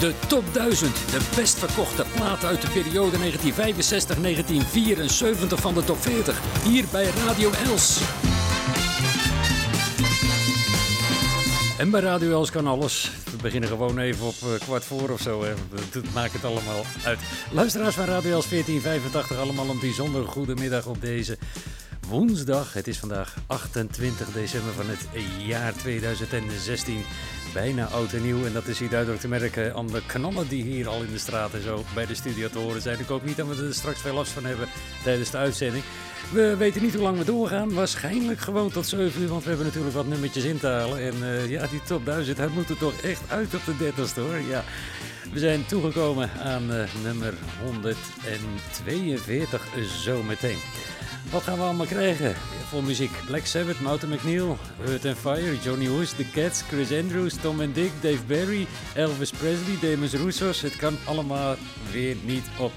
De top 1000, de best verkochte platen uit de periode 1965-1974 van de top 40. Hier bij Radio Els. En bij Radio Els kan alles. We beginnen gewoon even op eh, kwart voor of zo. Hè. Dat maakt het allemaal uit. Luisteraars van Radio Els 1485, allemaal een bijzonder goede middag op deze woensdag. Het is vandaag 28 december van het jaar 2016 bijna oud en nieuw. En dat is hier duidelijk te merken aan de knallen die hier al in de straat en zo bij de studio te horen zijn. Ik hoop niet dat we er straks veel last van hebben tijdens de uitzending. We weten niet hoe lang we doorgaan. Waarschijnlijk gewoon tot 7 uur, want we hebben natuurlijk wat nummertjes in te halen. En uh, ja, die top 1000, hij moet er toch echt uit op de 30ste hoor. Ja. We zijn toegekomen aan uh, nummer 142 zometeen. Wat gaan we allemaal krijgen voor muziek? Black Sabbath, Mountain McNeil, Earth and Fire, Johnny Hoes, The Cats, Chris Andrews, Tom and Dick, Dave Barry, Elvis Presley, Demis Roussos. Het kan allemaal weer niet op.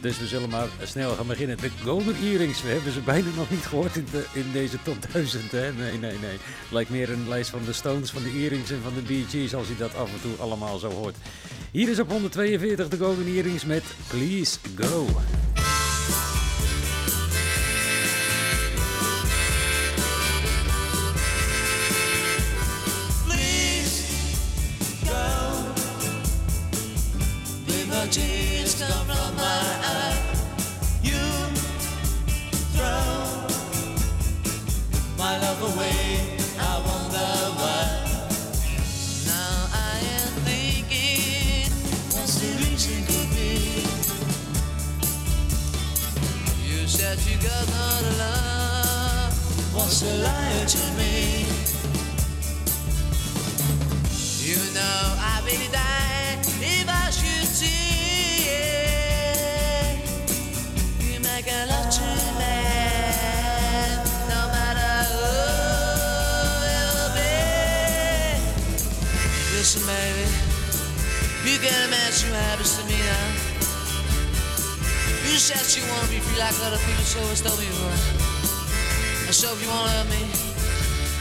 Dus we zullen maar snel gaan beginnen. De Golden Earrings, we hebben ze bijna nog niet gehoord in, de, in deze top 1000. Hè? Nee, nee, nee. Lijkt meer een lijst van de Stones, van de Earrings en van de Bee Gees als je dat af en toe allemaal zo hoort. Hier is op 142 de Golden Earrings met Please Go. You throw my love away, I wonder what Now I am thinking What's the reason could be You said you got on the love was a liar to me You know I really die if I should see Listen, baby, you get a man who happens to me now. You said you wanna be free like other people, so it's told me before. And so if you wanna love me,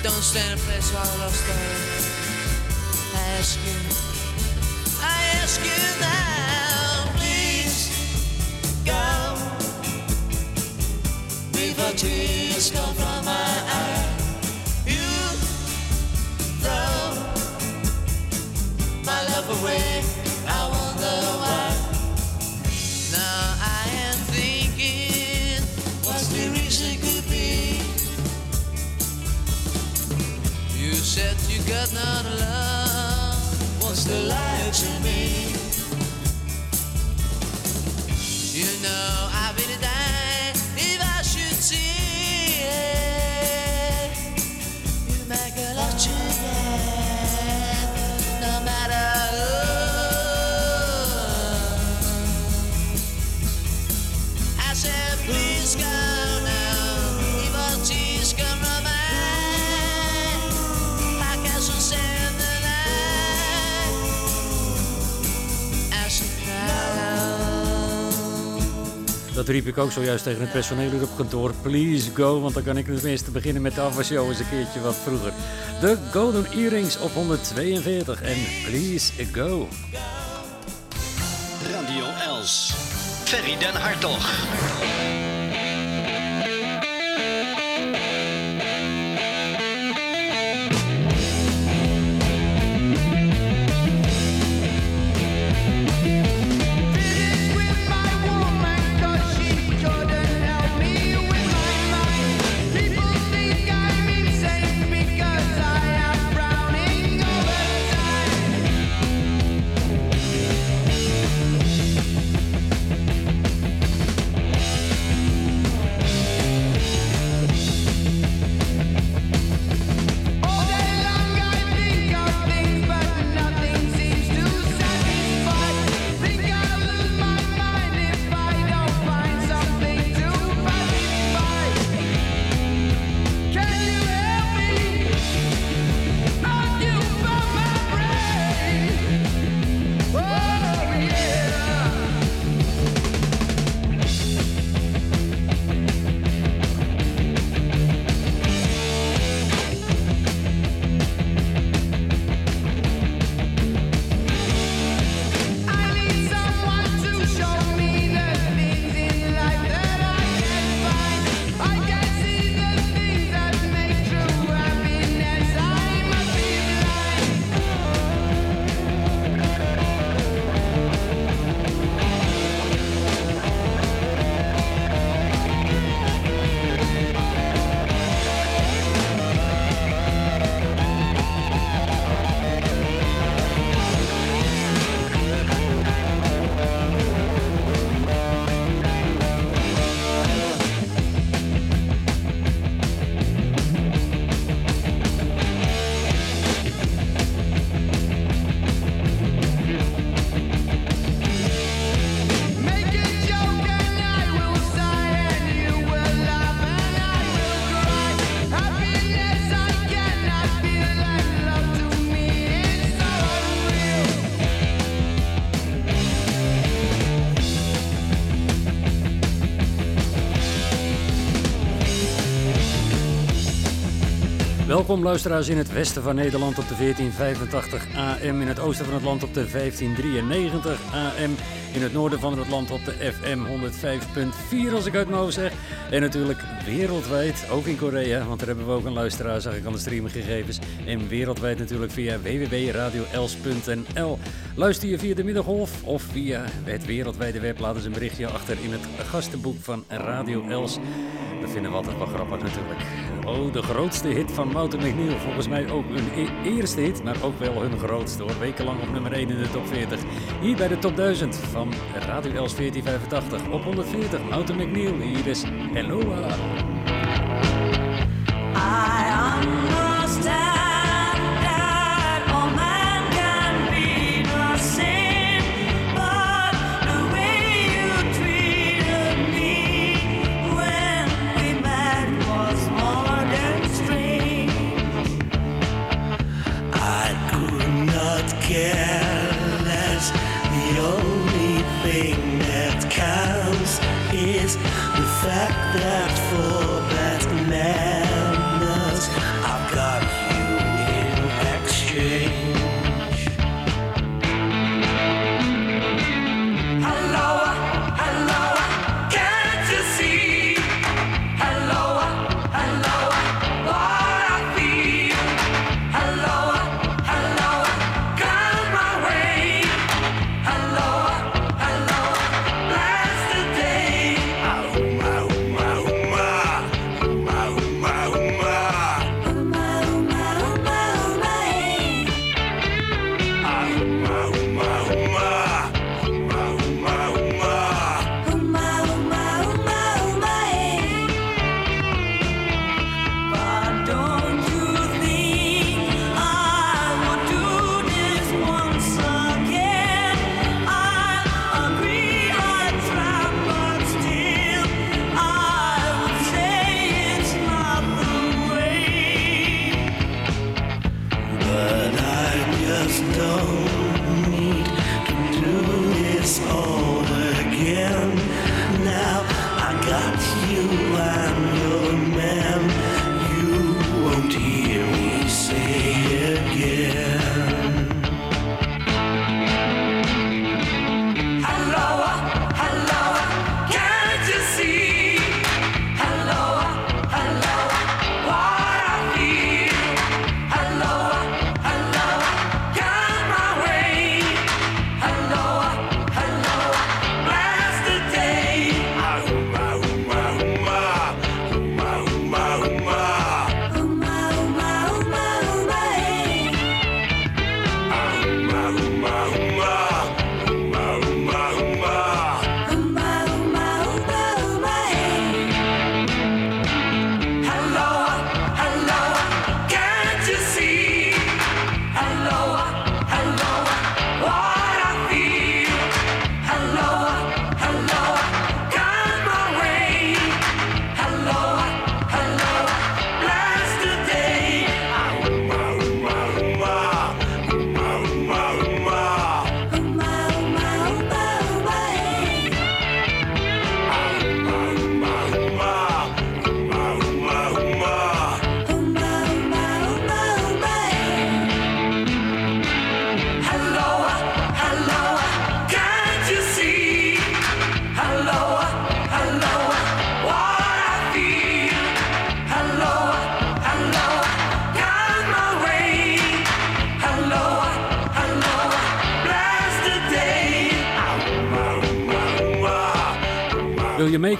don't stand in place while I love story. I ask you, I ask you now, go before tears come from my eyes. You throw my love away. I wonder why. Now I am thinking, what's the reason could be? You said you got not love. What's the lie to me? You know I really die if I should see Dat riep ik ook zojuist tegen het personeel op kantoor. Please go, want dan kan ik tenminste beginnen met de afwasshow eens een keertje wat vroeger. De Golden Earrings op 142 en Please go. Radio Els. Ferry den Hartog. Welkom luisteraars in het westen van Nederland op de 1485 AM, in het oosten van het land op de 1593 AM, in het noorden van het land op de FM 105.4 als ik uit mijn hoofd zeg. En natuurlijk wereldwijd, ook in Korea, want daar hebben we ook een luisteraar, zag ik aan de streaminggegevens. En wereldwijd natuurlijk via www.radioels.nl. Luister je via de middengolf of via het wereldwijde web, laat eens een berichtje achter in het gastenboek van Radio Els. Dat vinden we altijd wel grappig natuurlijk. Oh, de grootste hit van Wouter McNeil. Volgens mij ook hun e- eerste hit, maar ook wel hun grootste hoor. Wekenlang op nummer 1 in de top 40. Hier bij de top 1000 van Radio Els 1485. Op 140, Wouter McNeil. Hier is Helloa. I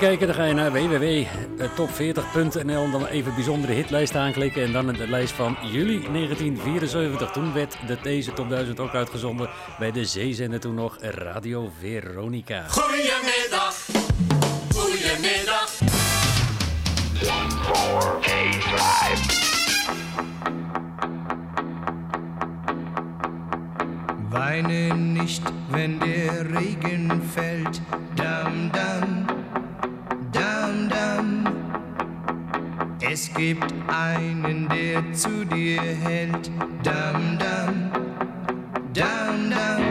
Meekijken? Dan ga je naar www.top40.nl en dan even bijzondere hitlijst aanklikken en dan de lijst van juli 1974. Toen werd de, deze top 1000 ook uitgezonden bij de zeezender toen nog Radio Veronica. Goedemiddag, goedemiddag. Weine nicht, wenn der Regen fällt. Dam, dam, Es gibt einen, der zu dir hält. Dam, dam, dam, dam.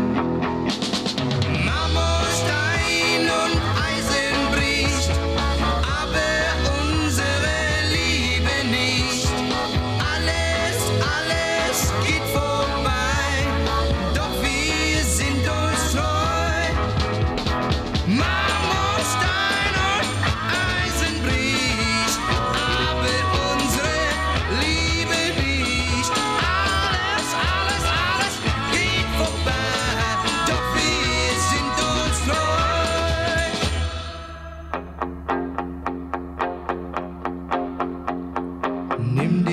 Nimm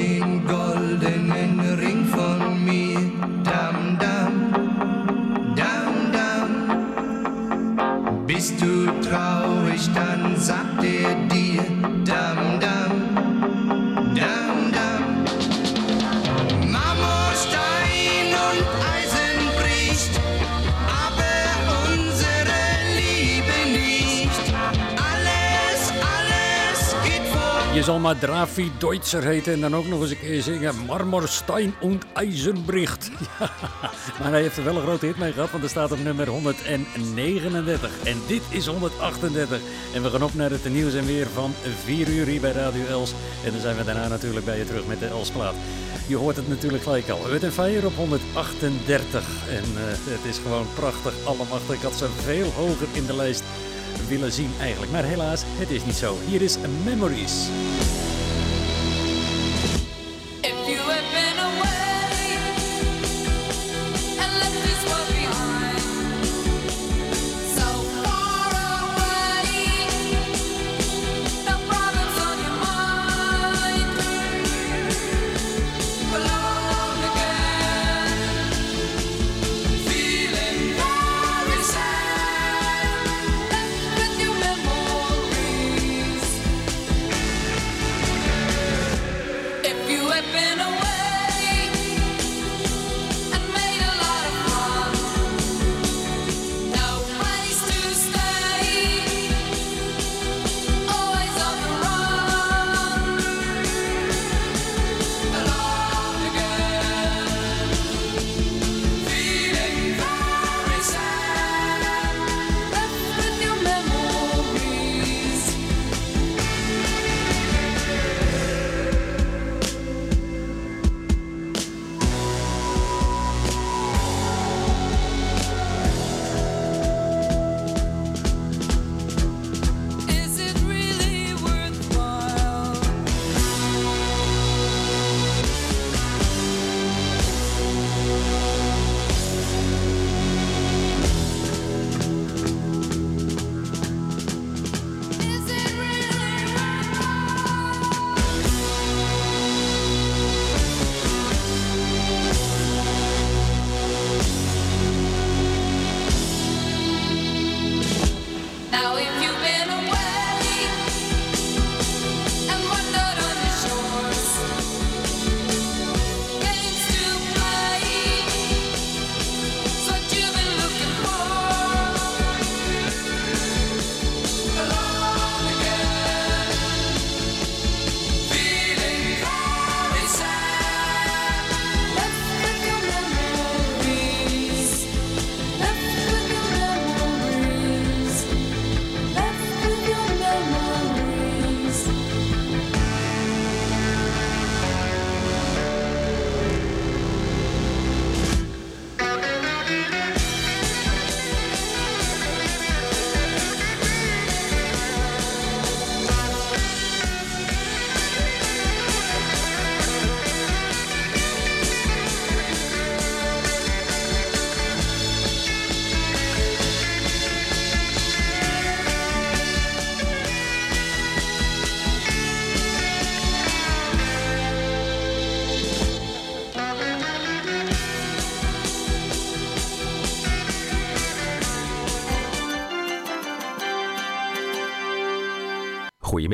zal maar Drafi Deutzer heten en dan ook nog eens een keer zingen Marmorstein und Eisenbricht. Ja, maar hij heeft er wel een grote hit mee gehad, want er staat op nummer 139. En dit is 138. En we gaan op naar het nieuws en weer van 4 uur hier bij Radio Els. En dan zijn we daarna natuurlijk bij je terug met de Elsplaat. Je hoort het natuurlijk gelijk al. Earth Fire op 138. En eh, het is gewoon prachtig, allemachtig. Ik had ze veel hoger in de lijst willen zien eigenlijk. Maar helaas, het is niet zo. Hier is Memories.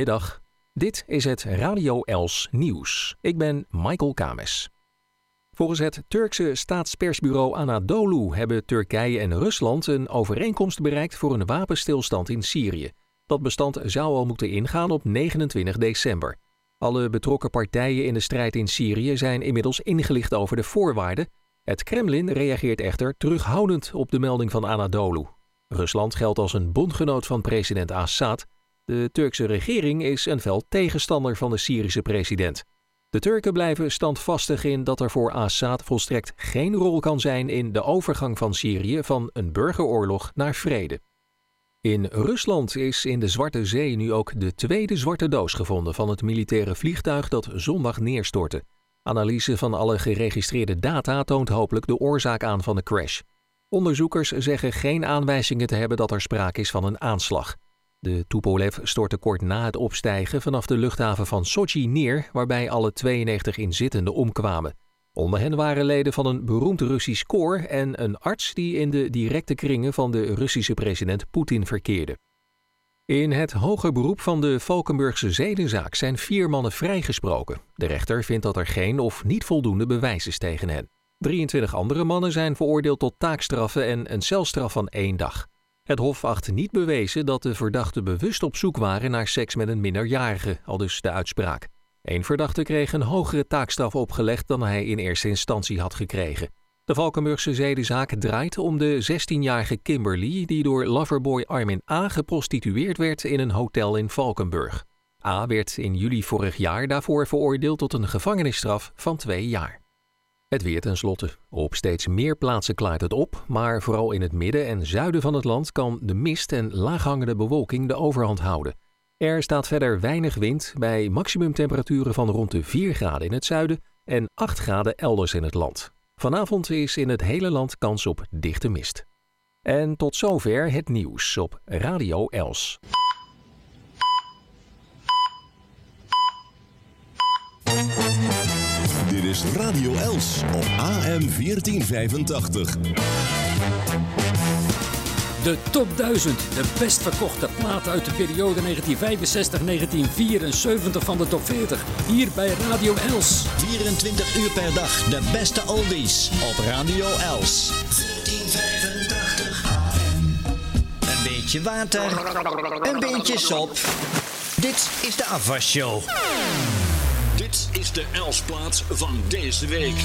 Goedemiddag. Dit is het Radio Els Nieuws. Ik ben Michael Kames. Volgens het Turkse staatspersbureau Anadolu hebben Turkije en Rusland een overeenkomst bereikt voor een wapenstilstand in Syrië. Dat bestand zou al moeten ingaan op 29 december. Alle betrokken partijen in de strijd in Syrië zijn inmiddels ingelicht over de voorwaarden. Het Kremlin reageert echter terughoudend op de melding van Anadolu. Rusland geldt als een bondgenoot van president Assad. De Turkse regering is een fel tegenstander van de Syrische president. De Turken blijven standvastig in dat er voor Assad volstrekt geen rol kan zijn in de overgang van Syrië van een burgeroorlog naar vrede. In Rusland is in de Zwarte Zee nu ook de tweede zwarte doos gevonden van het militaire vliegtuig dat zondag neerstortte. Analyse van alle geregistreerde data toont hopelijk de oorzaak aan van de crash. Onderzoekers zeggen geen aanwijzingen te hebben dat er sprake is van een aanslag. De Tupolev stortte kort na het opstijgen vanaf de luchthaven van Sochi neer, waarbij alle 92 inzittenden omkwamen. Onder hen waren leden van een beroemd Russisch koor en een arts die in de directe kringen van de Russische president Poetin verkeerde. In het hoger beroep van de Valkenburgse zedenzaak zijn vier mannen vrijgesproken. De rechter vindt dat er geen of niet voldoende bewijs is tegen hen. 23 andere mannen zijn veroordeeld tot taakstraffen en een celstraf van één dag. Het Hof acht niet bewezen dat de verdachten bewust op zoek waren naar seks met een minderjarige, al dus de uitspraak. Eén verdachte kreeg een hogere taakstraf opgelegd dan hij in eerste instantie had gekregen. De Valkenburgse zedenzaak draait om de 16-jarige Kimberly die door loverboy Armin A. geprostitueerd werd in een hotel in Valkenburg. A. werd in juli vorig jaar daarvoor veroordeeld tot een gevangenisstraf van twee jaar. Het weer tenslotte. Op steeds meer plaatsen klaart het op, maar vooral in het midden en zuiden van het land kan de mist en laaghangende bewolking de overhand houden. Er staat verder weinig wind bij maximumtemperaturen van rond de 4 graden in het zuiden en 8 graden elders in het land. Vanavond is in het hele land kans op dichte mist. En tot zover het nieuws op Radio Els. Dit is Radio Els op AM 1485. De top 1000, de best verkochte platen uit de periode 1965-1974 van de top 40. Hier bij Radio Els. 24 uur per dag de beste oldies op Radio Els. 1485 AM. Een beetje water, een beetje sop. Dit is de afwasshow. De Elsplaats van deze week.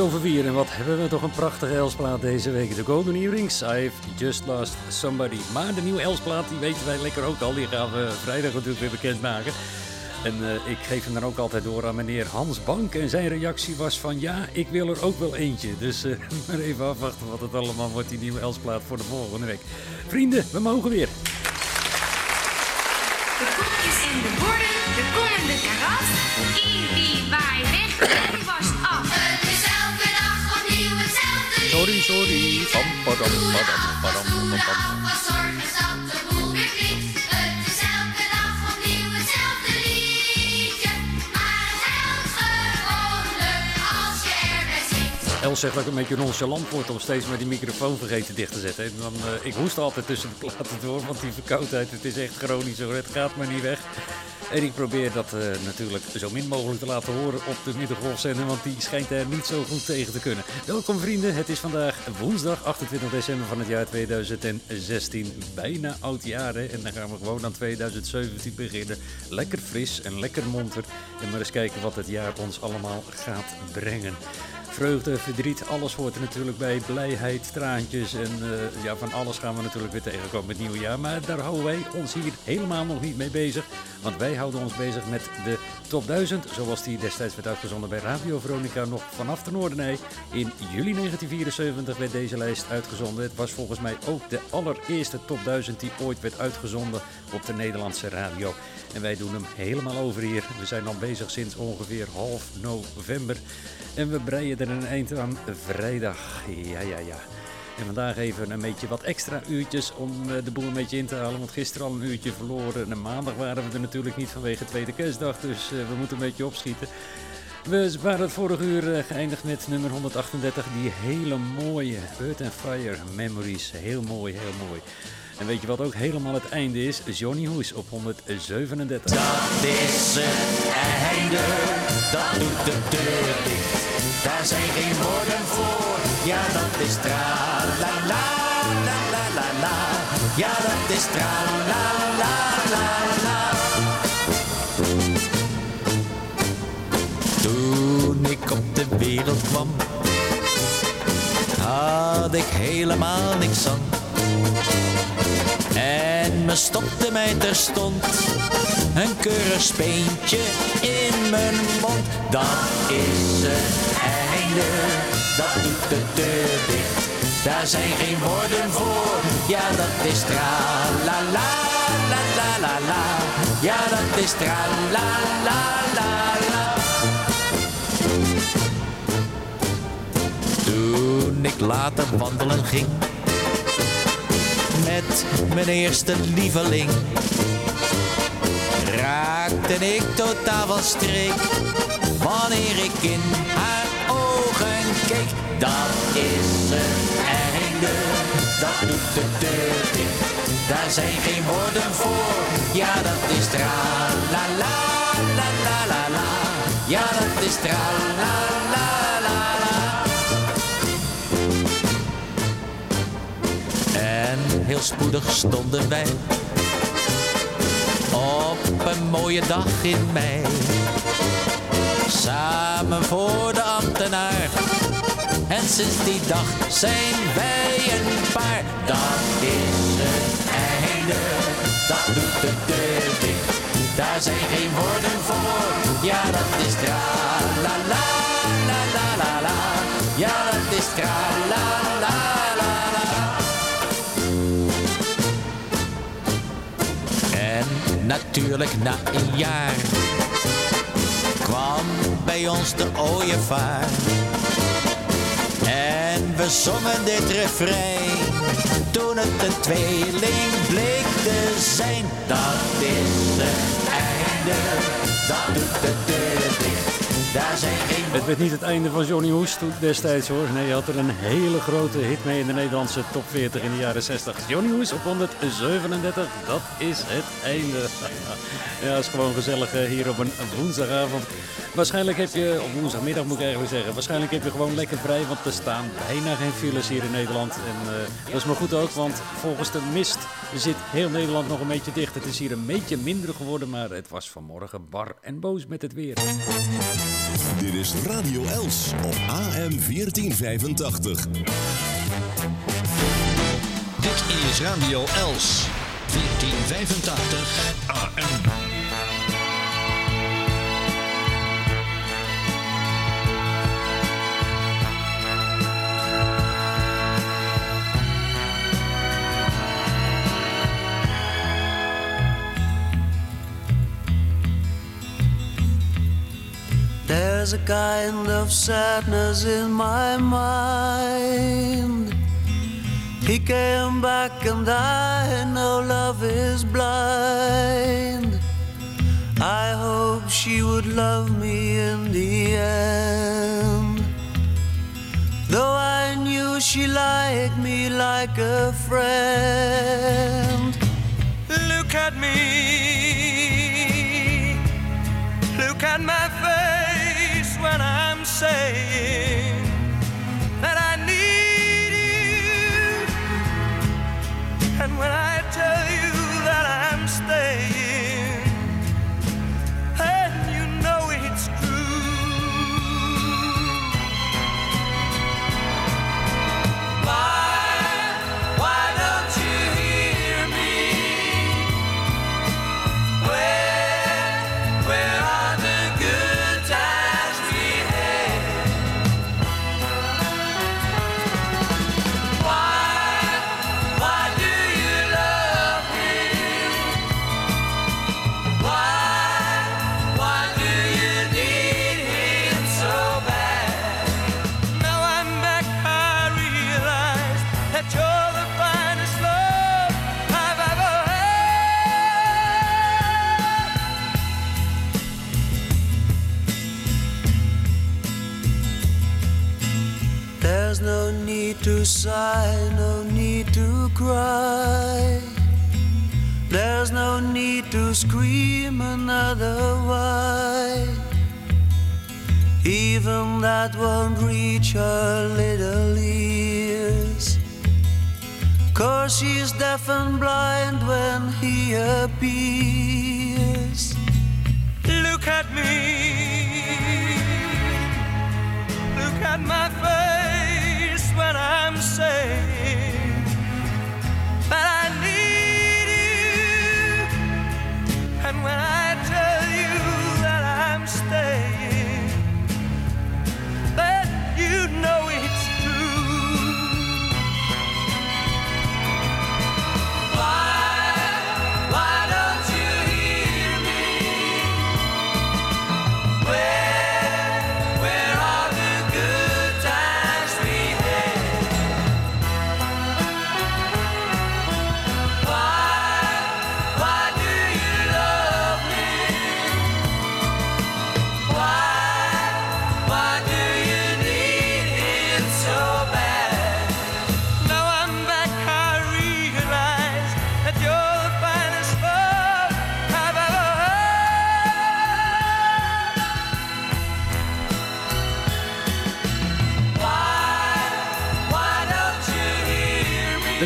over vier en wat hebben we toch een prachtige Elsplaat deze week. De Golden Earrings, I've Just Lost Somebody. Maar de nieuwe Elsplaat, die weten wij lekker ook al. Die gaan we vrijdag natuurlijk weer bekendmaken. En eh, ik geef hem dan ook altijd door aan meneer Hans Bank. En zijn reactie was van ja, ik wil er ook wel eentje. Dus eh, maar even afwachten wat het allemaal wordt, die nieuwe Elsplaat voor de volgende week. Vrienden, we mogen weer. De kopjes in de borden, de komende karat. Eén, die waai weg en vast af. Sorry, sorry. Als. Els zegt dat ik een beetje nonchalant word om steeds maar die microfoon vergeten dicht te zetten. En dan, eh, ik hoest altijd tussen de platen door, want die verkoudheid, het is echt chronisch hoor. Het gaat maar niet weg. En ik probeer dat eh, natuurlijk zo min mogelijk te laten horen op de middengolfzender, want die schijnt er niet zo goed tegen te kunnen. Welkom vrienden, het is vandaag woensdag 28 december van het jaar 2016. Bijna oud jaar hè? en dan gaan we gewoon aan 2017 beginnen. Lekker fris en lekker monter. En maar eens kijken wat het jaar ons allemaal gaat brengen. Vreugde, verdriet, alles hoort er natuurlijk bij. Blijheid, traantjes en eh, ja, van alles gaan we natuurlijk weer tegenkomen met het nieuwe jaar. Maar daar houden wij ons hier helemaal nog niet mee bezig. Want wij houden ons bezig met de top 1000. Zoals die destijds werd uitgezonden bij Radio Veronica nog vanaf de Noordenij. In juli 1974 werd deze lijst uitgezonden. Het was volgens mij ook de allereerste top 1000 die ooit werd uitgezonden op de Nederlandse radio. En wij doen hem helemaal over hier. We zijn al bezig sinds ongeveer half november. En we breien er een eind aan vrijdag. Ja, ja, ja. En vandaag even een beetje wat extra uurtjes om eh, de boel een beetje in te halen. Want gisteren al een uurtje verloren. En maandag waren we er natuurlijk niet vanwege tweede kerstdag. Dus eh, we moeten een beetje opschieten. We waren het vorige uur eh, geëindigd met nummer 138. Die hele mooie Earth and Fire Memories. Heel mooi, heel mooi. En weet je wat ook helemaal het einde is? Johnny Hoes op 137. Dat is het einde, dat doet de deur dicht. Daar zijn geen woorden voor, ja dat is tra la la la la la. Ja dat is tra la la la la. Toen ik op de wereld kwam, had ik helemaal niks aan. En me stopte mij terstond een keurig speentje in mijn mond. Dat is het einde, dat doet de deur dicht. Daar zijn geen woorden voor, ja dat is tra la la la la la. Ja dat is tra la la la la. Toen ik later wandelen ging met mijn eerste lieveling. Raakte ik totaal van streek wanneer ik in haar ogen keek. Dat is het einde, dat doet de deur dicht. Daar zijn geen woorden voor, ja dat is tra la la. Ja dat is tra. Heel spoedig stonden wij op een mooie dag in mei. Samen voor de ambtenaar. En sinds die dag zijn wij een paar. Dat is het einde, dat doet de dicht. Daar zijn geen woorden voor, ja dat is tra la la la la la la. Ja dat is tra natuurlijk na een jaar kwam bij ons de ooievaar. En we zongen dit refrein toen het een tweeling bleek te zijn. Dat is het einde, dat doet de deur dicht. Het werd niet het einde van Johnny Hoes destijds hoor. Nee, hij had er een hele grote hit mee in de Nederlandse top 40 in de jaren 60. Johnny Hoes op 137, dat is het einde. ja, is gewoon gezellig eh, hier op een woensdagavond. Waarschijnlijk heb je, op woensdagmiddag moet ik eigenlijk zeggen, waarschijnlijk heb je gewoon lekker vrij, want er staan bijna geen files hier in Nederland. En eh, dat is maar goed ook, want volgens de mist zit heel Nederland nog een beetje dicht. Het is hier een beetje minder geworden, maar het was vanmorgen bar en boos met het weer. Dit is Radio Els op AM 1485. Dit is Radio Els 1485 AM. There's a kind of sadness in my mind. He came back and I know love is blind. I hope she would love me in the end. Though I knew she liked me like a friend. Look at me. Look at my face saying that I need you. And when I tell you to sigh, no need to cry. There's no need to scream another why. Even that won't reach her little ears. Cause she's deaf and blind when he appears. Look at me. Look at my face when I'm saying that I need you. And when I tell you that I'm staying, then you know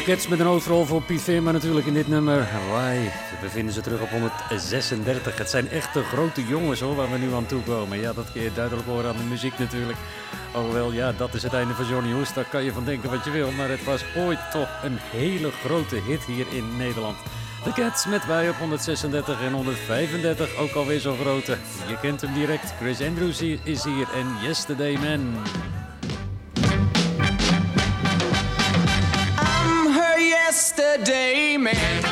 Cats met een hoofdrol voor Piet Veerman natuurlijk in dit nummer. Hawaii. We vinden ze terug op 136. Het zijn echte grote jongens hoor, waar we nu aan toe komen. Ja, dat kun je duidelijk horen aan de muziek natuurlijk. Alhoewel, ja, dat is het einde van Johnny Hoes. Daar kan je van denken wat je wil. Maar het was ooit toch een hele grote hit hier in Nederland. De Cats met wij op 136 en 135 ook alweer zo'n grote. Je kent hem direct. Chris Andrews is hier en Yesterday Man. Yesterday man.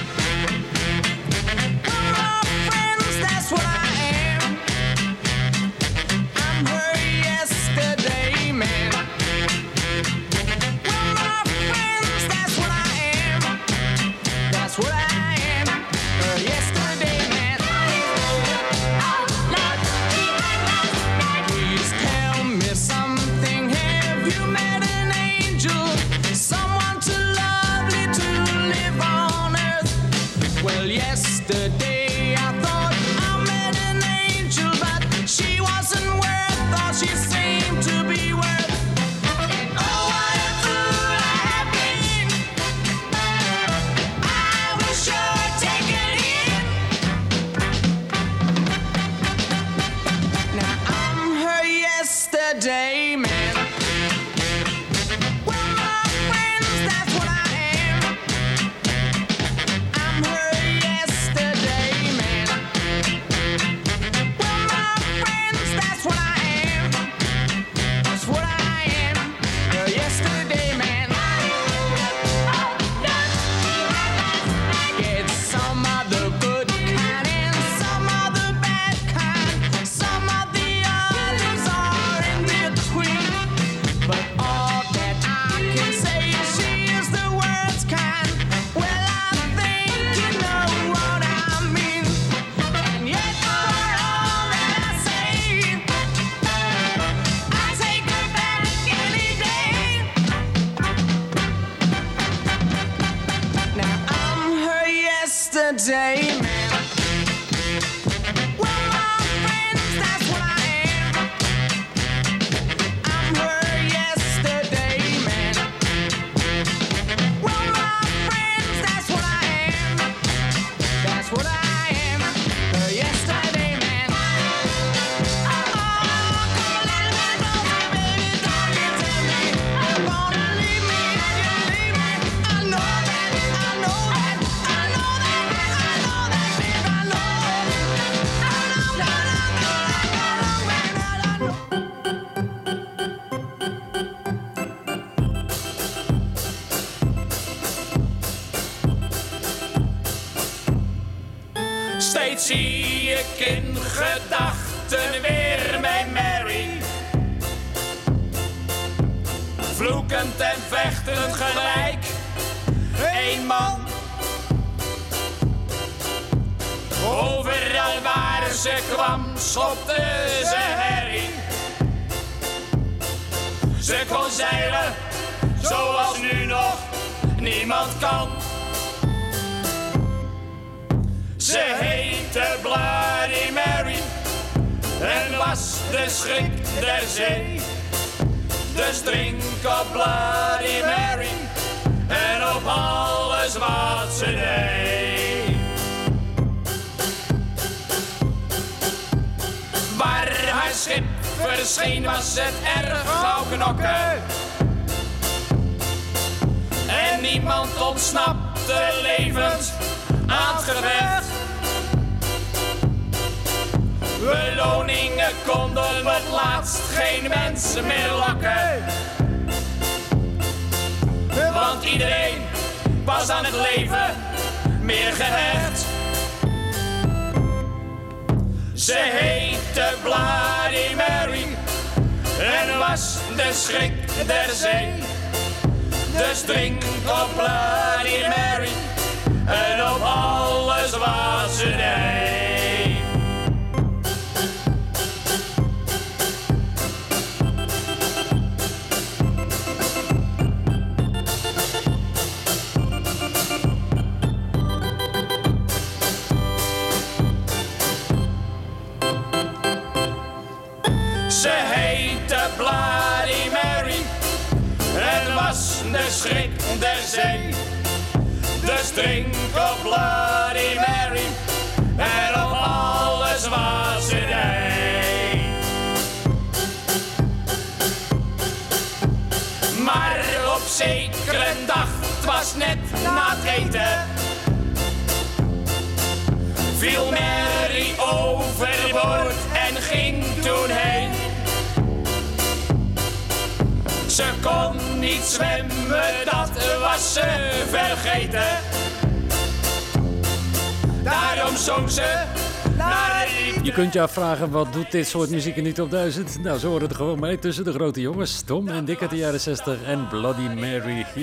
Je afvragen, wat doet dit soort muziek in niet op 1000? Nou, zo horen het gewoon mee tussen de grote jongens. Tom en Dick uit de jaren 60 en Bloody Mary.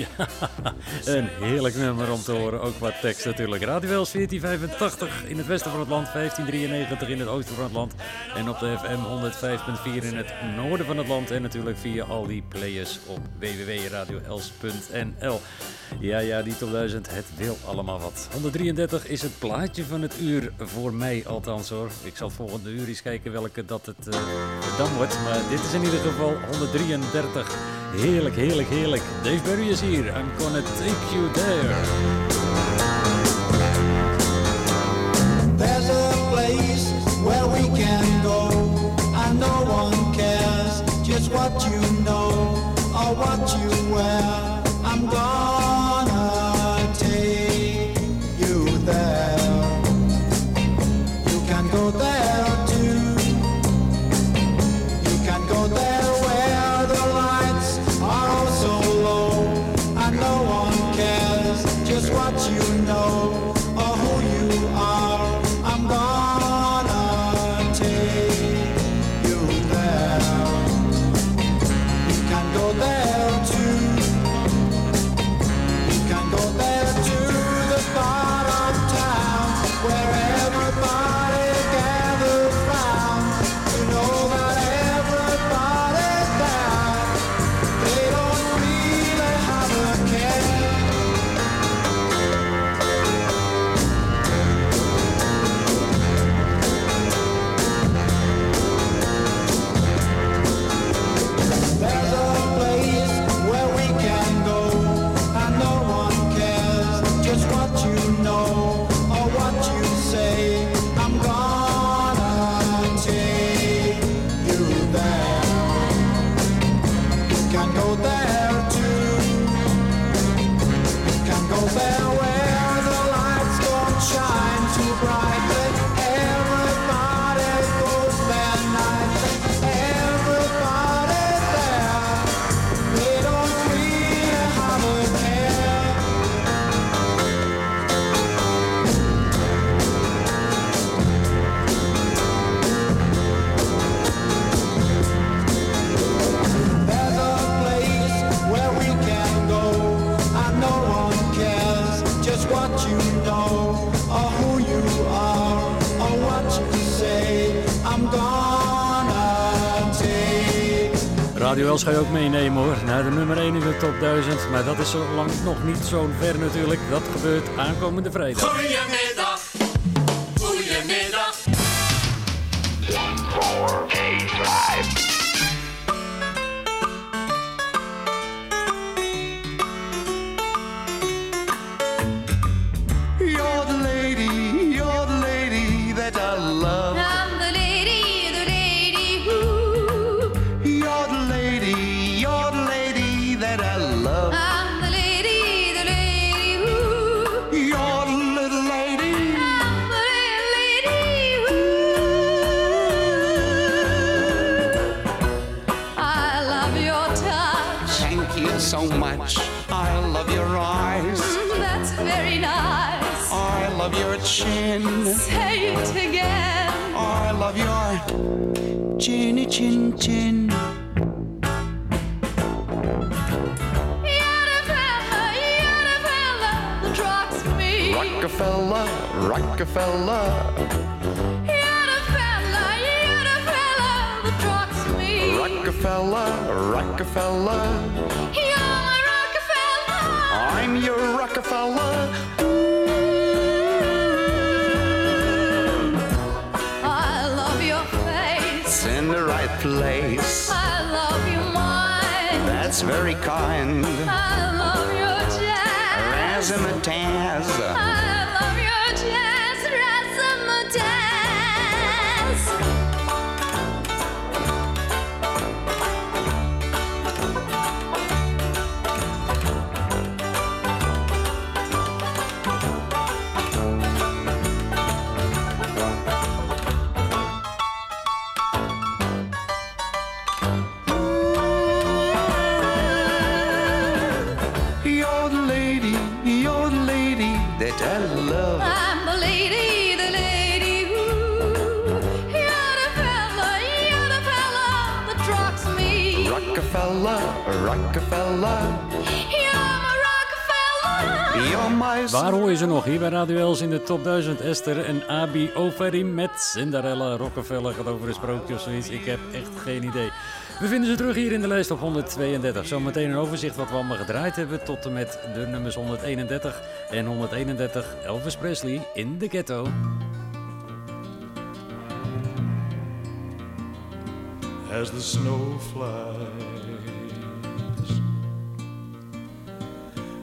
Een heerlijk nummer om te horen. Ook wat tekst natuurlijk. Radio Els 1485 in het westen van het land, 1593 in het oosten van het land. En op de FM 105.4 in het noorden van het land. En natuurlijk via al die players op www.radioels.nl. Ja, ja, die top 1000, het wil allemaal wat. 133 is het plaatje van het uur, voor mij althans hoor. Ik zal volgende uur eens kijken welke dat het eh, dan wordt. Maar dit is in ieder geval 133. Heerlijk, heerlijk, heerlijk. Dave Berry is hier. I'm gonna take you there. There's a place where we can go, and no one cares just what you Els ga je ook meenemen hoor. Naar de nummer 1 in de top 1000. Maar dat is zo lang nog niet zo ver natuurlijk. Dat gebeurt aankomende vrijdag. Rockefeller. Je ze nog? Hier bij Radio Els in de top 1000. Esther en Abi Ofarim met Cinderella. Rockefeller gaat over een sprookje of zoiets. Ik heb echt geen idee. We vinden ze terug hier in de lijst op 132. Zometeen een overzicht wat we allemaal gedraaid hebben. Tot en met de nummers 131 en 131 Elvis Presley in de ghetto. as the snow flies.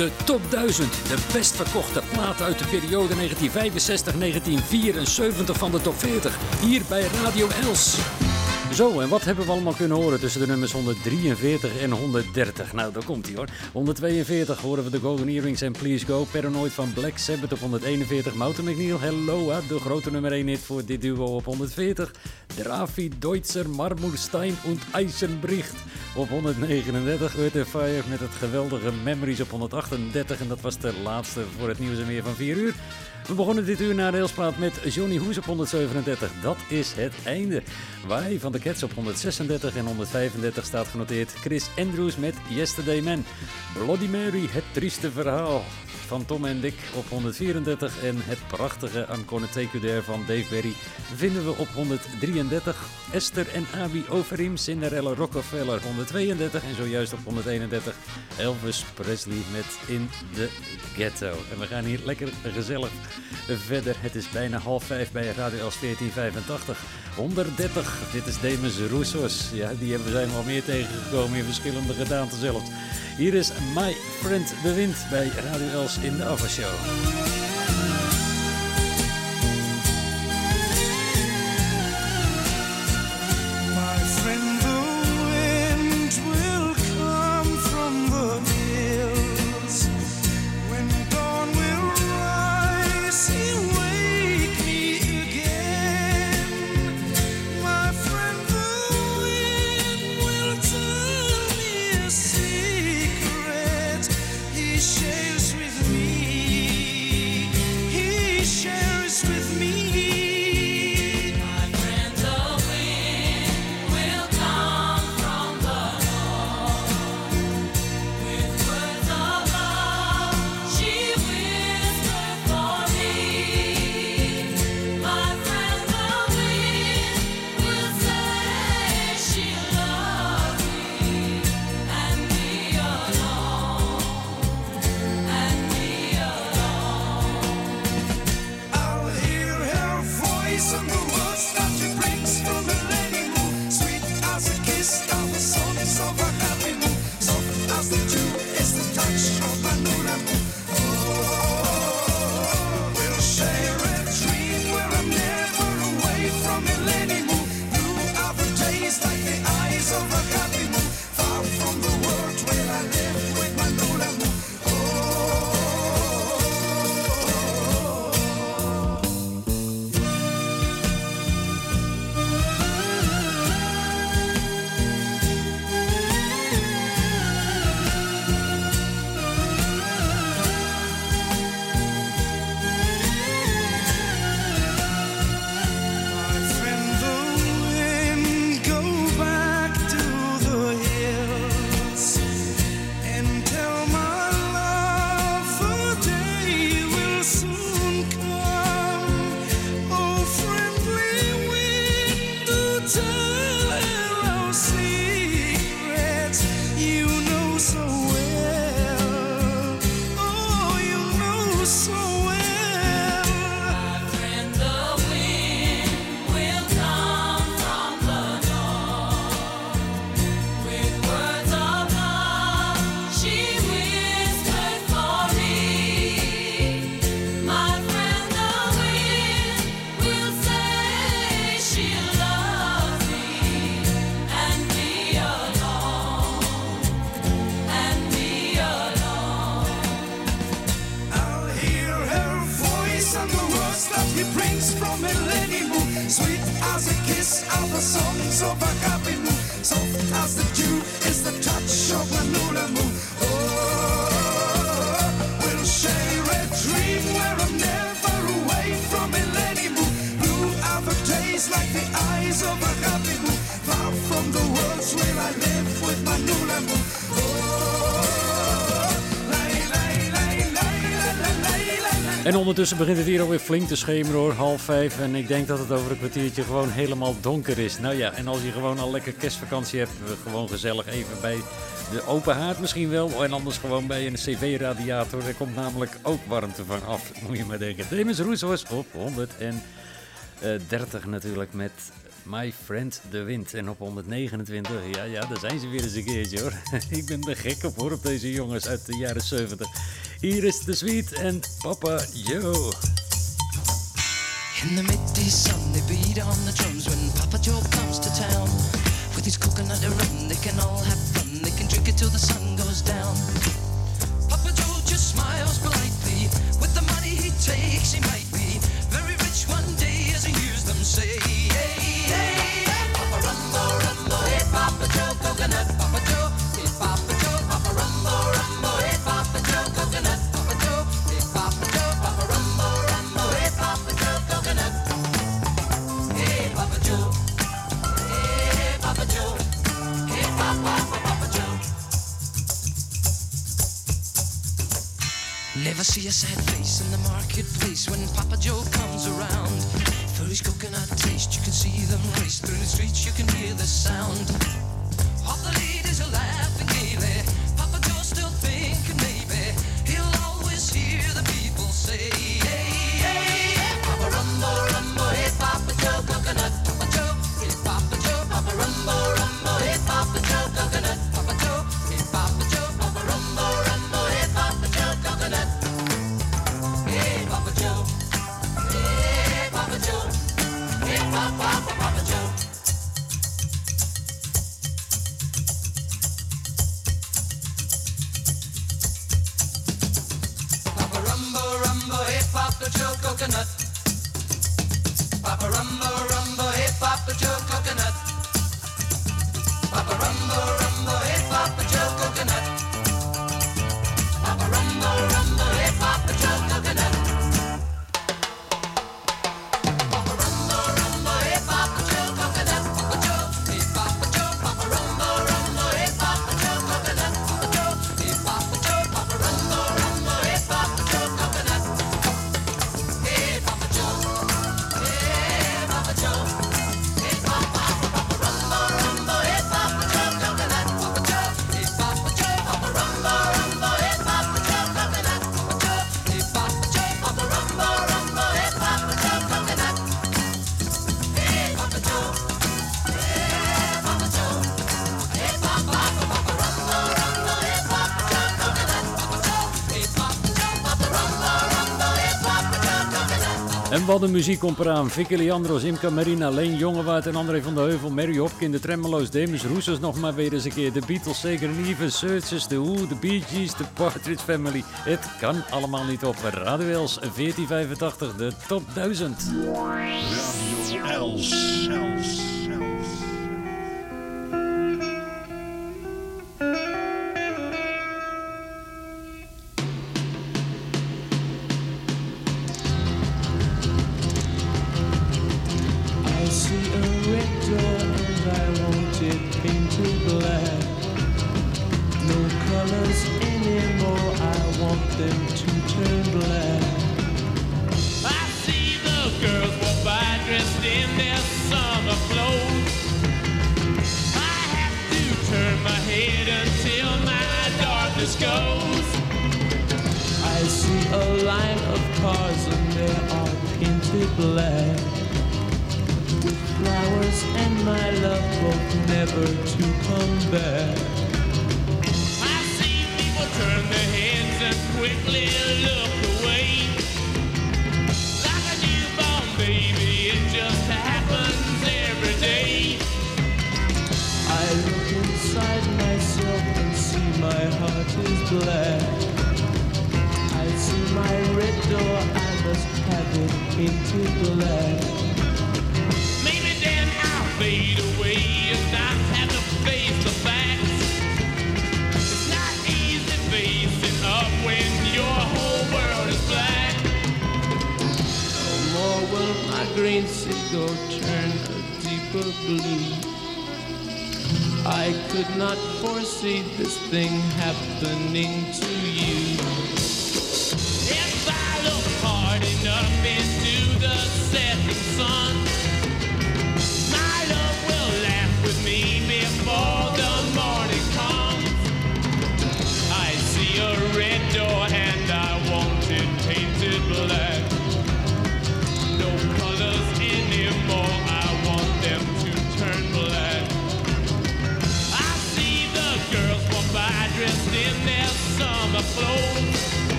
De top 1000, de best verkochte platen uit de periode 1965-1974 van de top 40. Hier bij Radio Els. Zo, en wat hebben we allemaal kunnen horen tussen de nummers 143 en 130? Nou, daar komt hij hoor. 142 horen we de Golden Earrings en Please Go. Paranoid van Black Sabbath op 141. Mountain McNeil, Hello, de grote nummer 1 hit voor dit duo op 140. Drafi, Deutscher, Marmorstein und Eisenbricht op 139. Earth Fire met het geweldige Memories op 138. En dat was de laatste voor het nieuws en meer van 4 uur. We begonnen dit uur de Railspraat met Johnny Hoes op 137. Dat is het einde. Wij van de Cats op 136 en 135 staat genoteerd. Chris Andrews met Yesterday Man. Bloody Mary, het trieste verhaal van Tom en Dick op 134. En het prachtige You There van Dave Berry vinden we op 133. Esther en Abi Overeem, Cinderella Rockefeller 132. En zojuist op 131 Elvis Presley met In the Ghetto. En we gaan hier lekker gezellig verder. Het is bijna half vijf bij Radio Els 1485. 130, dit is Demus Roussos. Ja, die hebben zijn wel meer tegengekomen in verschillende gedaanten zelfs. Hier is My Friend de Wind bij Radio Els in de Show. Ondertussen begint het hier alweer flink te schemeren hoor, half vijf. En ik denk dat het over een kwartiertje gewoon helemaal donker is. Nou ja, en als je gewoon al lekker kerstvakantie hebt, eh, gewoon gezellig even bij De open haard misschien wel. En anders gewoon bij een cv-radiator. Er komt namelijk ook warmte van af. Moet je maar denken. Demis Roussos op 130 natuurlijk met My Friend De Wind. En op 129, ja ja, daar zijn ze weer eens een keertje hoor. Ik ben er gek op hoor, op deze jongens uit de jaren 70. Hier is de Sweet en Papa Joe. In the midday sun, they beat on the drums when Papa Joe comes to town. With his coconut and rum, they can all have fun. They can drink it till the sun goes down. Papa Joe just smiles politely. With the money he takes, he might see a sad face wat een muziek komt eraan. Vicky Leandros, Imca Marina, Leen Jongewaard en André van de Heuvel, Mary Hopkin, de Tremeloos, Demis Roussos nog maar weer eens een keer. De Beatles zeker en even, Searchers, The Who, de Bee Gees, de Partridge Family. Het kan allemaal niet op. Radio Els 1485, de top 1000. Radio Els.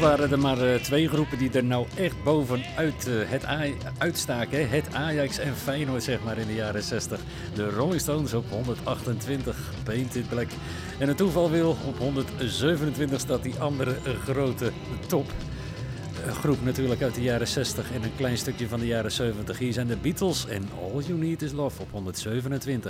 waren er maar eh, twee groepen die er nou echt bovenuit eh, het uitstaken. Het Ajax en Feyenoord zeg maar in de jaren 60. De Rolling Stones op 128, Painted Black. En het toeval wil op 127 staat die andere grote topgroep eh, natuurlijk uit de jaren 60 en een klein stukje van de jaren 70. Hier zijn de Beatles en All You Need Is Love op 127.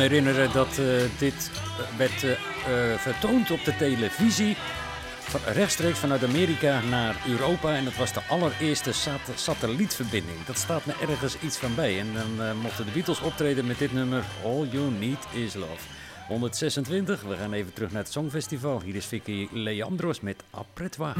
me herinneren dat eh, dit eh, werd eh, vertoond op de televisie. Rechtstreeks vanuit Amerika naar Europa. En dat was de allereerste sat satellietverbinding. Dat staat me ergens iets van bij. En dan mochten de Beatles optreden met dit nummer All You Need Is Love. 126, we gaan even terug naar het Songfestival. Hier is Vicky Leandros met Apretwa.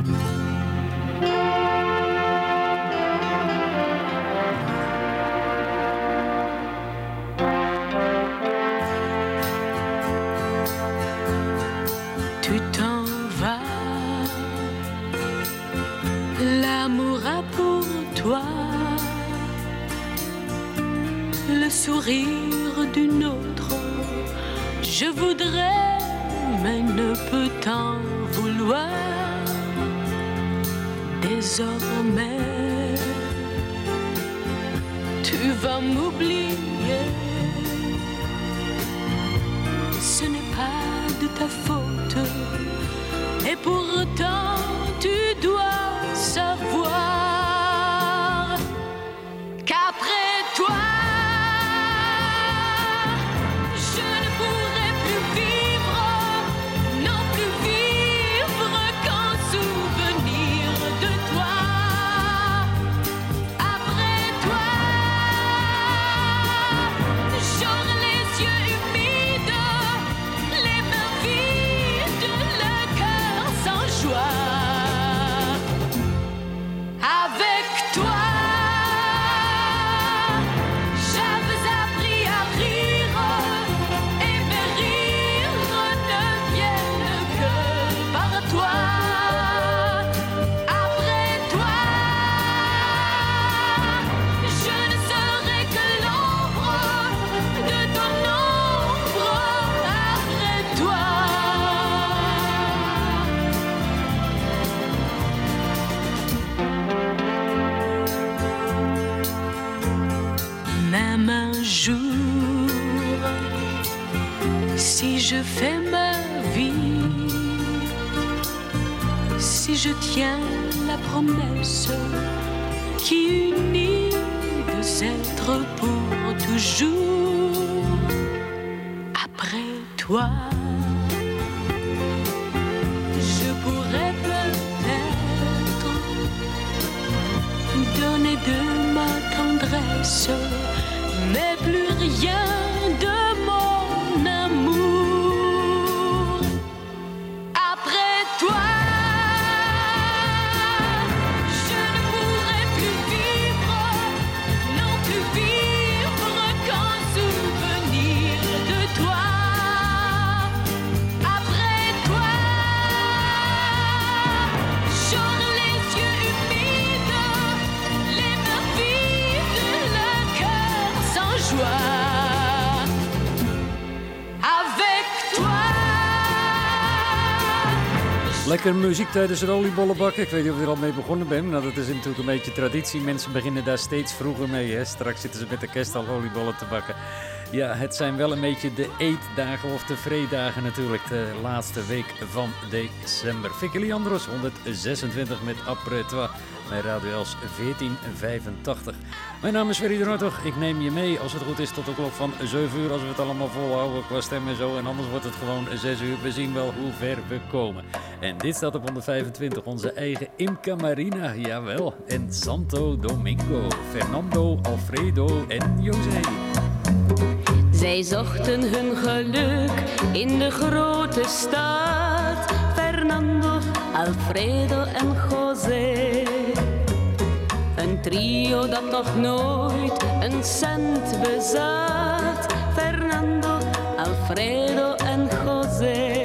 Lekker muziek tijdens het oliebollenbakken. Ik weet niet of je er al mee begonnen bent. Nou, dat is natuurlijk een beetje traditie. Mensen beginnen daar steeds vroeger mee. Hè? Straks zitten ze met de kerst al oliebollen te bakken. Ja, het zijn wel een beetje de eetdagen of de vreedagen natuurlijk. De laatste week van december. Vicky Leandros, 126 met Après. Bij Radio Els 1485. Mijn naam is Ferry. Ik neem je mee, als het goed is, tot de klok van 7 uur. Als we het allemaal volhouden qua stem en zo. En anders wordt het gewoon 6 uur. We zien wel hoe ver we komen. En dit staat op 125. Onze eigen Imca Marina. Jawel. En Santo Domingo. Fernando, Alfredo en José. Zij zochten hun geluk in de grote stad. Fernando, Alfredo en José. Een trio dat nog nooit een cent bezat. Fernando, Alfredo en José.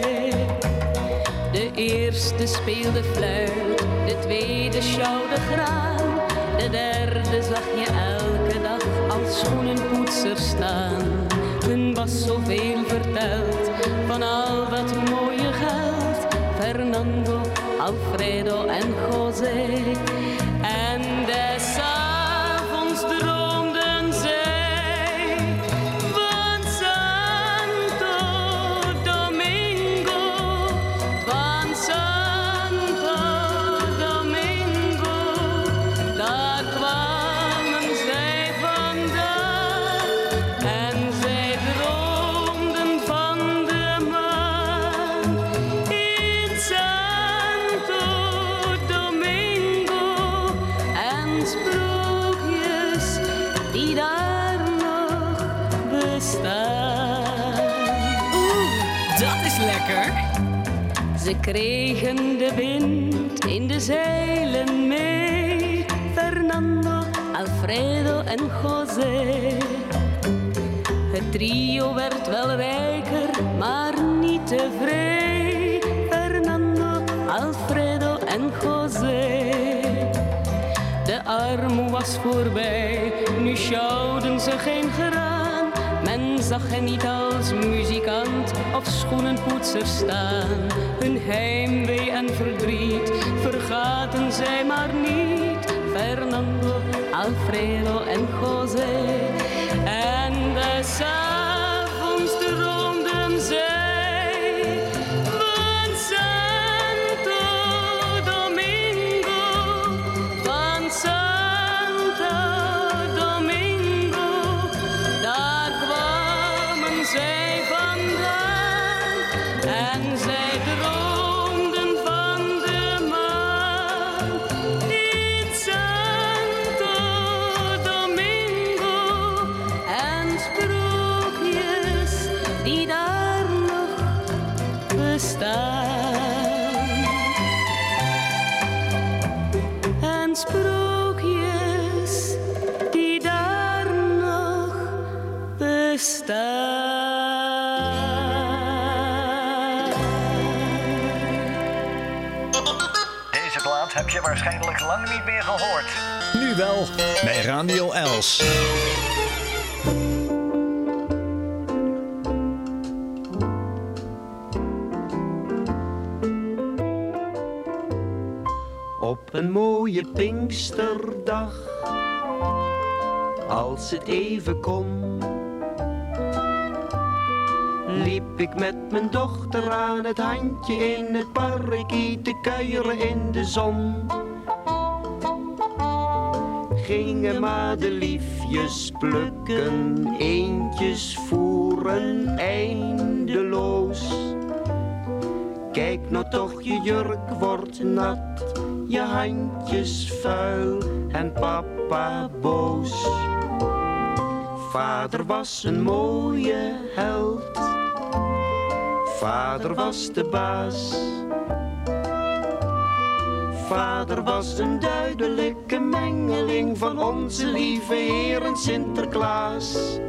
De eerste speelde fluit, de tweede sjouwde graan. De derde zag je elke dag als schoenenpoetser staan. Hun was zoveel verteld van al dat mooie geld. Fernando, Alfredo en José. Kregen de wind in de zeilen mee. Fernando, Alfredo en José. Het trio werd wel rijker, maar niet tevreden. Fernando, Alfredo en José. De armoe was voorbij, nu sjouwden ze geen graan. zag hen niet als muzikant of schoenenpoetser staan. Hun heimwee en verdriet vergaten zij maar niet. Fernando, Alfredo en José. En des waarschijnlijk lang niet meer gehoord. Nu wel, bij Radio Els. Op een mooie Pinksterdag, als het even kon, liep ik met mijn dochter aan het handje in het parkie te kuieren in de zon. Gingen madeliefjes plukken, eentjes voeren eindeloos. Kijk nou toch, je jurk wordt nat, je handjes vuil en papa boos. Vader was een mooie held, vader was de baas. Vader was een duidelijke mengeling van onze lieve Heer en Sinterklaas.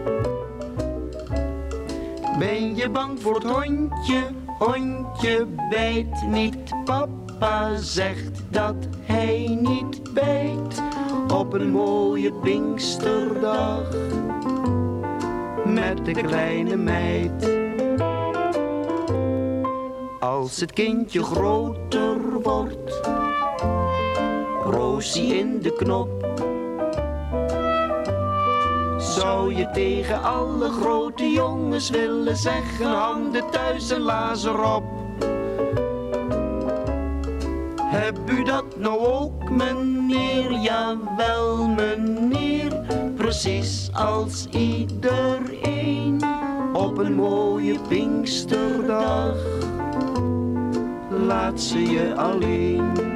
Ben je bang voor het hondje? Hondje bijt niet. Papa zegt dat hij niet bijt. Op een mooie Pinksterdag. Met de kleine meid. Als het kindje groter wordt. In de knop. Zou je tegen alle grote jongens willen zeggen handen thuis en lazer op? Heb u dat nou ook, meneer? Jawel, meneer. Precies als iedereen op een mooie Pinksterdag. Laat ze je alleen.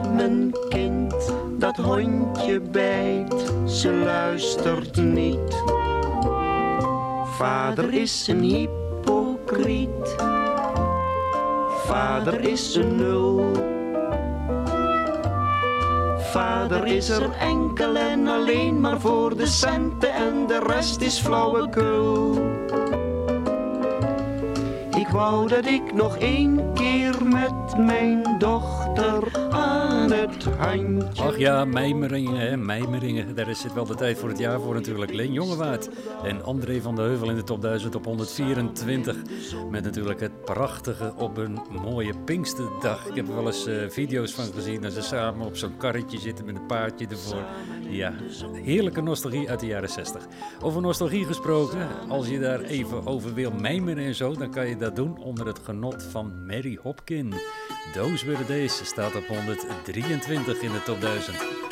mijn kind, dat hondje bijt, ze luistert niet. Vader is een hypocriet, vader is een nul. Vader is er enkel en alleen maar voor de centen en de rest is flauwekul. Ik wou dat ik nog één keer met mijn dochter Ach ja, mijmeringen, hè, mijmeringen. Daar is het wel de tijd voor het jaar voor natuurlijk. Leen Jongewaard en André van de Heuvel in de top 1000 op 124. Met natuurlijk het prachtige op een mooie Pinksterdag. Ik heb er wel eens eh, video's van gezien dat ze samen op zo'n karretje zitten met een paardje ervoor. Ja, heerlijke nostalgie uit de jaren 60. Over nostalgie gesproken, als je daar even over wil mijmeren en zo, dan kan je dat doen onder het genot van Mary Hopkin. Those Were staat op 123. 23 in de top 1000.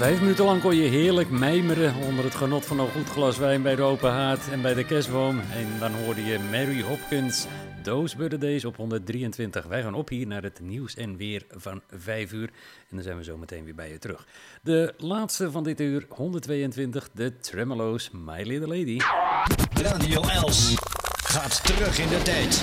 Vijf minuten lang kon je heerlijk mijmeren onder het genot van een goed glas wijn bij de open haard en bij de kerstboom. En dan hoorde je Mary Hopkins Those op 123. Wij gaan op hier naar het nieuws en weer van 5 uur. En dan zijn we zo meteen weer bij je terug. De laatste van dit uur, 122, de Tremolo's, My Little Lady. Radio Els gaat terug in de tijd.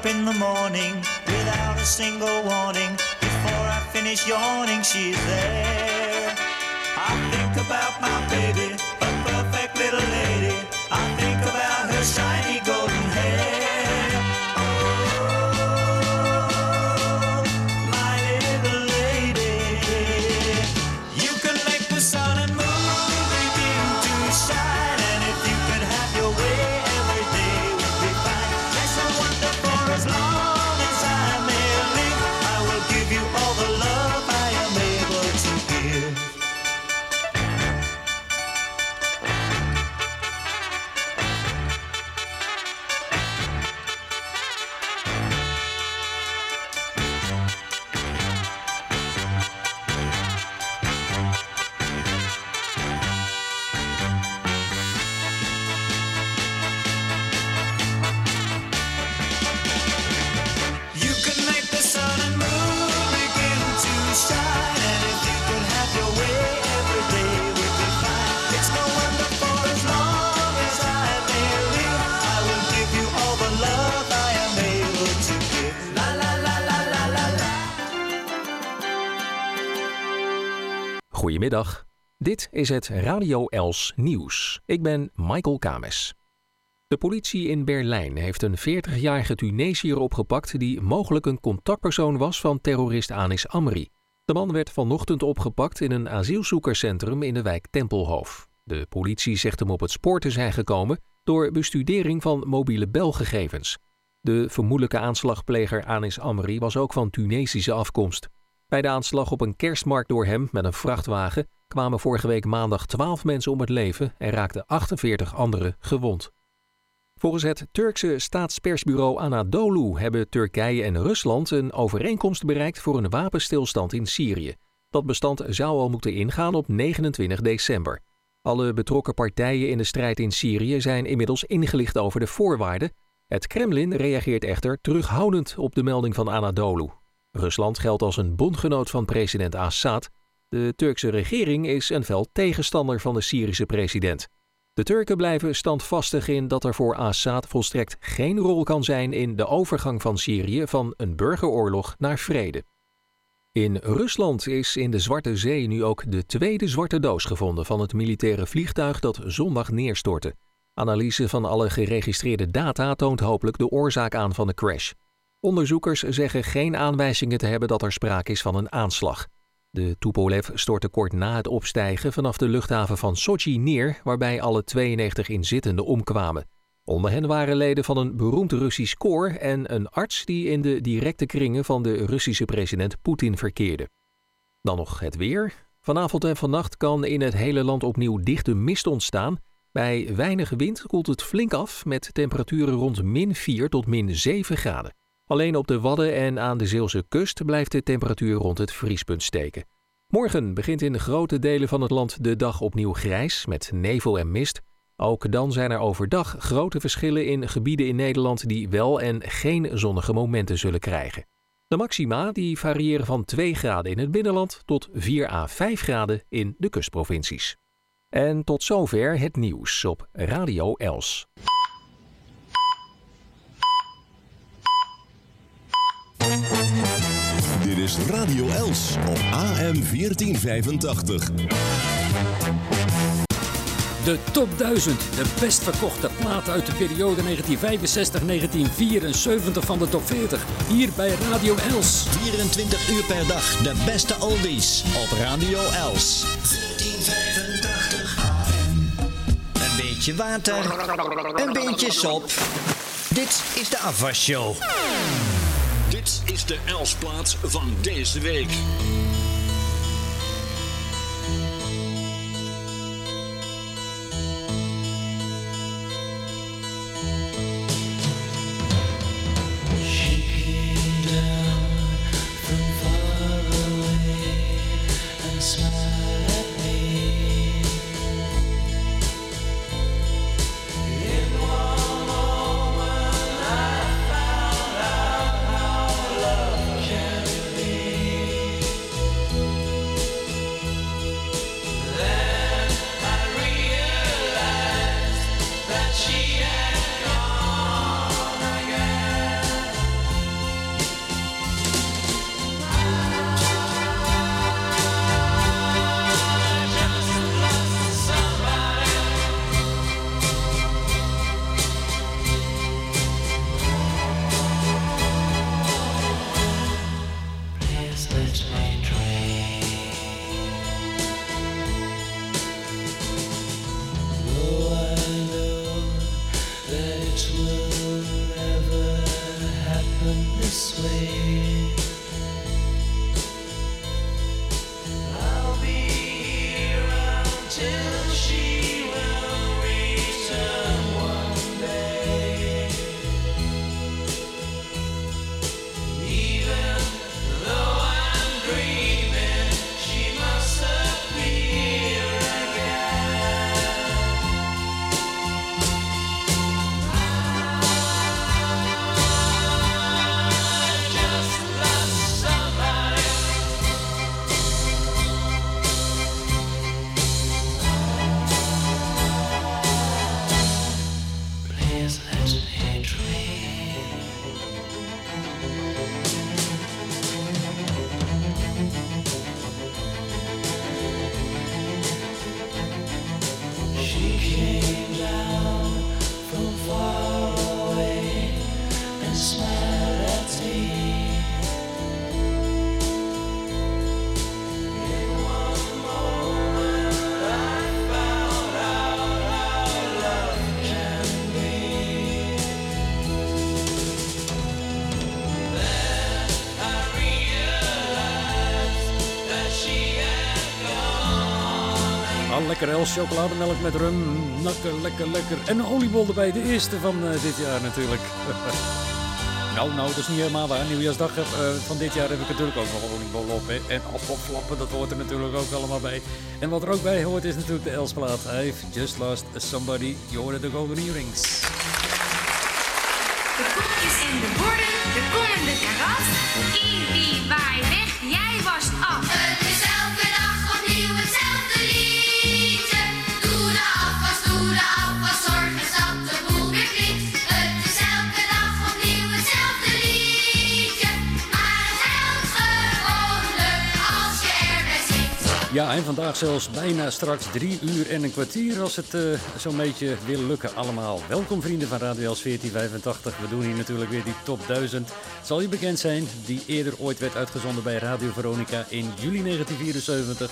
up in the morning without a single warning. Before I finish yawning, she's there. I think about my baby, Goedemiddag. Dit is het Radio Els Nieuws. Ik ben Michael Kames. De politie in Berlijn heeft een 40-jarige Tunesiër opgepakt die mogelijk een contactpersoon was van terrorist Anis Amri. De man werd vanochtend opgepakt in een asielzoekerscentrum in de wijk Tempelhof. De politie zegt hem op het spoor te zijn gekomen door bestudering van mobiele belgegevens. De vermoedelijke aanslagpleger Anis Amri was ook van Tunesische afkomst. Bij de aanslag op een kerstmarkt door hem met een vrachtwagen kwamen vorige week maandag 12 mensen om het leven en raakten 48 anderen gewond. Volgens het Turkse staatspersbureau Anadolu hebben Turkije en Rusland een overeenkomst bereikt voor een wapenstilstand in Syrië. Dat bestand zou al moeten ingaan op 29 december. Alle betrokken partijen in de strijd in Syrië zijn inmiddels ingelicht over de voorwaarden. Het Kremlin reageert echter terughoudend op de melding van Anadolu. Rusland geldt als een bondgenoot van president Assad. De Turkse regering is een fel tegenstander van de Syrische president. De Turken blijven standvastig in dat er voor Assad volstrekt geen rol kan zijn in de overgang van Syrië van een burgeroorlog naar vrede. In Rusland is in de Zwarte Zee nu ook de tweede zwarte doos gevonden van het militaire vliegtuig dat zondag neerstortte. Analyse van alle geregistreerde data toont hopelijk de oorzaak aan van de crash. Onderzoekers zeggen geen aanwijzingen te hebben dat er sprake is van een aanslag. De Tupolev stortte kort na het opstijgen vanaf de luchthaven van Sochi neer, waarbij alle 92 inzittenden omkwamen. Onder hen waren leden van een beroemd Russisch koor en een arts die in de directe kringen van de Russische president Poetin verkeerde. Dan nog het weer. Vanavond en vannacht kan in het hele land opnieuw dichte mist ontstaan. Bij weinig wind koelt het flink af met temperaturen rond min 4 tot min 7 graden. Alleen op de Wadden en aan de Zeelse kust blijft de temperatuur rond het vriespunt steken. Morgen begint in grote delen van het land de dag opnieuw grijs met nevel en mist. Ook dan zijn er overdag grote verschillen in gebieden in Nederland die wel en geen zonnige momenten zullen krijgen. De maxima die variëren van 2 graden in het binnenland tot 4 à 5 graden in de kustprovincies. En tot zover het nieuws op Radio Els. Is Radio Els op AM 1485. De top 1000, de best verkochte platen uit de periode 1965-1974 van de top 40. Hier bij Radio Els. 24 uur per dag de beste oldies op Radio Els. 1485 AM. Een beetje water, een beetje sop. Dit is de afwasshow. Is de Elsplaats van deze week. Chocolademelk met rum. Lekker, lekker, lekker. En een oliebol erbij. De eerste van eh, dit jaar natuurlijk. nou, nou, dat is niet helemaal waar. Nieuwjaarsdag eh, van dit jaar heb ik natuurlijk ook nog oliebol op. En appelflappen, dat hoort er natuurlijk ook allemaal bij. En wat er ook bij hoort is natuurlijk de Elsplaat. I've just lost somebody. Je hoorde de golden earrings. De koekjes en de borden, de kom en de karas. Ibi, waai weg, jij wast af. Vandaag zelfs bijna straks drie uur en een kwartier als het eh, zo'n beetje wil lukken allemaal. Welkom vrienden van Radio Els 1485. We doen hier natuurlijk weer die top 1000. Het zal je bekend zijn, die eerder ooit werd uitgezonden bij Radio Veronica in juli 1974.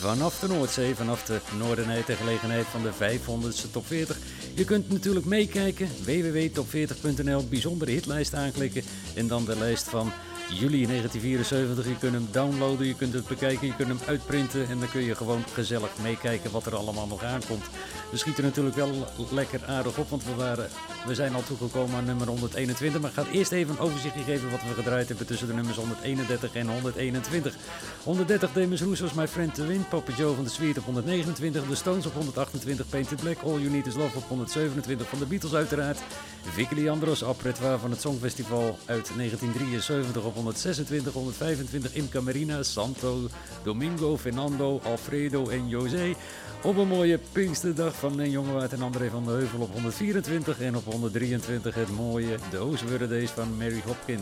Vanaf de Noordzee, vanaf de Noordenheid ter gelegenheid van de 500ste top 40. Je kunt natuurlijk meekijken, www.top40.nl, bijzondere hitlijst aanklikken en dan de lijst van juli 1974. Je kunt hem downloaden, je kunt het bekijken, je kunt hem uitprinten en dan kun je gewoon gezellig meekijken wat er allemaal nog aankomt. We schieten natuurlijk wel lekker aardig op, want we, waren, we zijn al toegekomen aan nummer 121. Maar ik ga eerst even een overzichtje geven wat we gedraaid hebben tussen de nummers 131 en 121. 130 Demis Roussos, My Friend to Win, Papa Joe van de Sweet op 129, The Stones op 128, Painted Black, All You Need Is Love op 127 van de Beatles uiteraard. Vicky Leandros, Apretwa van het Songfestival uit 1973 op 126, 125 Imca Marina, Santo, Domingo, Fernando, Alfredo en José. Op een mooie Pinksterdag van Jongewaard en André van de Heuvel op 124 en op 123 het mooie The Birthdays van Mary Hopkin.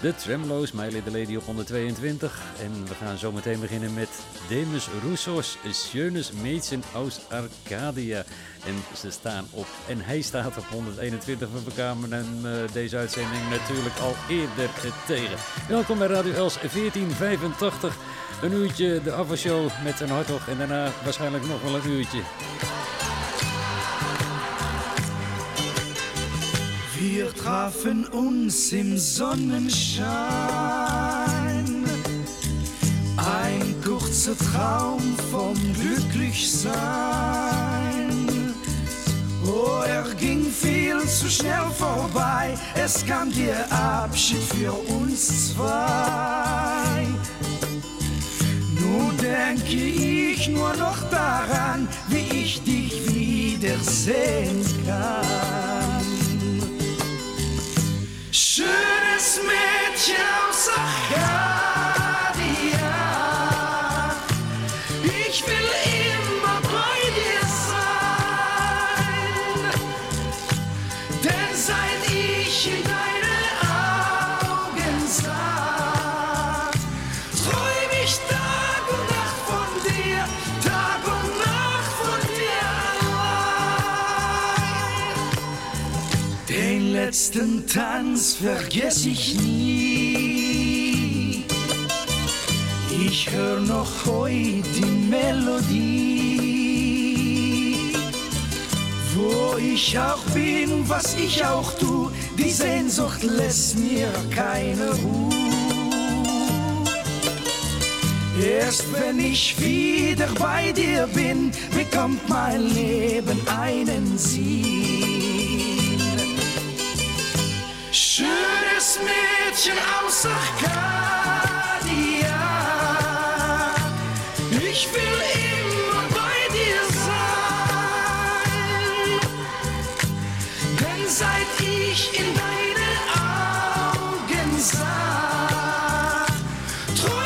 De Tremolo's, My Little Lady op 122. En we gaan zo meteen beginnen met Demus Roussos, Schönes Mädchen aus Arcadia. En ze staan op, en hij staat op 121. We bekamen hem eh, deze uitzending natuurlijk al eerder tegen. Welkom bij Radio Els 1485. Een uurtje de afwasshow met een hartog en daarna waarschijnlijk nog wel een uurtje. Wir trafen uns im Sonnenschein. Ein kurzer Traum vom Glücklichsein. Oh, er ging viel zu schnell vorbei. Es kam der Abschied für uns zwei. Nun denke ich nur noch daran, wie ich dich wiedersehen kann. Schönes Mädchen aus Arcadia. Ich will letzten Tanz vergess ich nie. Ich hör noch heute die Melodie. Wo ich auch bin, was ich auch tu, die Sehnsucht lässt mir keine Ruhe. Erst wenn ich wieder bei dir bin, bekommt mein Leben einen Sinn. Schönes Mädchen aus Arcadia. Ich will immer bei dir sein. Denn seit ich in deine Augen sah, träum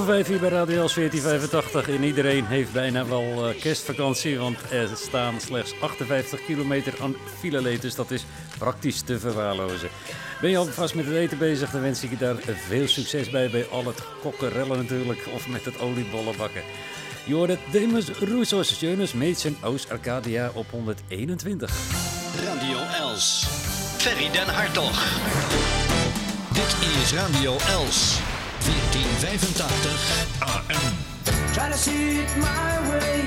over vijf hier bij Radio Els 1485 en iedereen heeft bijna wel eh, kerstvakantie, want er staan slechts 58 kilometer aan fileleed, dus dat is praktisch te verwaarlozen. Ben je alvast met het eten bezig, dan wens ik je daar veel succes bij, bij al het kokkerellen natuurlijk, of met het oliebollen bakken. Je hoort het Demus Roussos, Jonas Mädchen aus Arcadia op 121. Radio Els. Ferry den Hartog. Dit is Radio Els. 1485 AM. Try to see it my way.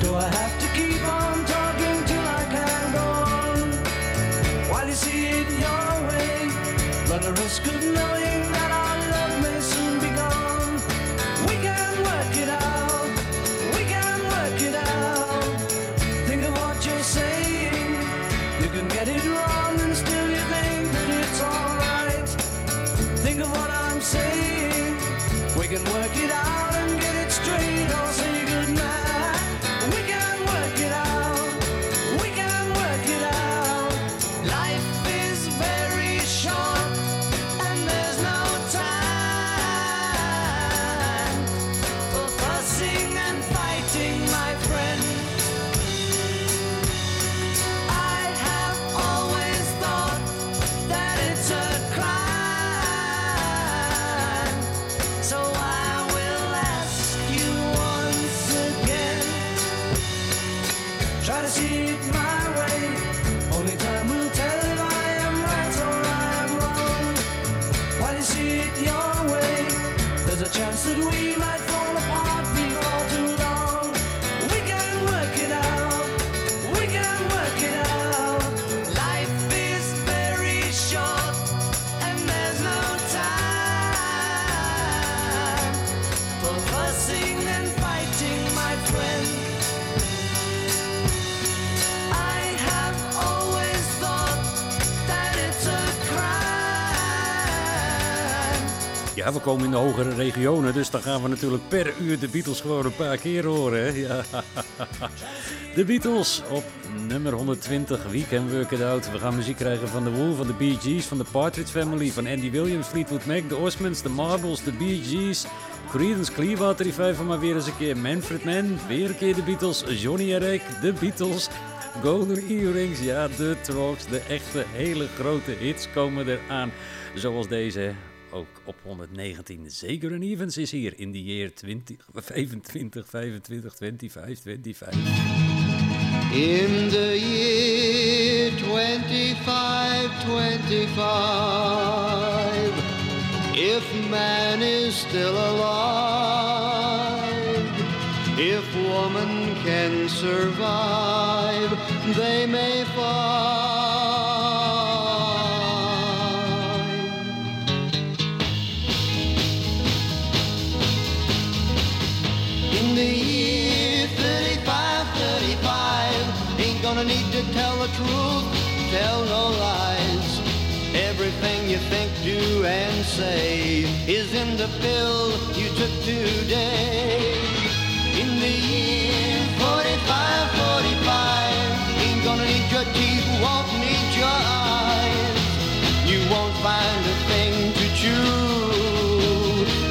Do I have to keep on talking till I can go on? While you see it your way, run the risk of knowing that our We komen in de hogere regionen, dus dan gaan we natuurlijk per uur de Beatles gewoon een paar keer horen. Ja. De Beatles op nummer 120, Weekend Work It Out. We gaan muziek krijgen van The Who, van de Bee Gees, van de Partridge Family, van Andy Williams, Fleetwood Mac, de Osmonds, de Marbles, de Bee Gees, Creedence Clearwater Revival, maar weer eens een keer Manfred Mann, weer een keer de Beatles, Johnny Eric, de Beatles, Golden Earrings, ja, de Trogs, de echte hele grote hits komen eraan. Zoals deze, ook op 119. Zeker een Evans is hier in de year 20, 25, 25, 25, 25. In the year 2525, if man is still alive, if woman can survive, they may find. And say is in the pill you took today. In the year 45, 45, ain't gonna need your teeth, won't need your eyes. You won't find a thing to chew.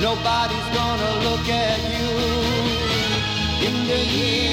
Nobody's gonna look at you. In the year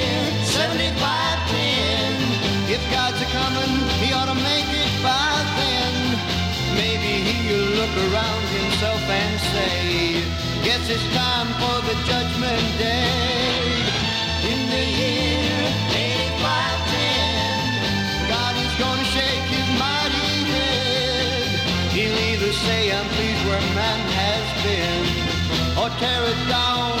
look around himself and say, Guess it's time for the judgment day. In the year 8510, God is gonna shake his mighty head. He'll either say, I'm pleased where man has been, or tear it down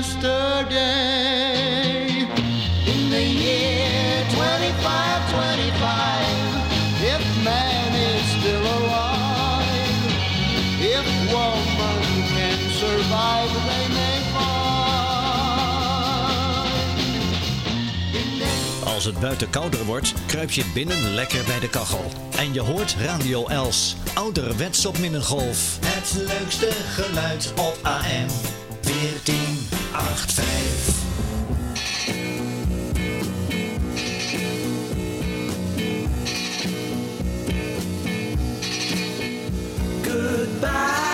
yesterday. In the year 2525, if man is still alive, if woman can survive, they may Als het buiten kouder wordt, kruip je binnen lekker bij de kachel. En je hoort Radio Els, ouderwets op middengolf. Het leukste geluid op AM 1485. Goodbye,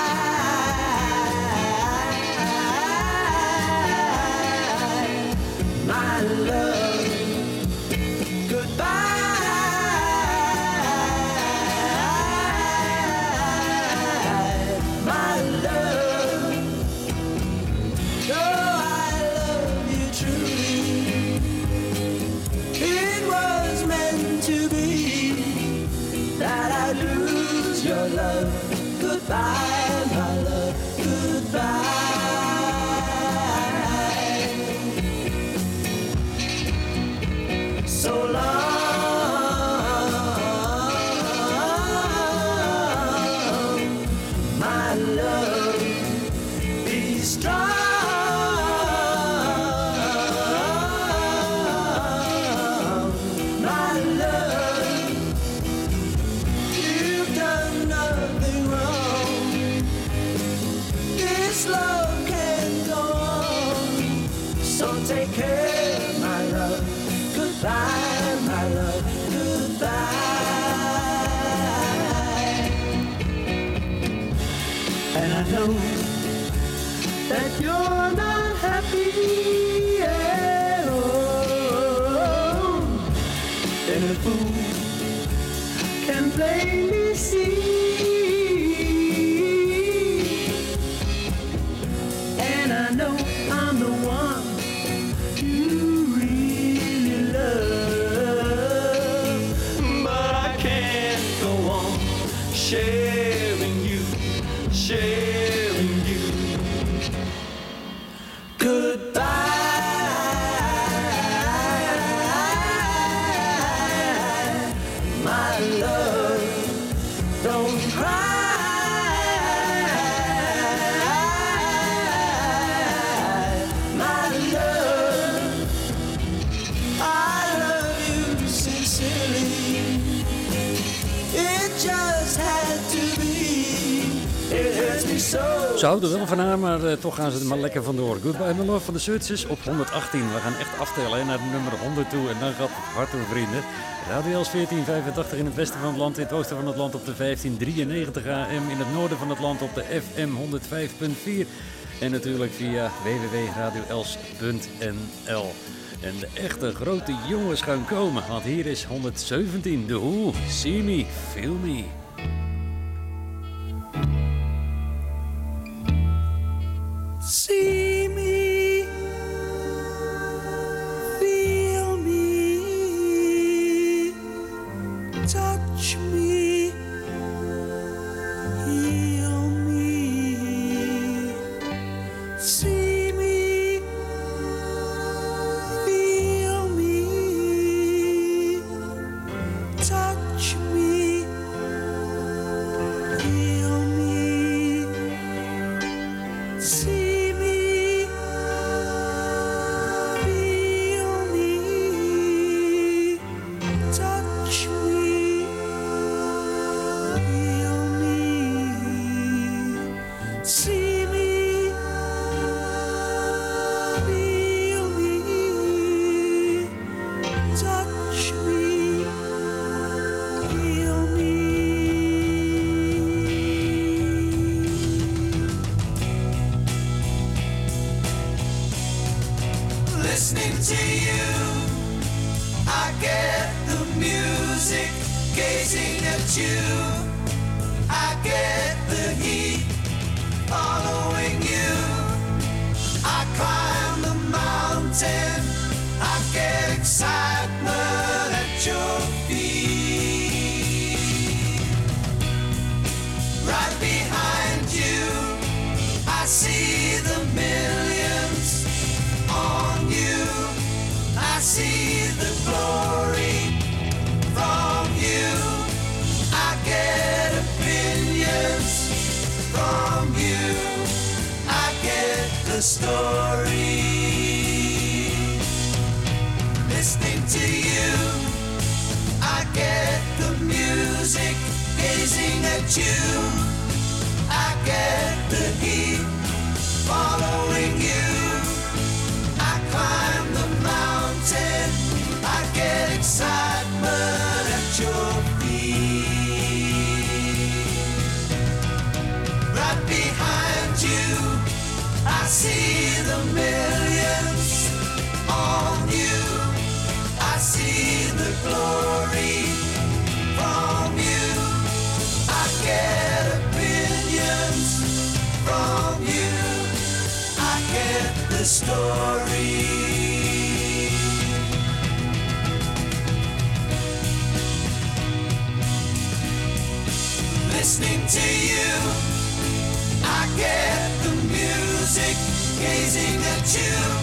Ze houden wel van aan, maar eh, toch gaan ze er maar lekker vandoor. Goodbye My Love van de Searchers op 118. We gaan echt aftellen naar de nummer 100 toe en dan gaat het hard door vrienden. Radio Els 1485 in het westen van het land, in het oosten van het land op de 1593 AM, in het noorden van het land op de FM 105.4 en natuurlijk via www.radioels.nl. En de echte grote jongens gaan komen, want hier is 117, de Who, See Me, Feel Me. See me, story. Listening to you, I get the music, gazing at you.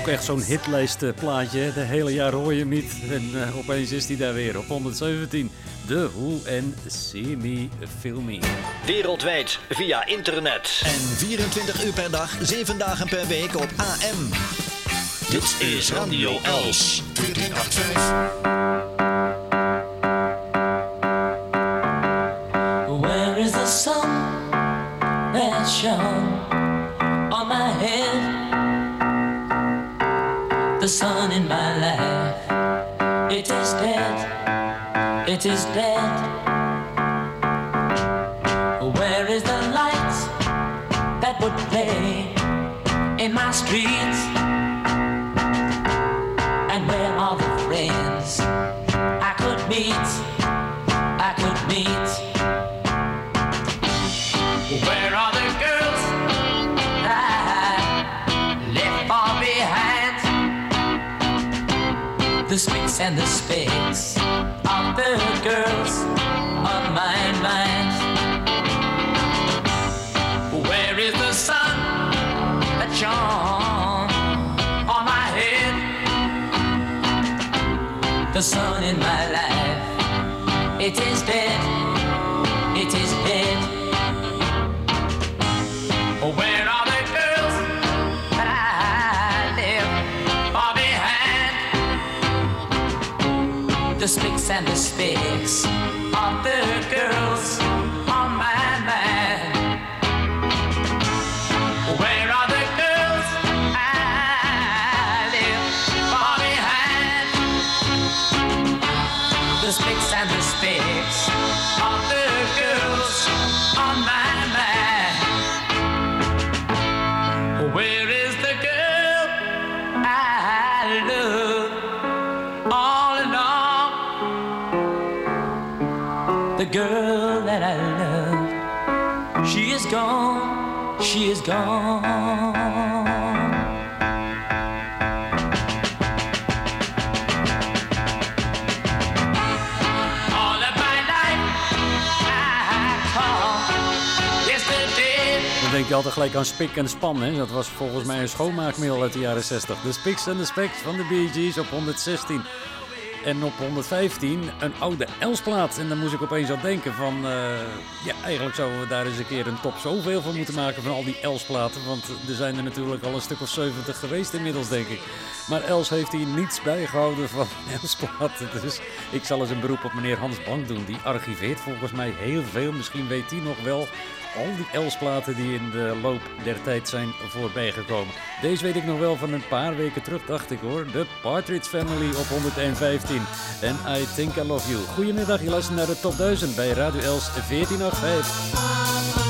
ook echt zo'n hitlijstplaatje. Eh, De hele jaar hoor je hem niet. En eh, opeens is hij daar weer op 117. De Who en Semi Filming. Wereldwijd via internet. En 24 uur per dag, 7 dagen per week op AM. Dit is Radio Els. Where is the sun that shone? Sun in my life, it is dead, it is dead. Where is the light that would play in my streets? And the specks of the girls on my mind. Where is the sun that shone on my head? The sun in my life, it is dead, and Dan denk je altijd gelijk aan Spik en Span. Hè? Dat was volgens mij een schoonmaakmiddel uit de jaren 60. De Spiks en de Speks van de Bee Gees op 116. En op 115 een oude Elsplaat. En dan moest ik opeens aan denken van... eh, ja, eigenlijk zouden we daar eens een keer een top zoveel van moeten maken van al die Els-platen. Want er zijn er natuurlijk al een stuk of 70 geweest inmiddels, denk ik. Maar Els heeft hier niets bijgehouden van Els-platen. Dus ik zal eens een beroep op meneer Hans Bank doen. Die archiveert volgens mij heel veel. Misschien weet hij nog wel al die Els-platen die in de loop der tijd zijn voorbijgekomen. Deze weet ik nog wel van een paar weken terug, dacht ik hoor. De Partridge Family op 115. En I Think I Love You. Goedemiddag, je luistert naar de top 1000 bij Radio Els 1485.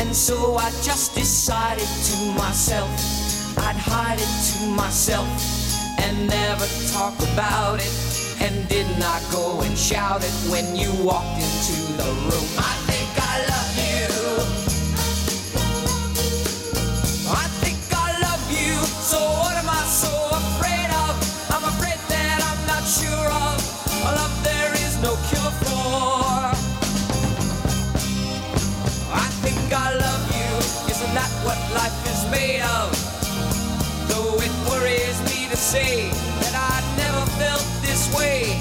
and so I just decided to myself I'd hide it to myself and never talk about it. And did not go and shout it when you walked into the room. I think I love you. Say that I never felt this way.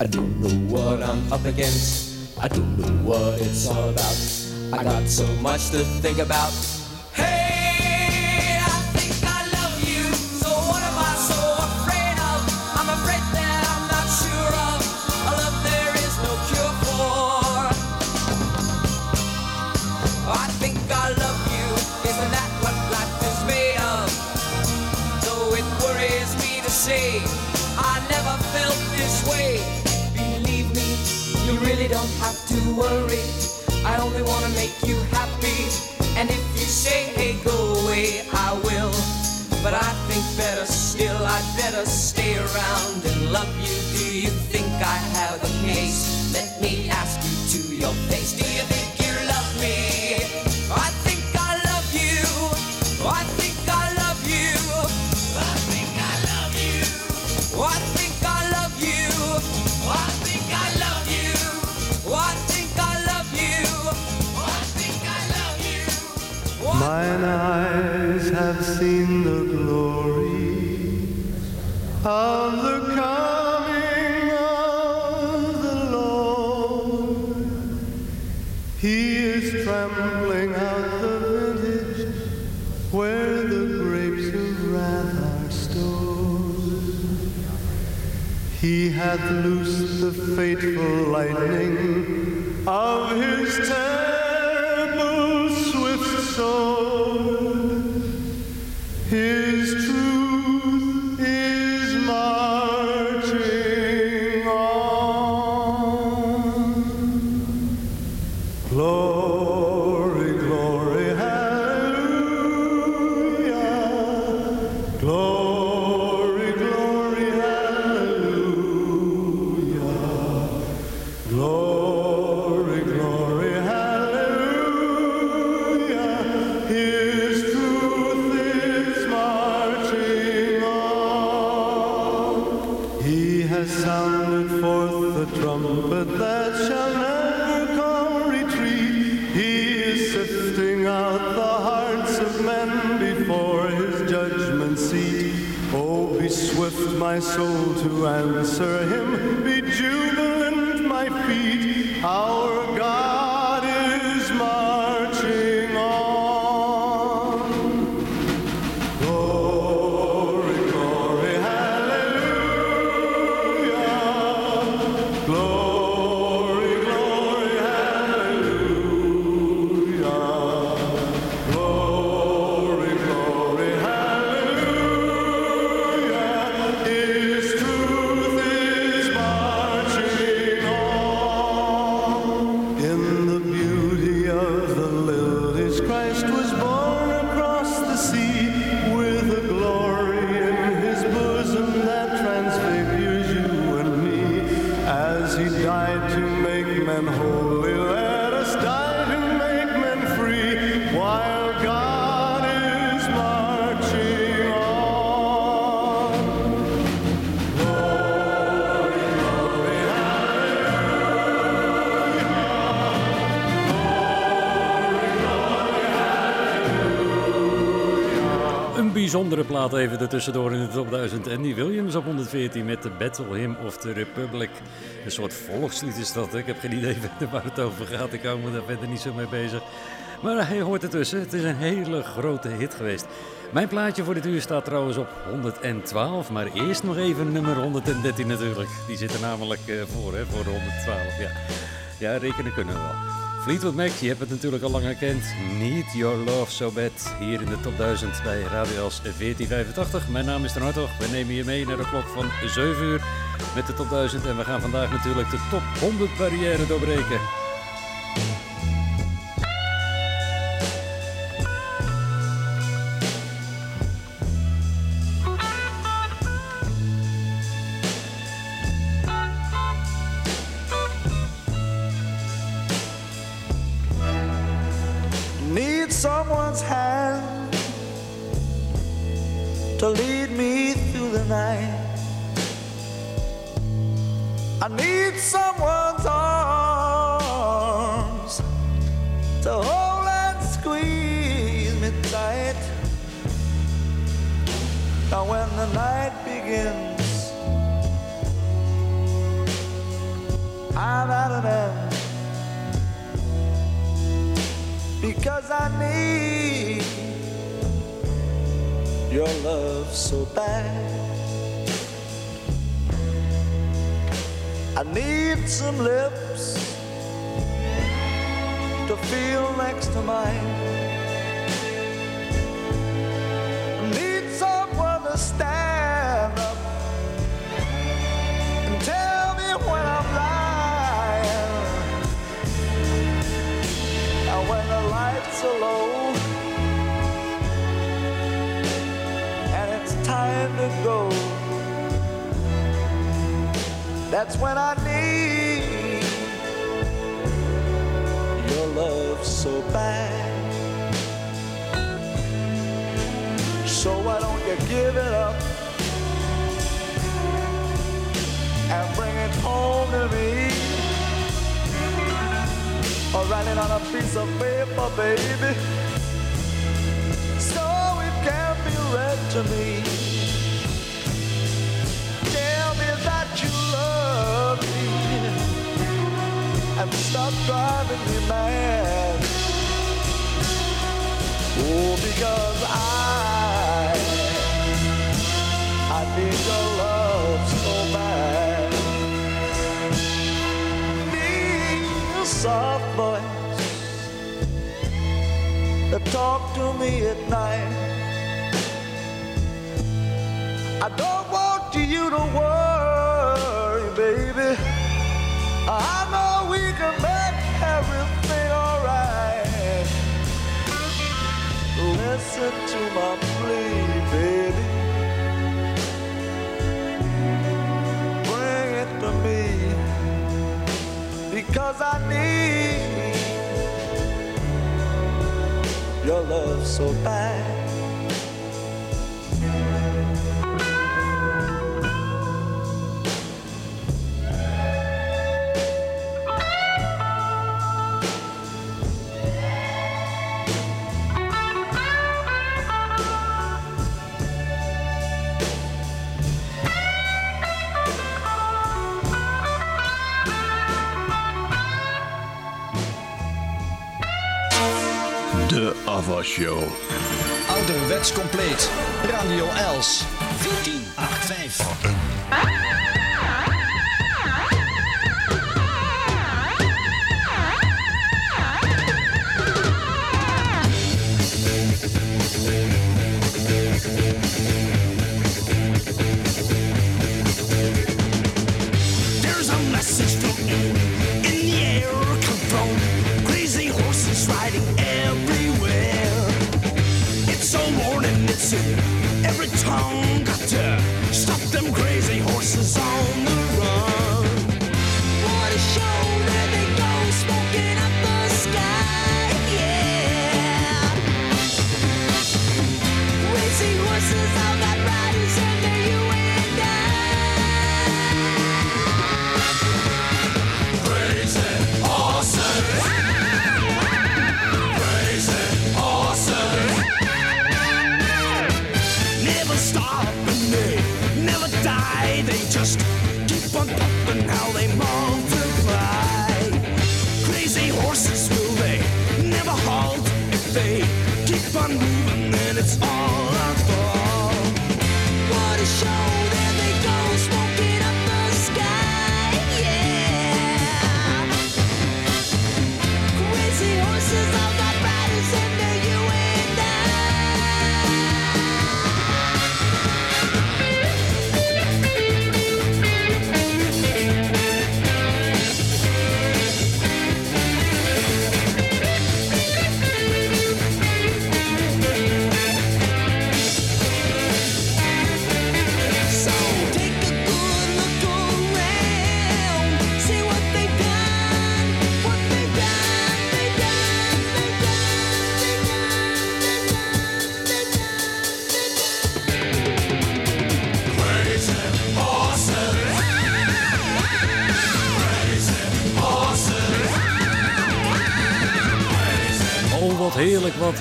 I don't know what I'm up against. I don't know what it's all about. I got so much to think about. Don't have to worry. I only wanna make you happy. And if you say, hey, go away, I will. But I bijzondere plaat even ertussendoor in de top 1000. Andy Williams op 114 met de Battle Hymn of the Republic. Een soort volkslied is dat. Ik heb geen idee waar het over gaat. Ik hou me daar verder niet zo mee bezig. Maar hij hoort ertussen. Het is een hele grote hit geweest. Mijn plaatje voor dit uur staat trouwens op 112. Maar eerst nog even nummer 113 natuurlijk. Die zit er namelijk eh, voor, hè, voor de 112. Ja. ja, rekenen kunnen we wel. Fleetwood Mac, je hebt het natuurlijk al lang herkend. Need Your Love So Bad. Hier in de top 1000 bij Radio Els 1485. Mijn naam is Ten Hartog. We nemen je mee naar de klok van 7 uur met de top 1000. En we gaan vandaag natuurlijk de top 100 barrière doorbreken. love so bad.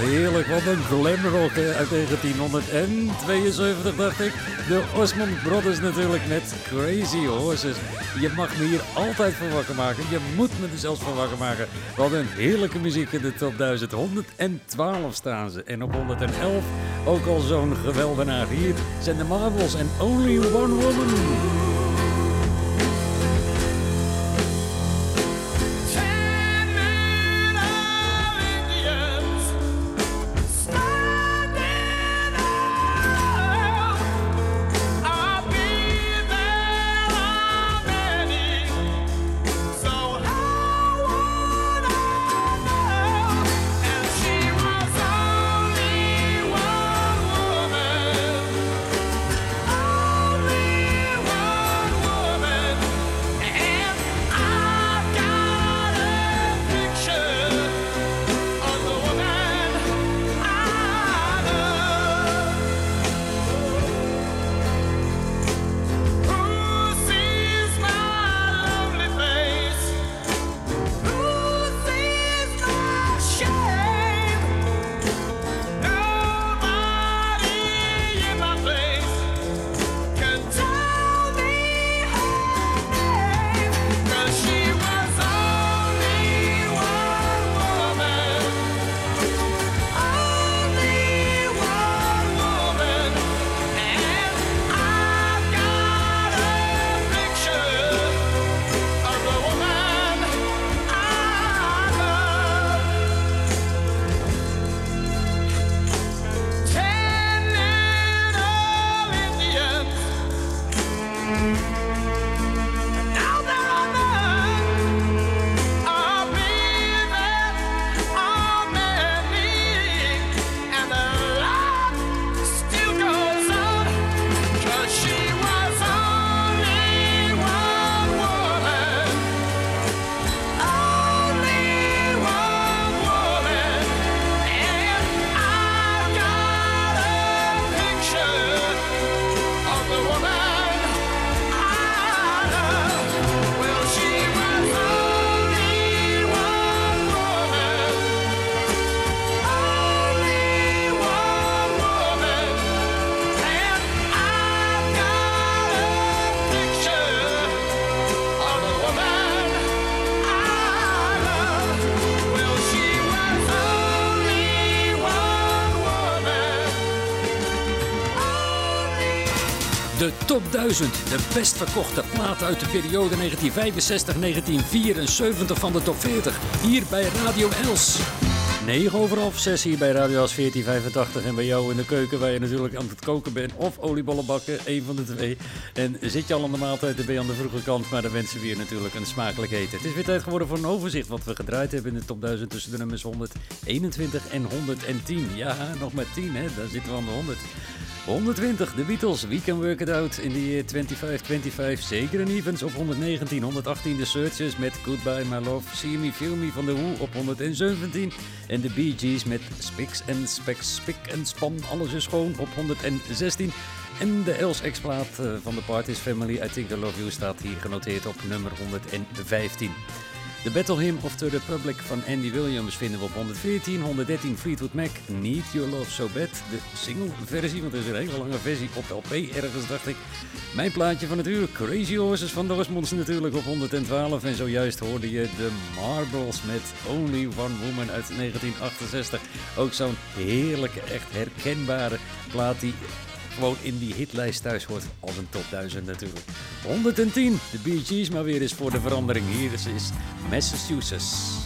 heerlijk, wat een glamrock uit 1972 dacht ik. De Osmond Brothers natuurlijk met Crazy Horses. Je mag me hier altijd van wakker maken. Je moet me er zelfs van wakker maken. Wat een heerlijke muziek in de top 1000. 112 staan ze. En op 111 ook al zo'n geweldenaar. Hier zijn de Marvels en Only One Woman. 2000. De best verkochte plaat uit de periode 1965-1974 van de top 40. Hier bij Radio Els. 9 over half 6 hier bij Radio Els 1485 en bij jou in de keuken waar je natuurlijk aan het koken bent of oliebollen bakken, een van de twee. En zit je al aan de maaltijd, dan ben aan de vroege kant, maar dan wensen we je natuurlijk een smakelijk eten. Het is weer tijd geworden voor een overzicht wat we gedraaid hebben in de top 1000 tussen de nummers 121 en 110. Ja, nog maar 10 hè, daar zitten we aan de 100. 120, de Beatles, We Can Work It Out in Year 25-25. Zeker een Evans op 119, 118 de Searchers met Goodbye My Love. See Me Feel Me van de Who op 117. En de Bee Gees met Spiks en Speks, Spik en Span, alles is schoon op 116. En de Els X-plaat eh, van de Parties Family, I Think I Love You, staat hier genoteerd op nummer 115. De Battle Hymn of the Republic van Andy Williams vinden we op 114. 113 Fleetwood Mac, Need Your Love So Bad. De single versie, want er is een hele lange versie op LP ergens, dacht ik. Mijn plaatje van het uur, Crazy Horses van de Osmonds natuurlijk op 112. En zojuist hoorde je de Marbles met Only One Woman uit 1968. Ook zo'n heerlijke, echt herkenbare plaat die gewoon in die hitlijst thuis hoort als een top 1000 natuurlijk. 110, de Bee maar weer eens voor de verandering. Hier is Massachusetts.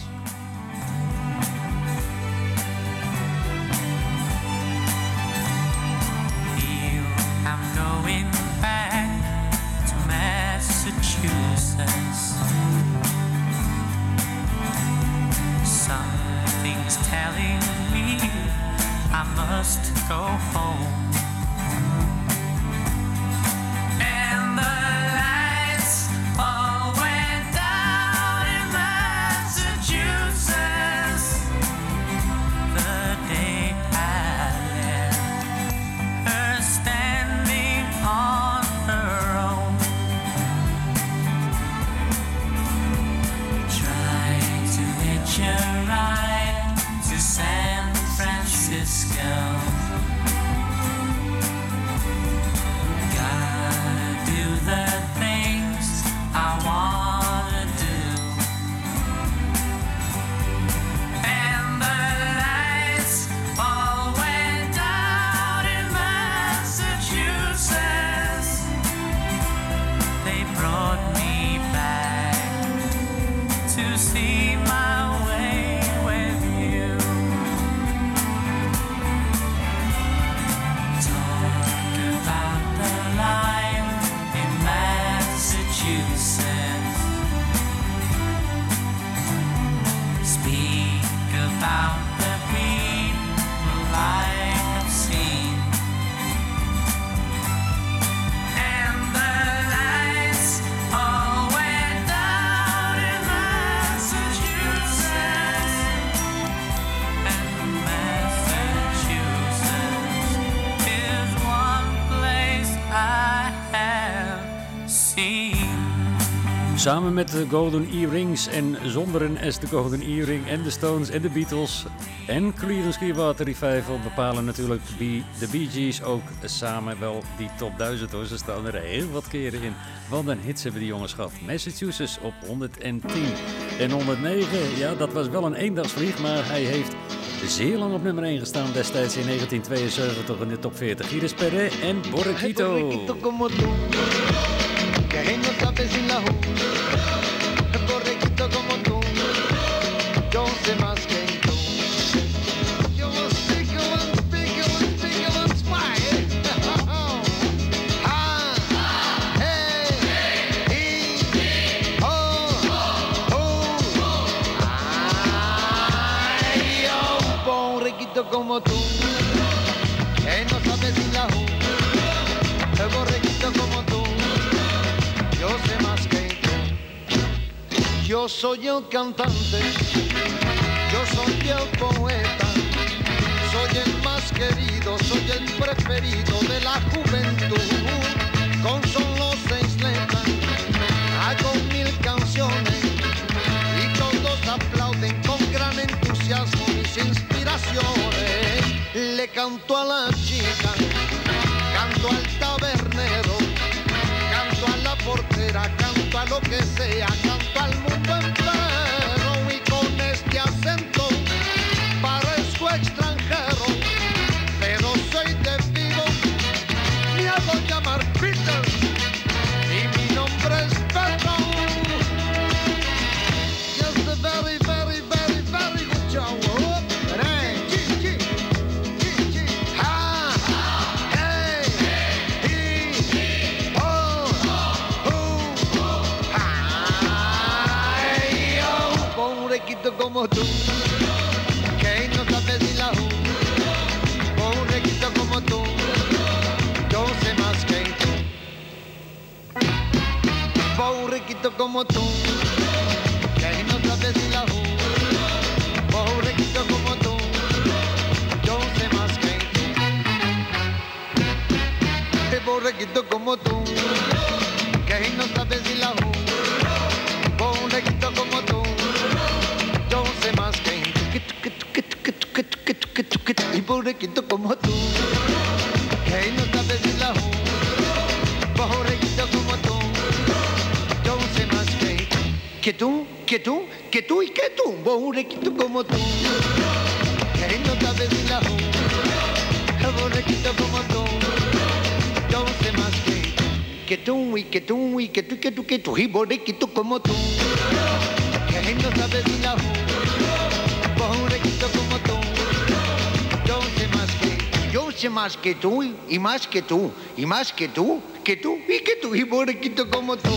Met de Golden Earrings en zonder een S de Golden Earring en de Stones en de Beatles en Creedence Clearwater Revival bepalen natuurlijk de Bee Gees ook samen wel die top 1000 hoor. Ze staan er heel wat keren in. Wat een hits hebben die jongens gehad. Massachusetts op 110 en 109. Ja, dat was wel een eendagsvlieg, maar hij heeft zeer lang op nummer 1 gestaan destijds in 1972 in de top 40. Hier is Perret en Borrequito. Como tú, que no sabe sin la ju. El borreguito como tú, yo sé más que tú. Yo soy el cantante, yo soy el poeta, soy el más querido, soy el preferido de la juventud. Le canto a la chica, canto al tabernero, canto a la portera, canto a lo que sea, canto como tú, que no sabes ni la U. Borreguito como tú, yo sé más que tú. Borreguito como tú, que no sabes ni la U. Borreguito como tú, yo sé más que tú. De borreguito como tú, que no sabes ni la U. borreguito como tú, que no sabes ni la. Borreguito como tú, yo sé más que. Que tú, que tú, que tú y que tú, borreguito como tú, que no sabes ni la. Borreguito como tú, yo sé más que. Que tú y que tú y que tú y que tú, que tú y como tú, que no sabes ni sé más que tú y más que tú y más que tú, que tú y que tú y borreguito como tú,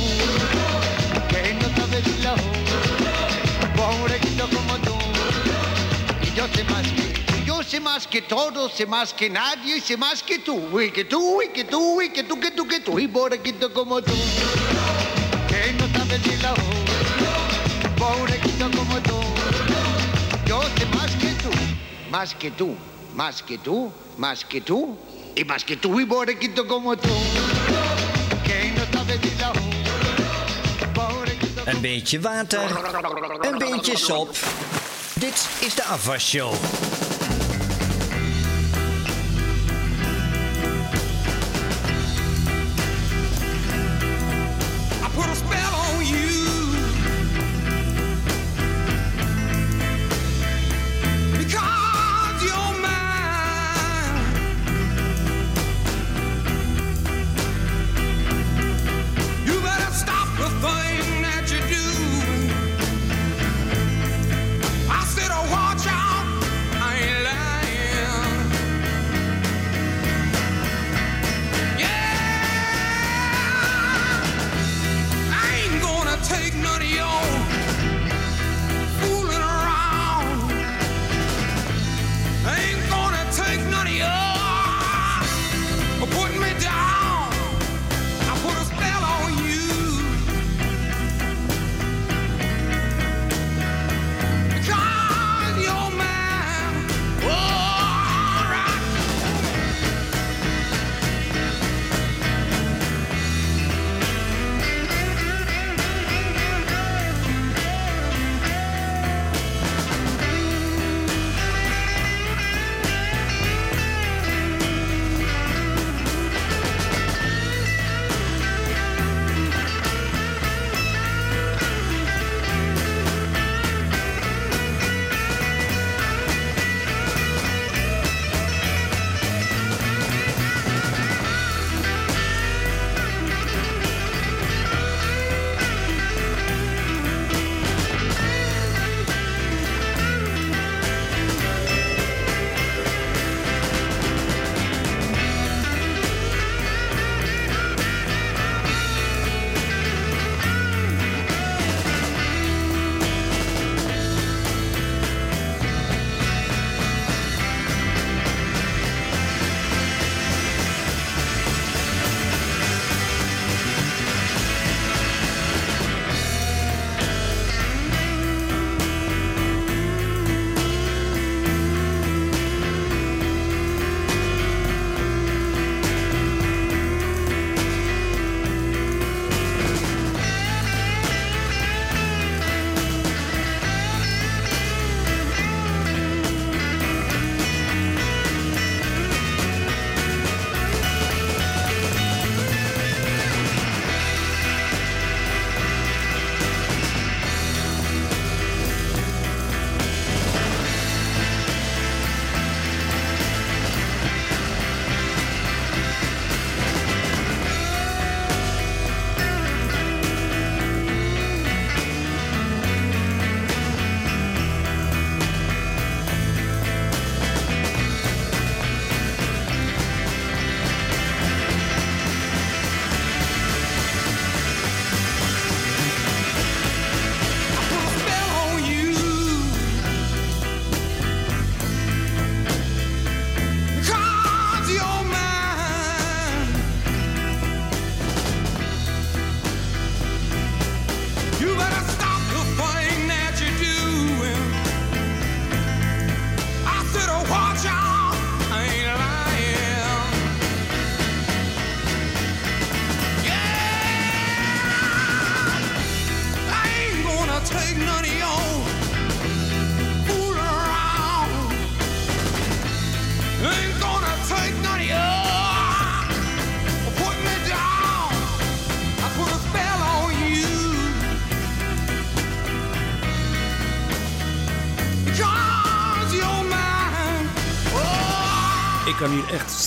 que no sabes la U. Borreguito como tú, y yo sé más que. Yo sé más que todo, sé más que nadie, y sé más que tú, y que tú, y que tú, y que tú, que tú, que tú, y borreguito como tú, que no sabes ni la U. Borreguito como tú, yo sé más que tú, más que tú, más que tú, más que tú, y más que tú, y como tú. Een beetje water, een beetje sop. Dit is de afwasshow.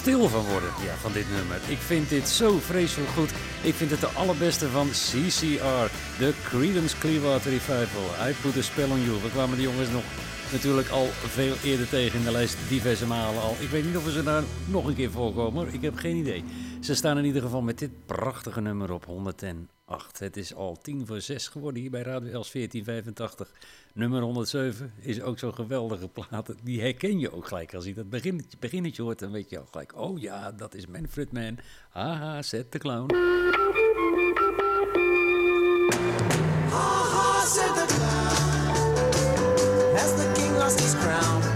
Stil van worden, ja, van dit nummer. Ik vind dit zo vreselijk goed. Ik vind het de allerbeste van CCR, de Creedence Clearwater Revival. I Put a Spell on You. We kwamen de jongens nog natuurlijk al veel eerder tegen in de lijst, diverse malen al. Ik weet niet of we ze daar nog een keer voorkomen, ik heb geen idee. Ze staan in ieder geval met dit prachtige nummer op 108. Het is al tien voor zes geworden hier bij Radio Els 1485. Nummer 107 is ook zo'n geweldige plaat. Die herken je ook gelijk. Als je dat beginnetje, beginnetje hoort, dan weet je al gelijk... Oh ja, dat is Manfred Mann. Haha, zet de clown. Ha said the clown. As the king lost his crown,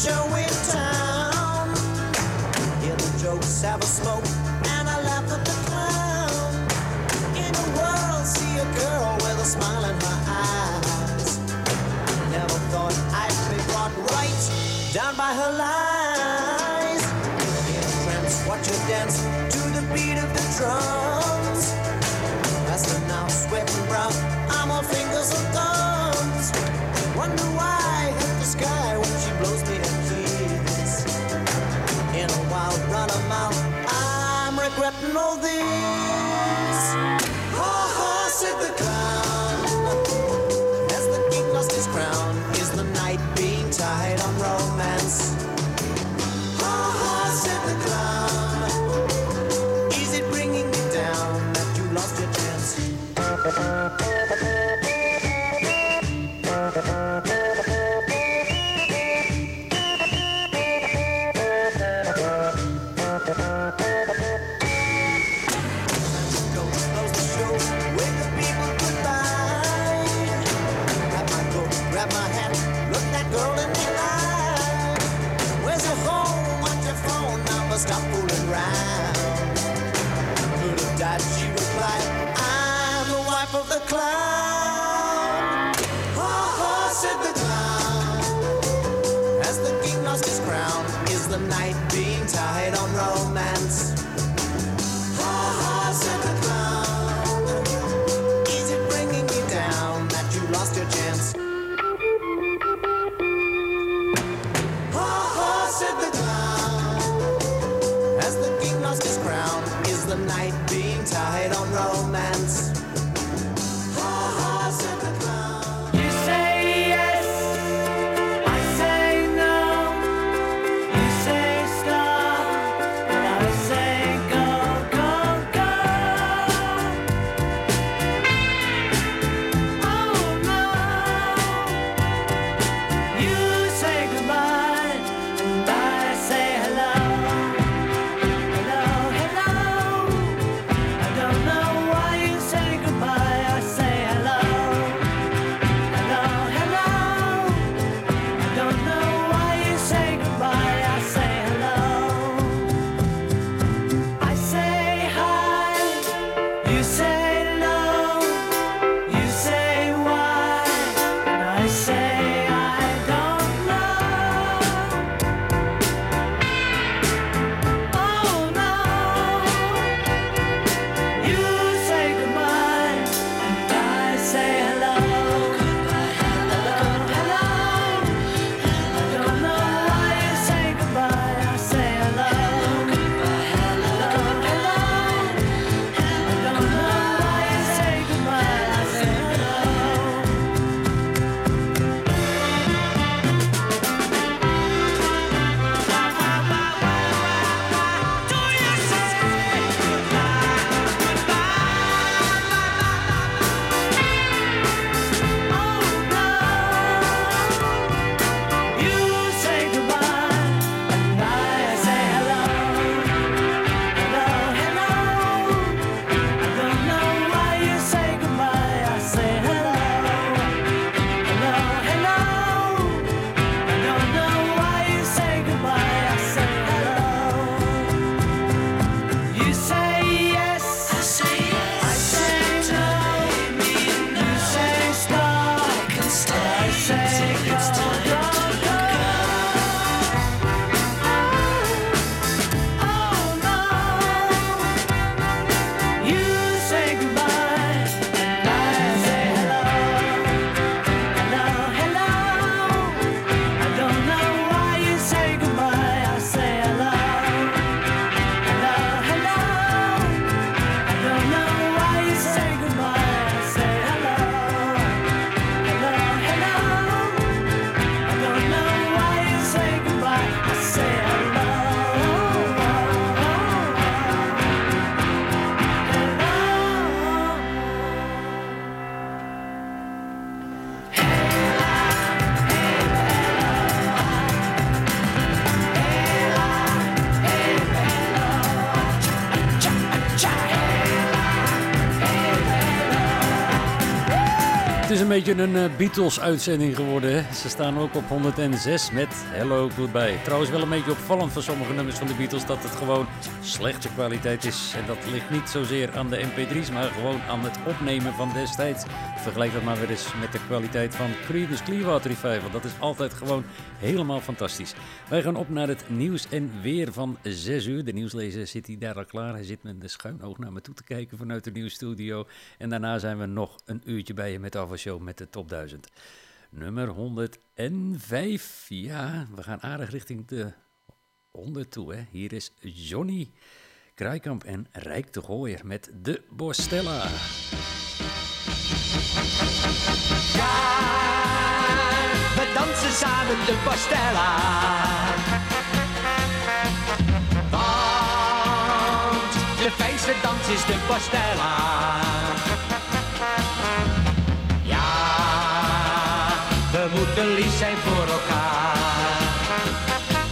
show in town. Hear the jokes, have a smoke, and I laugh at the clown. In a world, see a girl with a smile in her eyes. Never thought I'd be brought right down by her lies. In a trance, watch her dance to the beat of the drums. know this. Beetje een eh, Beatles-uitzending geworden. Hè? Ze staan ook op 106 met Hello Goodbye. Trouwens wel een beetje opvallend van sommige nummers van de Beatles... dat het gewoon slechte kwaliteit is. En dat ligt niet zozeer aan de mp3's... maar gewoon aan het opnemen van destijds. Vergelijk dat maar weer eens met de kwaliteit van Creedence Clearwater Revival. Dat is altijd gewoon helemaal fantastisch. Wij gaan op naar het nieuws en weer van 6 uur. De nieuwslezer zit hier daar al klaar. Hij zit met een schuin oog naar me toe te kijken vanuit de nieuwsstudio. En daarna zijn we nog een uurtje bij je met de Show met de top 1000. Nummer 105. Ja, we gaan aardig richting de 100 toe. Hè. Hier is Johnny Kruikamp en Rijk de Gooier met de Bostella. We dansen samen de Bostella. Want de fijnste dans is de Bostella. Ja, we moeten lief zijn voor elkaar.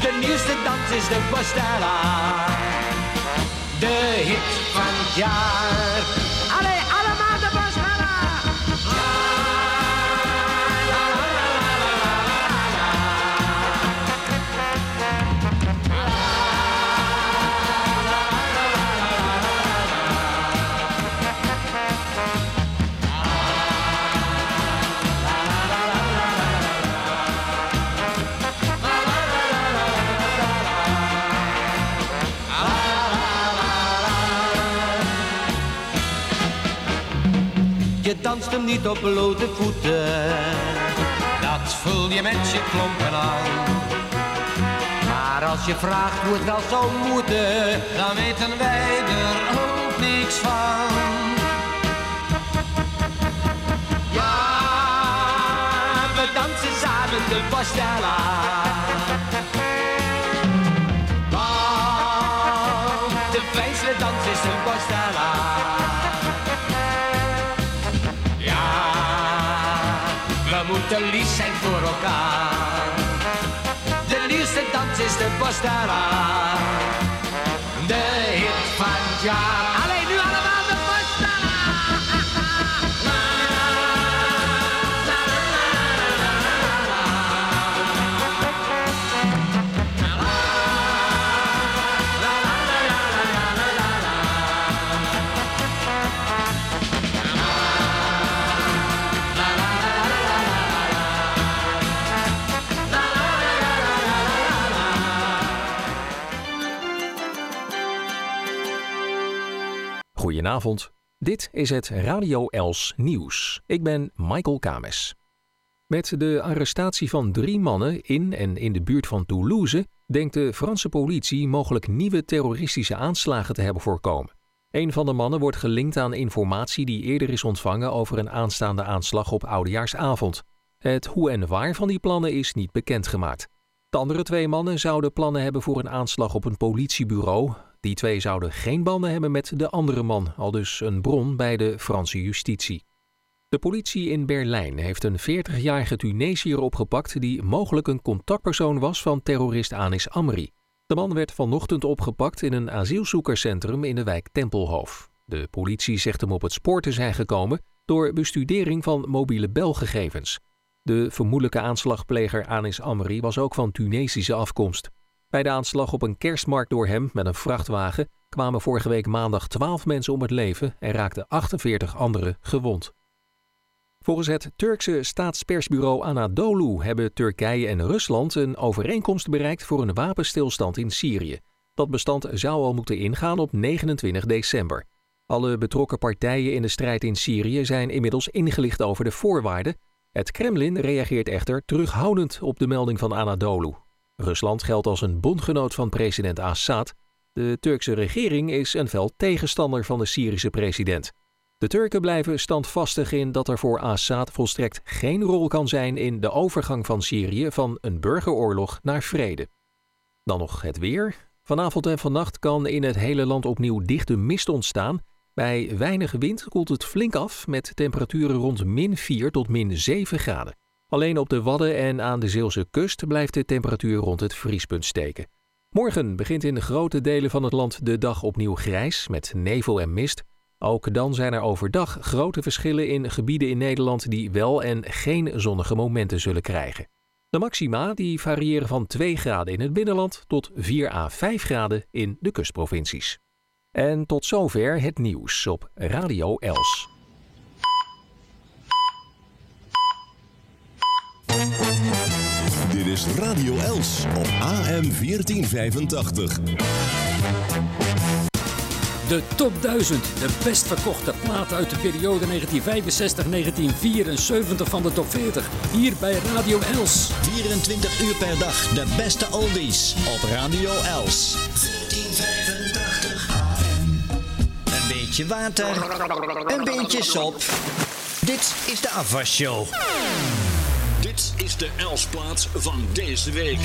De nieuwste dans is de Bostella. De hit van het jaar. Je danst hem niet op blote voeten. Dat voel je met je klompen aan. Maar als je vraagt hoe het wel zou moeten, dan weten wij er ook niks van. Ja, we dansen samen de Bostella. Want de fijnste dans is de Bostella. De liefste dans is de Bostella. De hit van het jaar. Dit is het Radio Els Nieuws. Ik ben Michael Kames. Met de arrestatie van drie mannen in en in de buurt van Toulouse denkt de Franse politie mogelijk nieuwe terroristische aanslagen te hebben voorkomen. Een van de mannen wordt gelinkt aan informatie die eerder is ontvangen over een aanstaande aanslag op Oudejaarsavond. Het hoe en waar van die plannen is niet bekendgemaakt. De andere twee mannen zouden plannen hebben voor een aanslag op een politiebureau. Die twee zouden geen banden hebben met de andere man, al dus een bron bij de Franse justitie. De politie in Berlijn heeft een 40-jarige Tunesiër opgepakt die mogelijk een contactpersoon was van terrorist Anis Amri. De man werd vanochtend opgepakt in een asielzoekerscentrum in de wijk Tempelhof. De politie zegt hem op het spoor te zijn gekomen door bestudering van mobiele belgegevens. De vermoedelijke aanslagpleger Anis Amri was ook van Tunesische afkomst. Bij de aanslag op een kerstmarkt door hem met een vrachtwagen kwamen vorige week maandag 12 mensen om het leven en raakten 48 anderen gewond. Volgens het Turkse staatspersbureau Anadolu hebben Turkije en Rusland een overeenkomst bereikt voor een wapenstilstand in Syrië. Dat bestand zou al moeten ingaan op 29 december. Alle betrokken partijen in de strijd in Syrië zijn inmiddels ingelicht over de voorwaarden. Het Kremlin reageert echter terughoudend op de melding van Anadolu. Rusland geldt als een bondgenoot van president Assad. De Turkse regering is een fel tegenstander van de Syrische president. De Turken blijven standvastig in dat er voor Assad volstrekt geen rol kan zijn in de overgang van Syrië van een burgeroorlog naar vrede. Dan nog het weer. Vanavond en vannacht kan in het hele land opnieuw dichte mist ontstaan. Bij weinig wind koelt het flink af met temperaturen rond min 4 tot min 7 graden. Alleen op de Wadden en aan de Zeelse kust blijft de temperatuur rond het vriespunt steken. Morgen begint in grote delen van het land de dag opnieuw grijs met nevel en mist. Ook dan zijn er overdag grote verschillen in gebieden in Nederland die wel en geen zonnige momenten zullen krijgen. De maxima die variëren van 2 graden in het binnenland tot 4 à 5 graden in de kustprovincies. En tot zover het nieuws op Radio Els. Dit is Radio Els op AM 1485. De top 1000, de best verkochte platen uit de periode 1965-1974 van de top 40. Hier bij Radio Els. 24 uur per dag de beste oldies op Radio Els. 1485 AM. Een beetje water, een beetje sop. Dit is de afwasshow. Dit is de Elsplaats van deze week.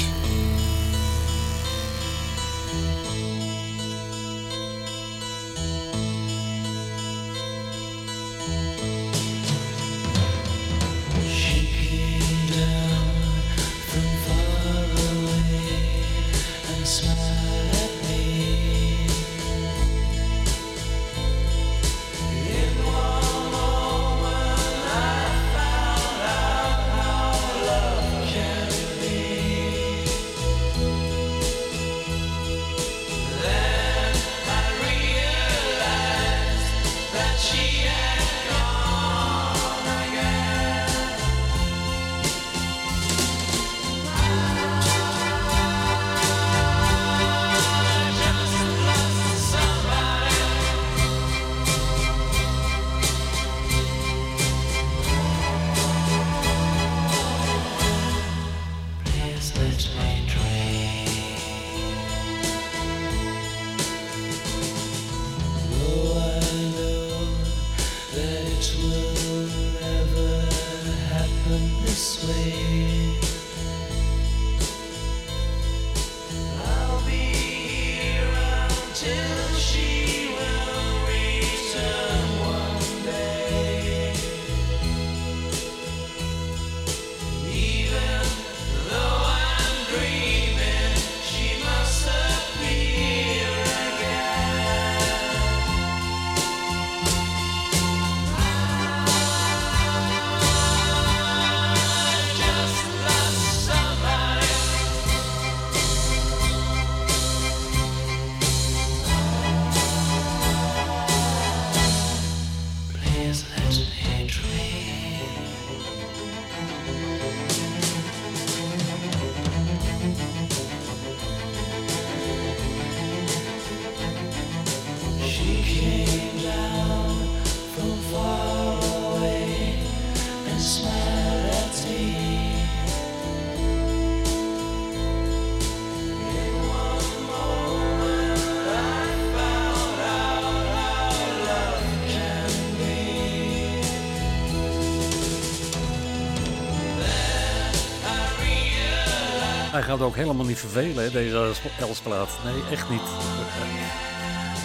Gaat ook helemaal niet vervelen, deze Els- Elsplaat. Nee, echt niet.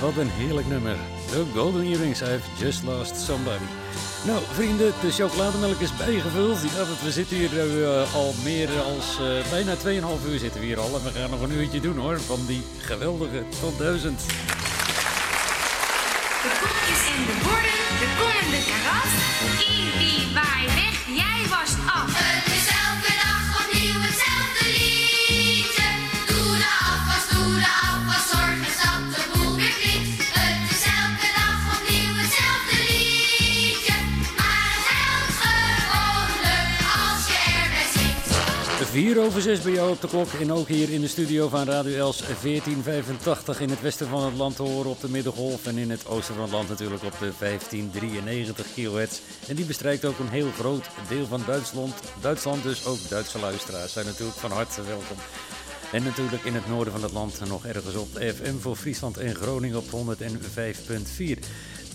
Wat een heerlijk nummer. The Golden Earrings, I've just lost somebody. Nou, vrienden, de chocolademelk is bijgevuld. Want we zitten hier eh, al meer als eh, bijna 2,5 uur zitten we hier al. En we gaan nog een uurtje doen hoor, van die geweldige top 1000. De koekjes en de borden, de kom en de karas. Ibi, waai weg, jij was af. 4 over 6 bij jou op de klok. En ook hier in de studio van Radio Els 1485 in het westen van het land te horen op de Middengolf. En in het oosten van het land natuurlijk op de 1593 kilohertz. En die bestrijkt ook een heel groot deel van Duitsland. Duitsland dus ook Duitse luisteraars zijn natuurlijk van harte welkom. En natuurlijk in het noorden van het land nog ergens op de FM voor Friesland en Groningen op 105.4.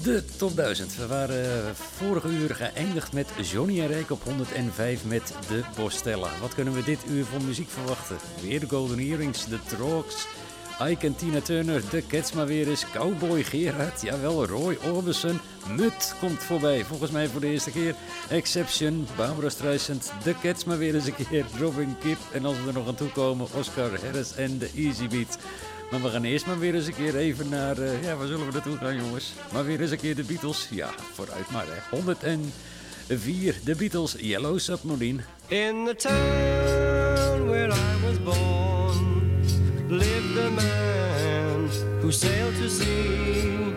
De top 1000. We waren eh, vorige uur geëindigd met Johnny en Rijk op 105 met de Bostella. Wat kunnen we dit uur voor muziek verwachten? Weer de Golden Earrings, de Trogs, Ike en Tina Turner, de Cats maar weer eens, Cowboy Gerard, jawel, Roy Orbison, Mut komt voorbij, volgens mij voor de eerste keer, Exception, Barbara Streisand, de Cats maar weer eens een keer, Robin Kipp en als we er nog aan toe komen, Oscar Harris en de Easy Beat. Maar we gaan eerst maar weer eens een keer even naar... Uh, ja, waar zullen we naartoe gaan, jongens? Maar weer eens een keer de Beatles. Ja, vooruit maar, hè. 104, de Beatles, Yellow Submarine. In the town where I was born Lived a man who sailed to sea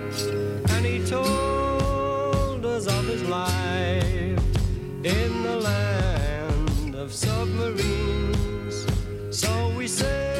And he told us of his life In the land of submarines So we sailed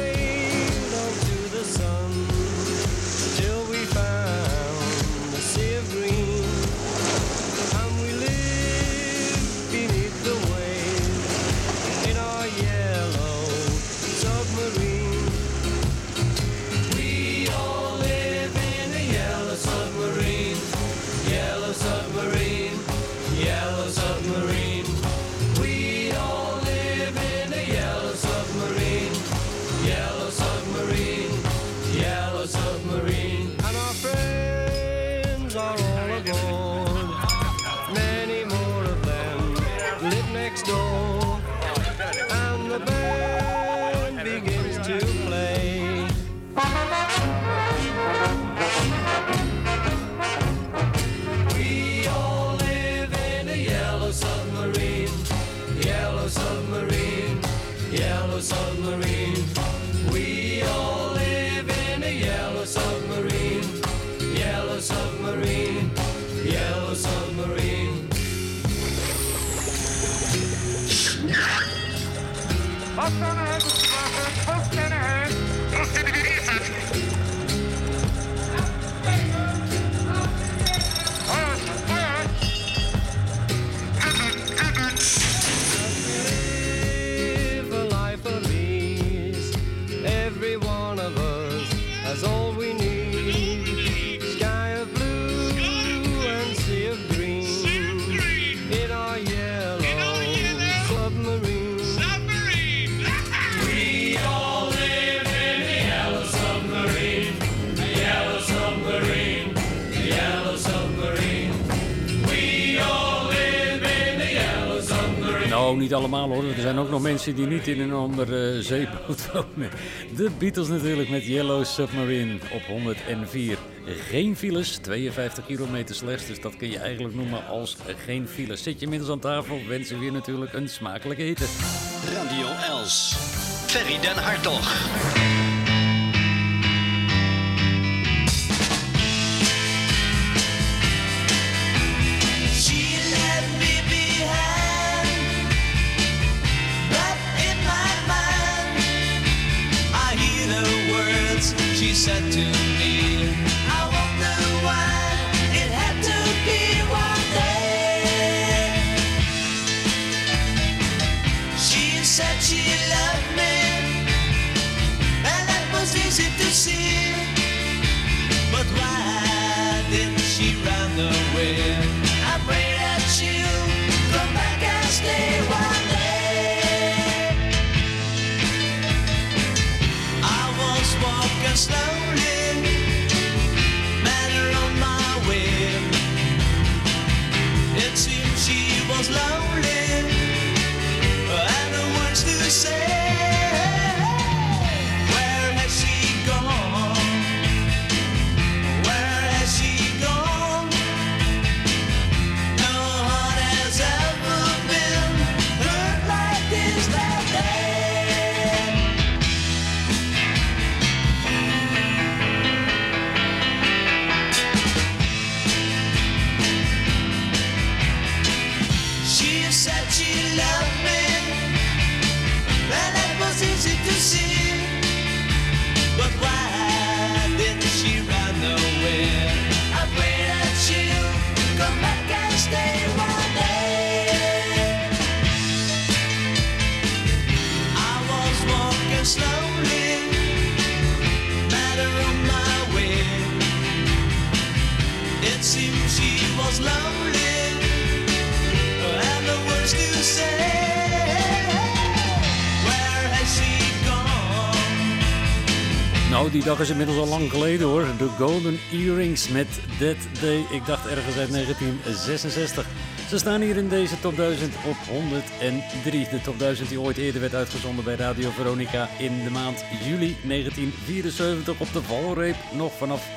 niet allemaal hoor, er zijn ook nog mensen die niet in een andere eh, zeeboot wonen. De Beatles natuurlijk met Yellow Submarine op 104. Geen files, 52 kilometer slechts, dus dat kun je eigenlijk noemen als geen files. Zit je inmiddels aan tafel, wensen we je natuurlijk een smakelijk eten. Radio Els, Ferry den Hartog. she said to me. You said you loved me. Nou, die dag is inmiddels al lang geleden hoor. De Golden Earrings met That Day. Ik dacht ergens uit 1966. Ze staan hier in deze top 1000 op 103. De top 1000 die ooit eerder werd uitgezonden bij Radio Veronica in de maand juli 1974 op de valreep. Nog vanaf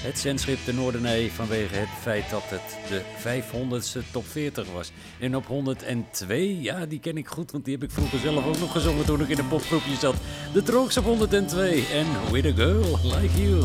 het zendschip de Noordenij vanwege het feit dat het de 500ste top 40 was. En op 102, ja die ken ik goed, want die heb ik vroeger zelf ook nog gezongen toen ik in een popgroepje zat. De Trooks op 102 en With a Girl Like You.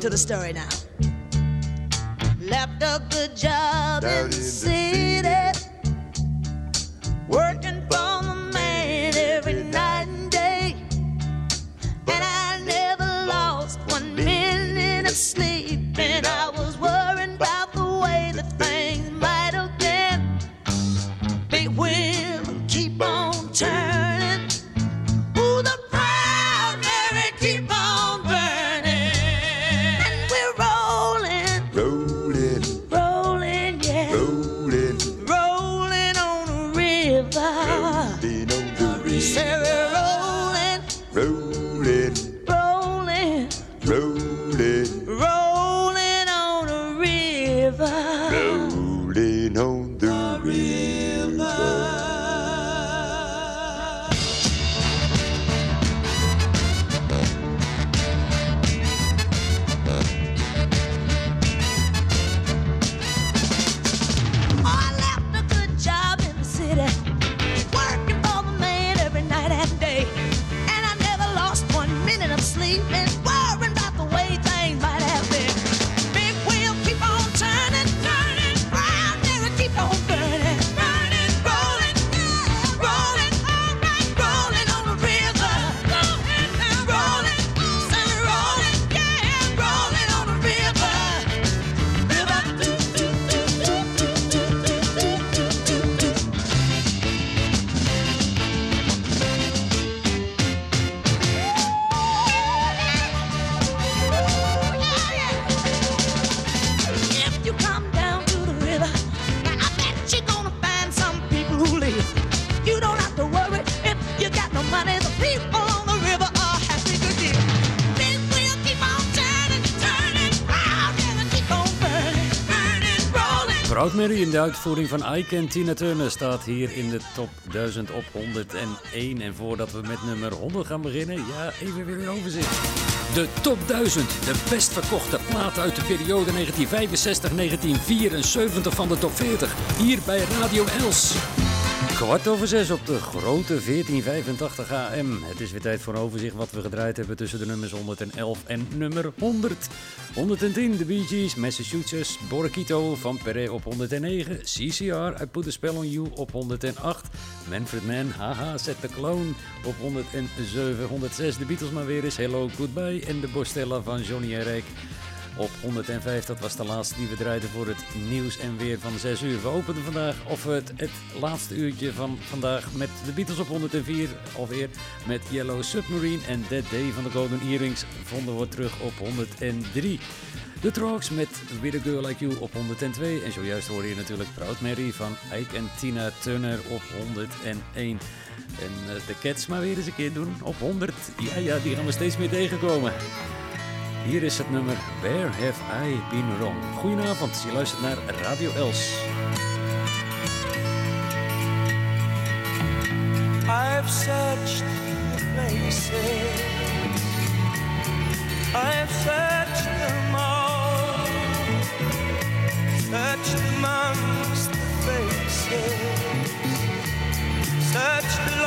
Listen to the story now. Left a good job in the city, working de uitvoering van Ike en Tina Turner staat hier in de top 1000 op 101. En voordat we met nummer 100 gaan beginnen, ja, even weer een overzicht. De top 1000, de best verkochte platen uit de periode 1965-1974 van de top 40. Hier bij Radio Els. Kwart over zes op de grote 1485 AM. Het is weer tijd voor een overzicht wat we gedraaid hebben tussen de nummers 111 en nummer 100. 110 de Bee Gees, Massachusetts, Borikito van Perret op 109, CCR, I Put a Spell on You op 108, Manfred Mann, Haha, Set the Clone op 107, 106 de Beatles maar weer eens, Hello Goodbye en de Bostella van Johnny Herrick op 105. Dat was de laatste die we draaiden voor het nieuws en weer van 6 uur. We openen vandaag, of het, het laatste uurtje van vandaag met de Beatles op 104 alweer. Met Yellow Submarine en That Day van de Golden Earrings vonden we terug op 103. De Trogs met With a Girl Like You op 102. En zojuist hoorde je natuurlijk Proud Mary van Ike en Tina Turner op 101. En eh, de Cats maar weer eens een keer doen op 100. Ja, ja, die gaan we steeds meer tegenkomen. Hier is het nummer Where Have I Been Wrong. Goedenavond, je luistert naar Radio Els. I've searched the places, I've searched them all, searched amongst the faces, searched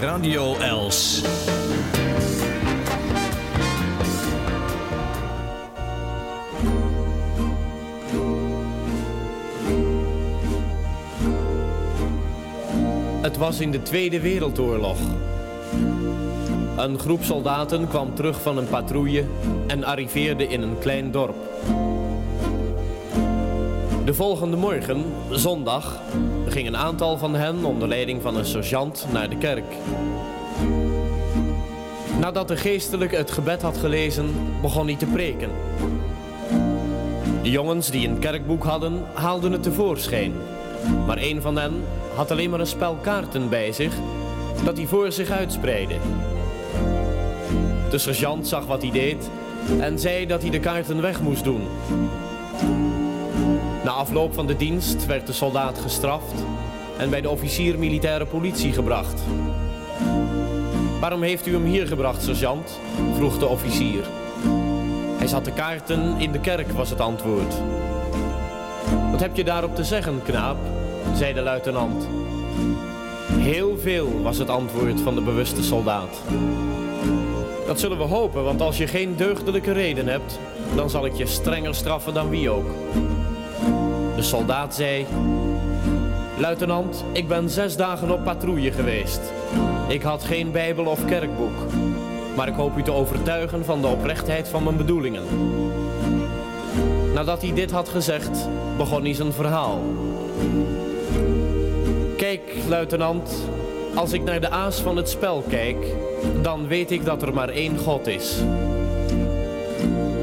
Radio Els. Het was in de Tweede Wereldoorlog. Een groep soldaten kwam terug van een patrouille en arriveerde in een klein dorp. De volgende morgen, zondag, ging een aantal van hen onder leiding van een sergeant naar de kerk. Nadat de geestelijke het gebed had gelezen, begon hij te preken. De jongens die een kerkboek hadden, haalden het tevoorschijn. Maar een van hen had alleen maar een spel kaarten bij zich dat hij voor zich uitspreidde. De sergeant zag wat hij deed en zei dat hij de kaarten weg moest doen. Afloop van de dienst werd de soldaat gestraft en bij de officier militaire politie gebracht. Waarom heeft u hem hier gebracht, sergeant? vroeg de officier. Hij zat de kaarten in de kerk, was het antwoord. Wat heb je daarop te zeggen, knaap? zei de luitenant. Heel veel, was het antwoord van de bewuste soldaat. Dat zullen we hopen, want als je geen deugdelijke reden hebt, dan zal ik je strenger straffen dan wie ook. De soldaat zei: Luitenant, ik ben zes dagen op patrouille geweest. Ik had geen Bijbel of kerkboek, maar ik hoop u te overtuigen van de oprechtheid van mijn bedoelingen. Nadat hij dit had gezegd, begon hij zijn verhaal. Kijk, luitenant, als ik naar de aas van het spel kijk, dan weet ik dat er maar één God is.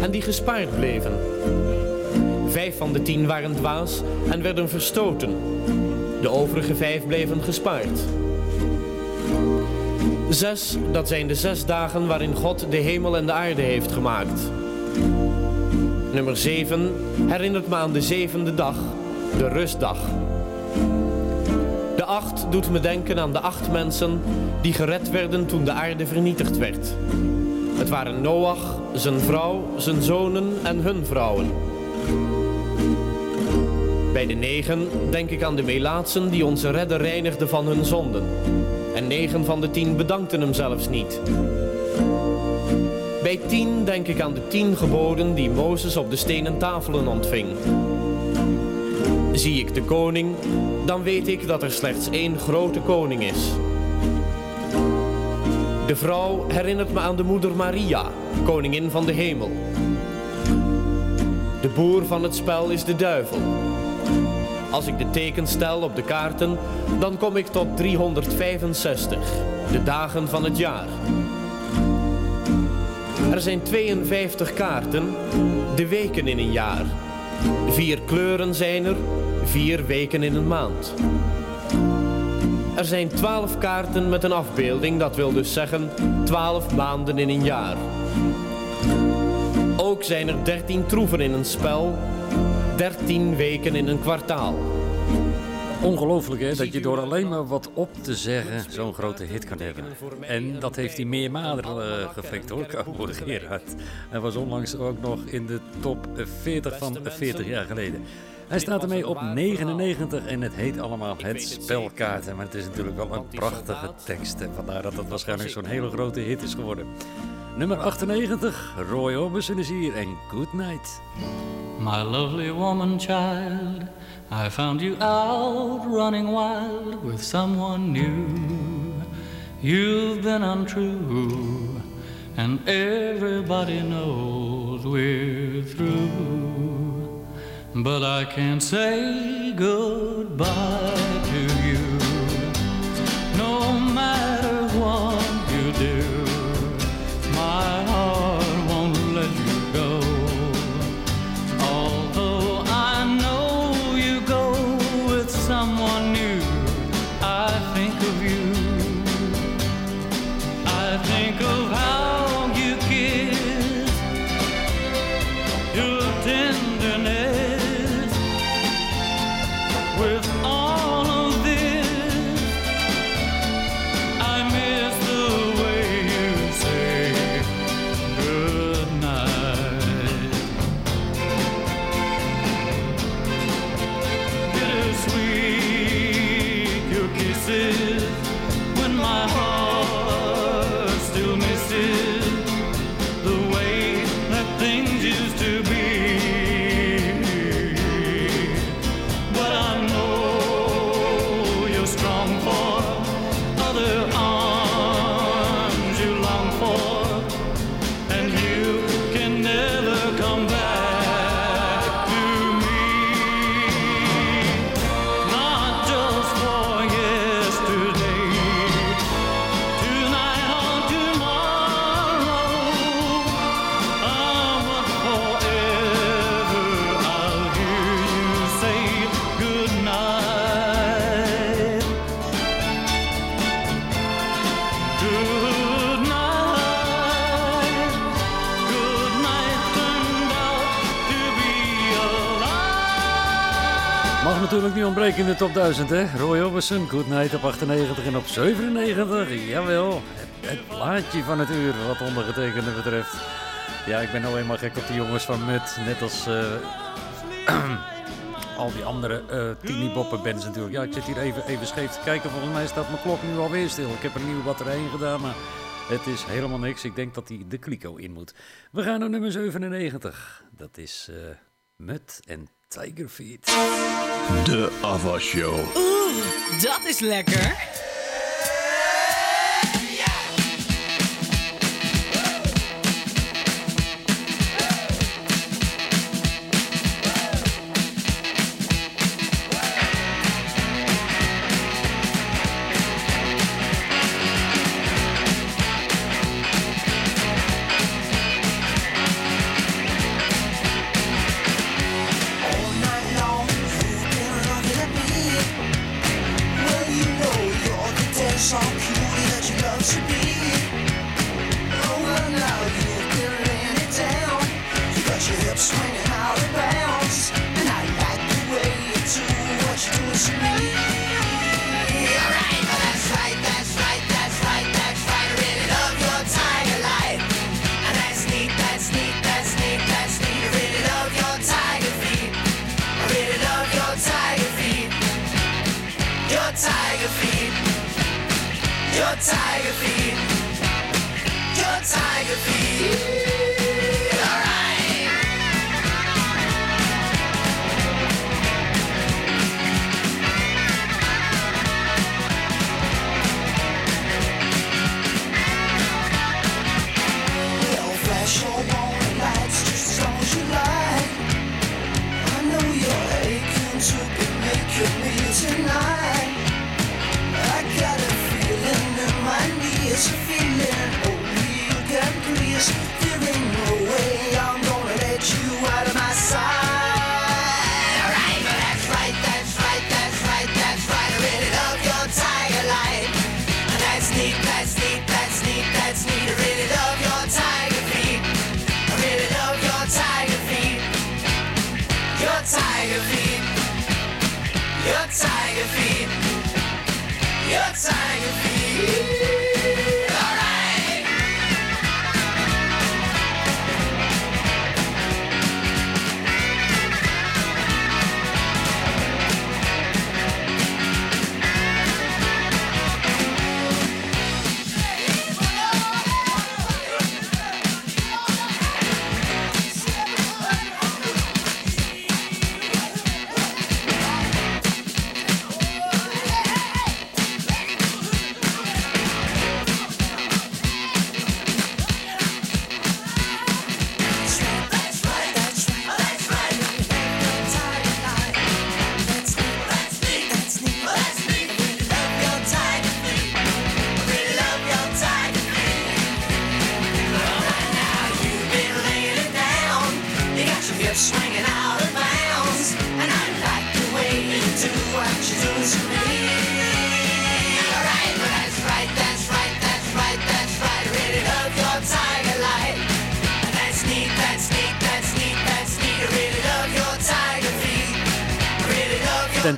en die gespaard bleven. Vijf van de tien waren dwaas en werden verstoten. De overige vijf bleven gespaard. Zes, dat zijn de zes dagen waarin God de hemel en de aarde heeft gemaakt. Nummer 7 herinnert me aan de zevende dag, de rustdag. De acht doet me denken aan de acht mensen die gered werden toen de aarde vernietigd werd. Het waren Noach, zijn vrouw, zijn zonen en hun vrouwen. Bij de negen denk ik aan de Melaatsen die onze redder reinigden van hun zonden. En negen van de tien bedankten hem zelfs niet. Bij tien denk ik aan de tien geboden die Mozes op de stenen tafelen ontving. Zie ik de koning, dan weet ik dat er slechts één grote koning is. De vrouw herinnert me aan de moeder Maria, koningin van de hemel. De boer van het spel is de duivel. Als ik de tekens stel op de kaarten, dan kom ik tot 365, de dagen van het jaar. Er zijn 52 kaarten, de weken in een jaar. Vier kleuren zijn er, vier weken in een maand. Er zijn 12 kaarten met een afbeelding, dat wil dus zeggen 12 maanden in een jaar. Ook zijn er 13 troeven in een spel, 13 weken in een kwartaal. Ongelooflijk hè, dat je door alleen maar wat op te zeggen zo'n grote hit kan hebben. En dat heeft hij meermalen uh, geflikt hoor, Cowboy Gerard. Hij was onlangs ook nog in de top 40 van 40 jaar geleden. Hij staat ermee op 99 en het heet allemaal Het Spelkaarten. Maar het is natuurlijk wel een prachtige tekst. En vandaar dat het waarschijnlijk zo'n hele grote hit is geworden. Nummer 98, Roy Orbison is hier en Good Night. My lovely woman child, I found you out running wild with someone new. You've been untrue, and everybody knows we're through. But I can't say goodbye to you, no matter what you do. break in de top 1000, hè? Roy Orbison, Good Night op 98 en op 97. Jawel, het, plaatje van het uur wat ondergetekende betreft. Ja, ik ben nou eenmaal gek op die jongens van Mut. Net als eh, al die andere uh, Tini Boppen bands natuurlijk. Ja, ik zit hier even, even scheef te kijken. Volgens mij staat mijn klok nu alweer stil. Ik heb er een nieuwe batterij in gedaan, maar het is helemaal niks. Ik denk dat hij de kliko in moet. We gaan naar nummer 97. Dat is eh, uh, Mut en Tigerfeet. De Ava Show. Oeh, dat is lekker.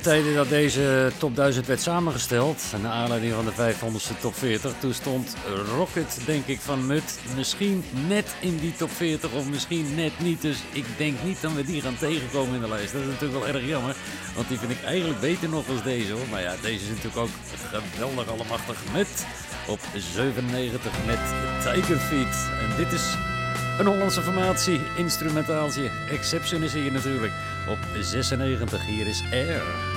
Ten tijde dat deze top 1000 werd samengesteld, naar aanleiding van de 500ste top 40, toen stond Rocket, denk ik, van Mut misschien net in die top 40 of misschien net niet. Dus ik denk niet dat we die gaan tegenkomen in de lijst. Dat is natuurlijk wel erg jammer, want die vind ik eigenlijk beter nog als deze hoor. Maar ja, deze is natuurlijk ook geweldig allemachtig met op 97 met Tiger Feet. En dit is een Hollandse formatie, instrumentaaltje. Exception is hier natuurlijk op 96. Hier is Air.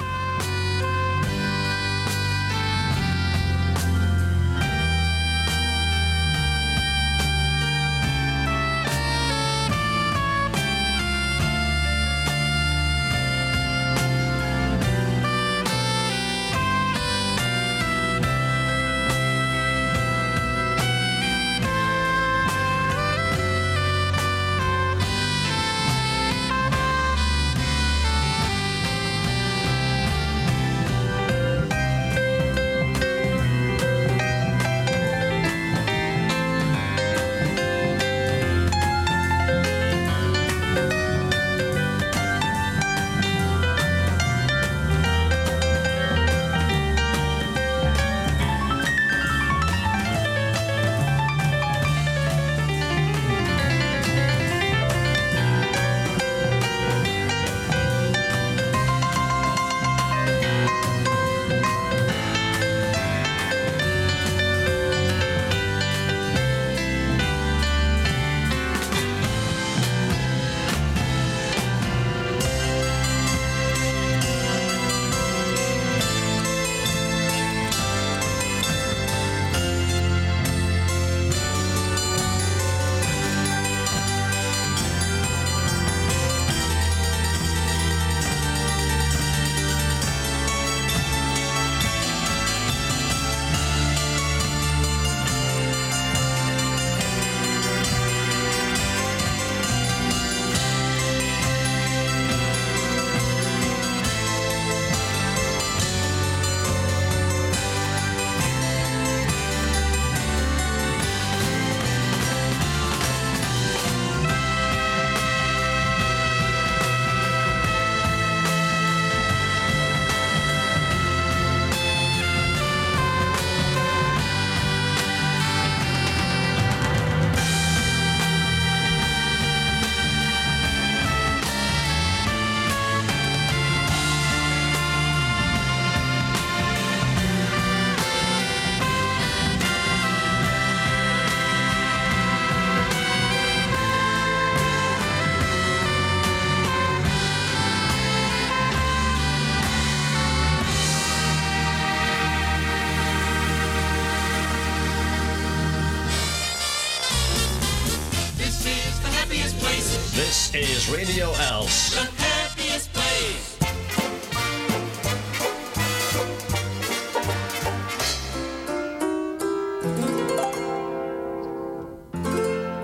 This Radio Els. The happiest place.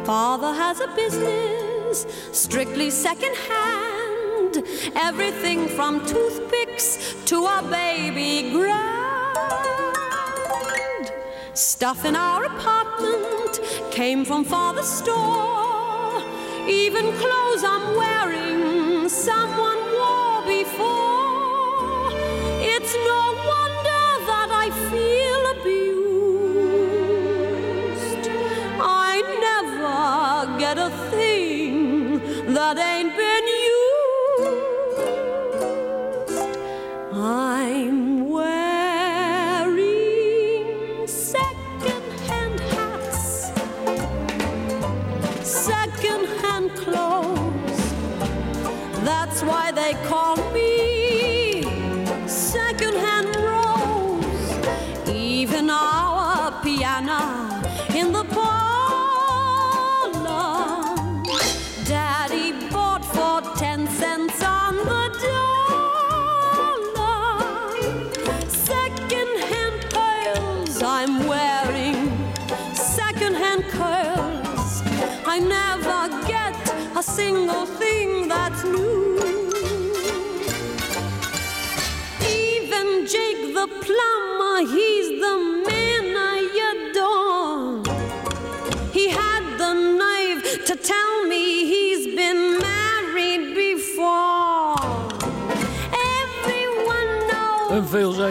Father has a business strictly second hand. Everything from toothpicks to a baby grand. Stuff in our apartment came from father's store. Even clothes I'm wearing, someone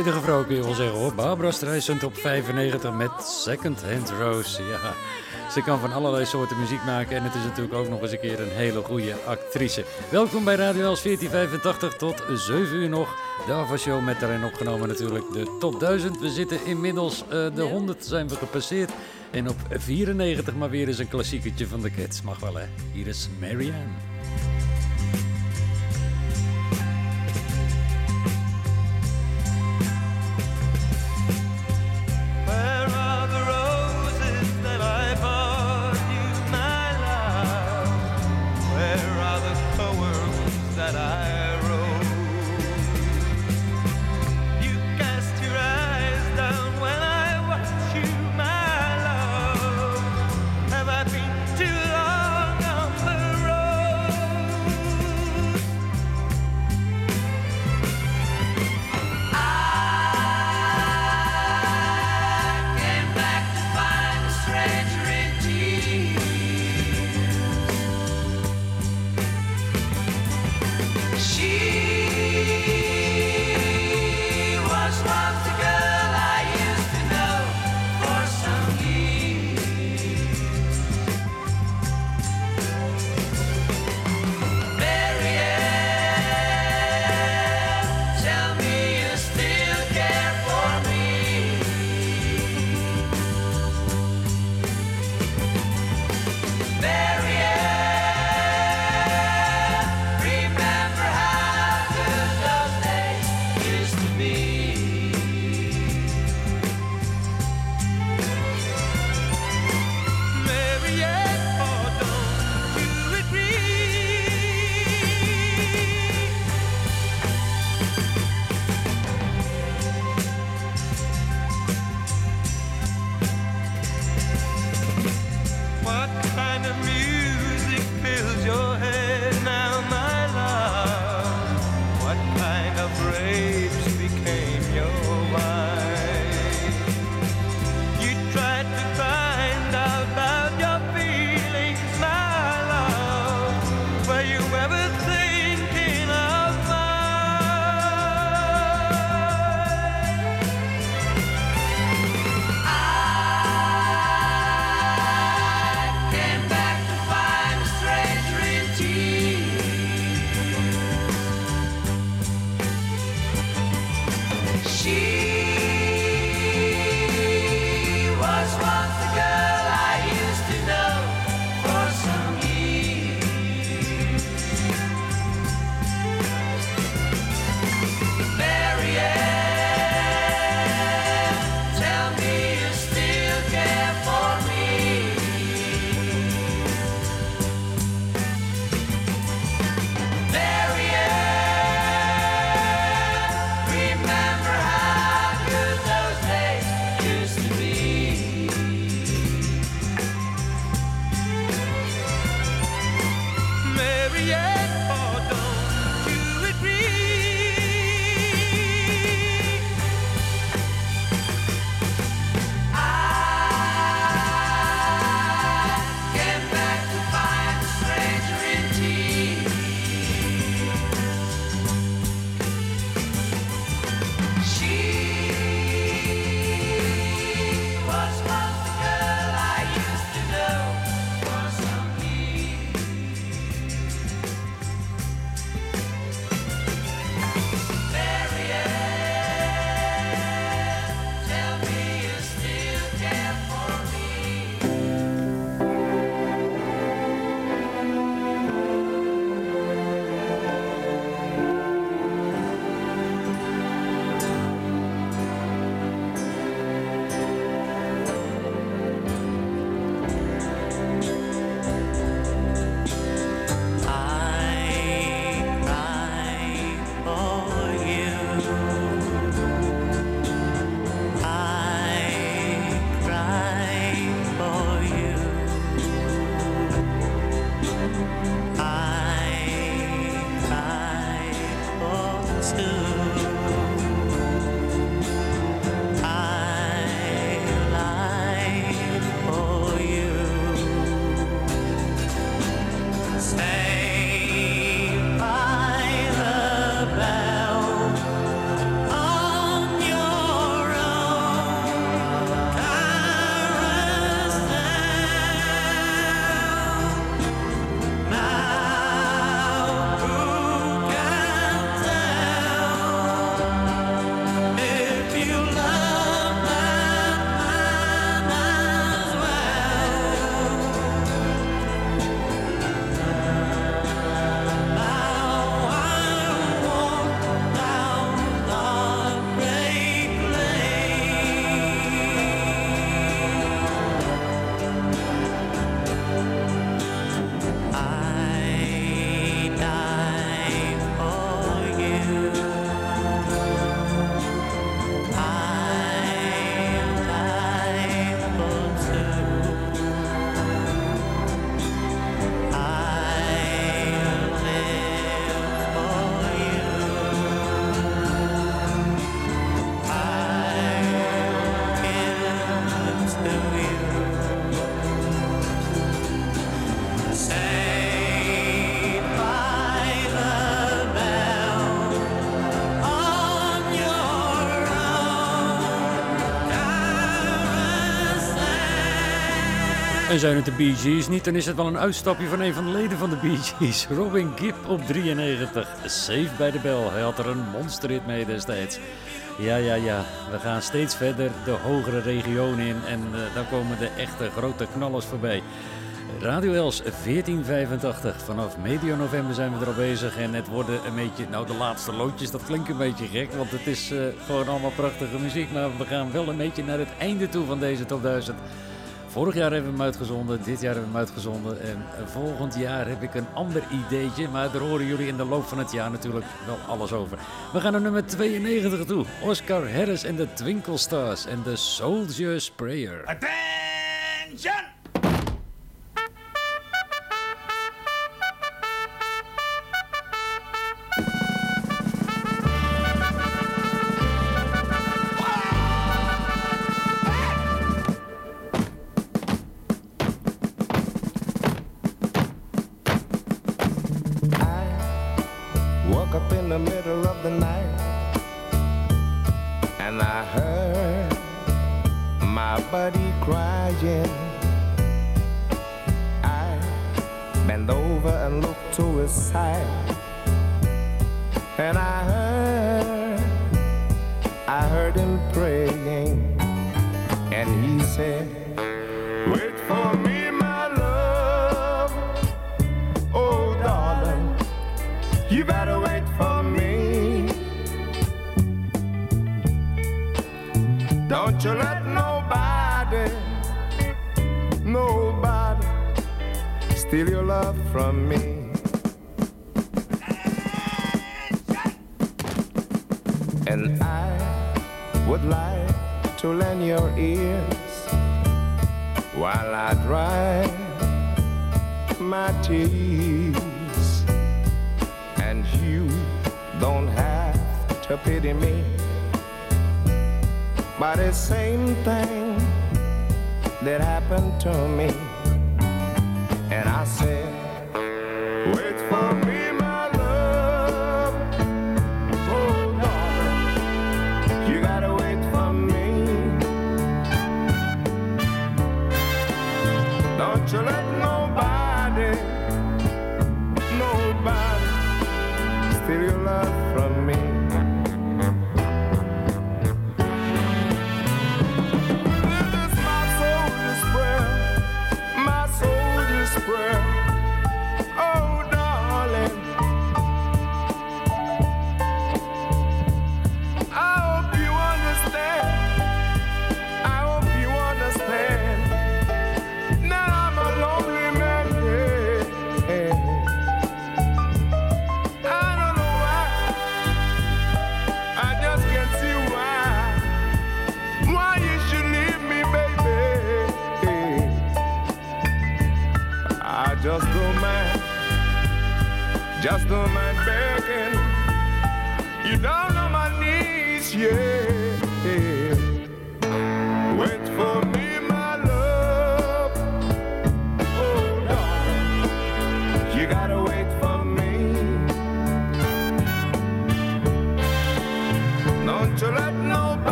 Veelzijdige vrouw kun je wel zeggen hoor. Barbara Streisand op 95 met Second Hand Rose. Ja, ze kan van allerlei soorten muziek maken en het is natuurlijk ook nog eens een keer een hele goede actrice. Welkom bij Radio Els 1485 tot 7 uur nog. De Ava Show met daarin opgenomen natuurlijk de top 1000. We zitten inmiddels, eh, de 100 zijn we gepasseerd. En op 94 maar weer eens een klassieketje van de Cats. Mag wel hè. Hier is Marianne. Zijn het de Bee Gees niet, dan is het wel een uitstapje van een van de leden van de Bee Gees. Robin Gibb op 93. Safe bij de bel. Hij had er een monsterhit mee destijds. Ja, ja, ja. We gaan steeds verder de hogere regionen in. En eh, dan komen de echte grote knallers voorbij. Radio Els 1485. Vanaf medio november zijn we er al bezig. En het worden een beetje, nou de laatste loodjes, dat klinkt een beetje gek. Want het is eh, gewoon allemaal prachtige muziek. Maar we gaan wel een beetje naar het einde toe van deze top 1000. Vorig jaar hebben we hem uitgezonden, dit jaar hebben we hem uitgezonden. En volgend jaar heb ik een ander ideetje. Maar daar horen jullie in de loop van het jaar natuurlijk wel alles over. We gaan naar nummer 92 toe. Oscar Harris en de Twinkle Stars en de Soldier Sprayer. Attention!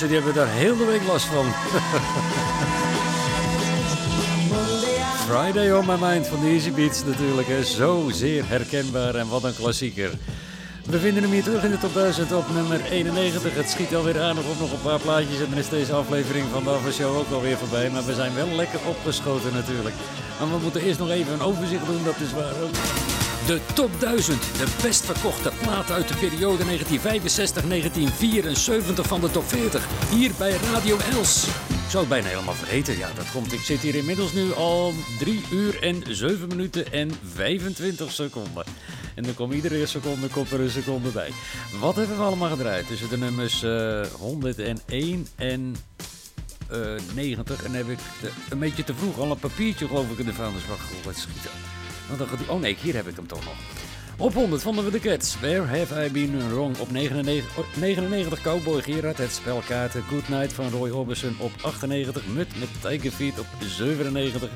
Mensen die hebben daar heel de week last van. Friday on my mind van de Easy Beats natuurlijk. Hè. Zo zeer herkenbaar en wat een klassieker. We vinden hem hier terug in de top 1000 op nummer 91. Het schiet alweer aardig op nog een paar plaatjes. En dan is deze aflevering van de Show ook alweer voorbij. Maar we zijn wel lekker opgeschoten natuurlijk. Maar we moeten eerst nog even een overzicht doen, dat is waar ook. De top 1000, de best verkochte plaat uit de periode 1965-1974 van de top 40. Hier bij Radio Els. Ik zou het bijna helemaal vergeten. Ja, dat komt. Ik zit hier inmiddels nu al 3 uur en 7 minuten en 25 seconden. En dan komt iedere seconde komt een seconde bij. Wat hebben we allemaal gedraaid? Tussen de nummers eh 101 en eh 90. En dan heb ik een beetje te vroeg al een papiertje geloof ik in de vuilnisbak gegooid. Wat schiet op. Want gaat die- Oh nee, hier heb ik hem toch nog. Op 100 vonden we de Cats. Where have I been wrong? Op 99, oh, 99 Cowboy Gerard. Het spelkaarten Good Night van Roy Orbison op 98. Mut met Tiger Feet op 97.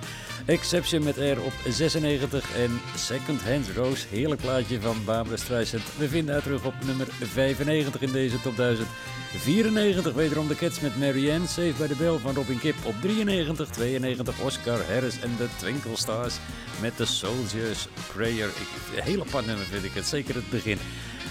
Exception met R op 96. En Second Hand Rose. Heerlijk plaatje van Barbara Streisand. We vinden haar terug op nummer 95 in deze top 1000. 94 wederom de Cats met Marianne. Safe by the Bell van Robin Kipp op 93. 92 Oscar Harris en de Twinkle Stars met The Soldier's Prayer. Een heel apart nummer vind ik het, zeker het begin.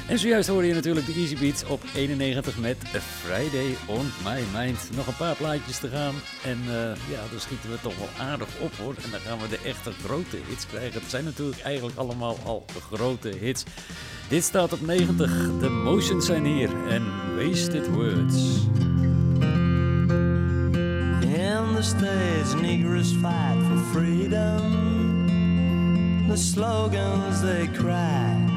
En zojuist hoorde je natuurlijk de Easy Beats op 91 met A Friday on My Mind. Nog een paar plaatjes te gaan en eh, ja, dan schieten we toch wel aardig op hoor. En dan gaan we de echte grote hits krijgen. Het zijn natuurlijk eigenlijk allemaal al grote hits. Dit staat op 90, de motions zijn hier en Wasted Words. In the States, Negroes fight for freedom. The slogans they cry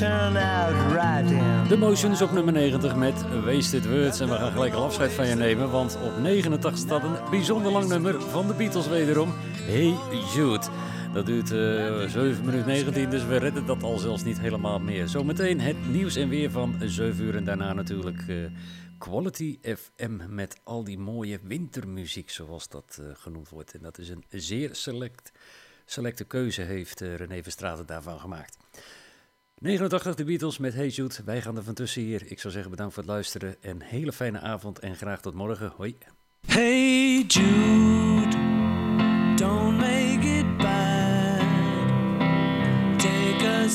Turn out right in. De Motions op nummer 90 met Wasted Words. En we gaan gelijk al afscheid van je nemen, want op 89 staat een bijzonder lang nummer van de Beatles wederom. Hey Jude. Dat duurt eh 7 minuten 19, dus we redden dat al zelfs niet helemaal meer. Zometeen het nieuws en weer van 7 uur en daarna natuurlijk eh, Quality FM met al die mooie wintermuziek, zoals dat eh, genoemd wordt. En dat is een zeer select, selecte keuze, heeft René Verstraeten daarvan gemaakt. 89 de Beatles met Hey Jude. Wij gaan er van tussen hier. Ik zou zeggen bedankt voor het luisteren. Een hele fijne avond en graag tot morgen. Hoi. Hey Jude, don't make it bad. Take a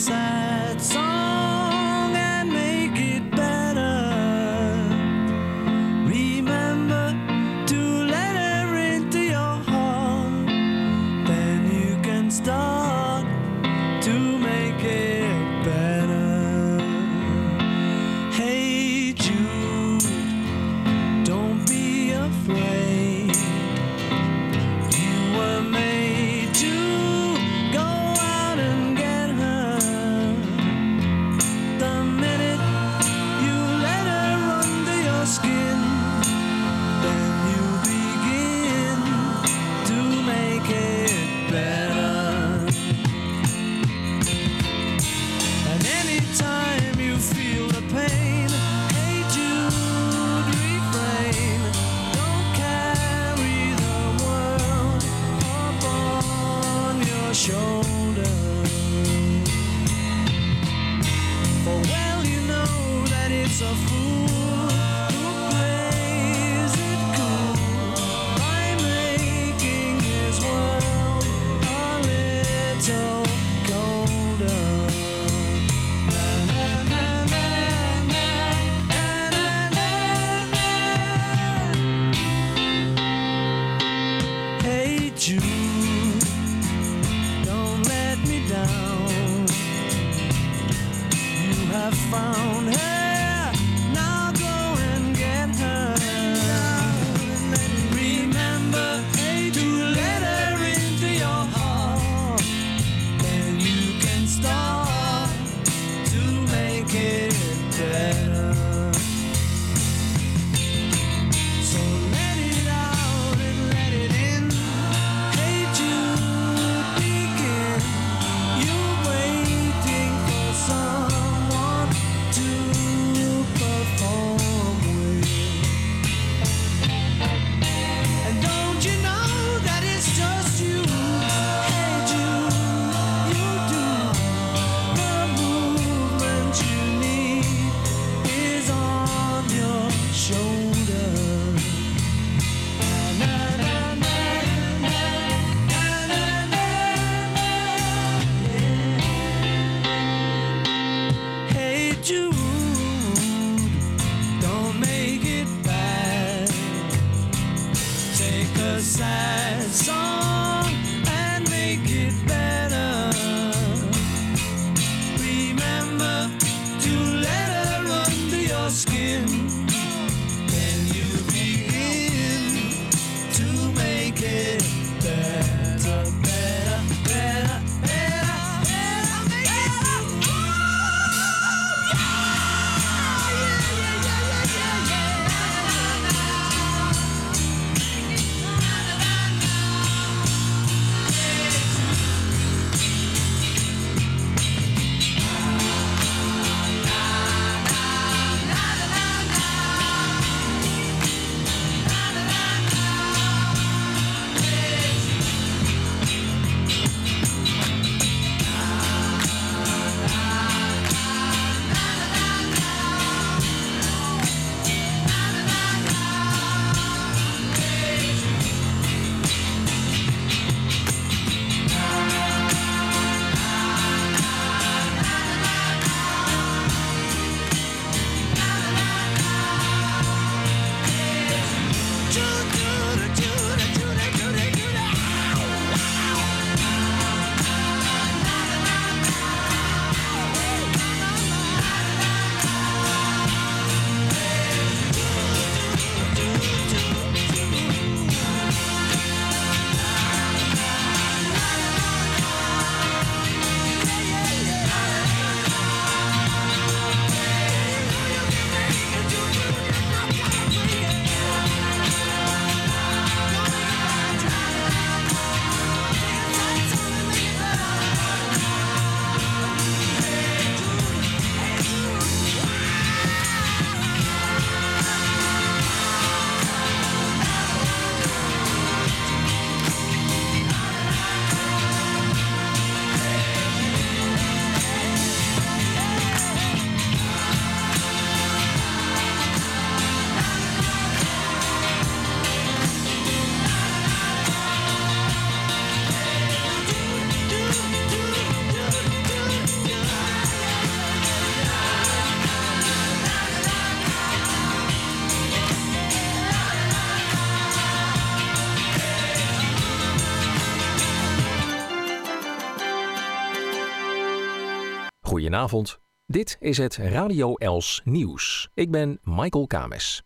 Goedenavond. Dit is het Radio Els Nieuws. Ik ben Michael Kames.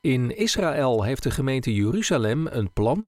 In Israël heeft de gemeente Jeruzalem een plan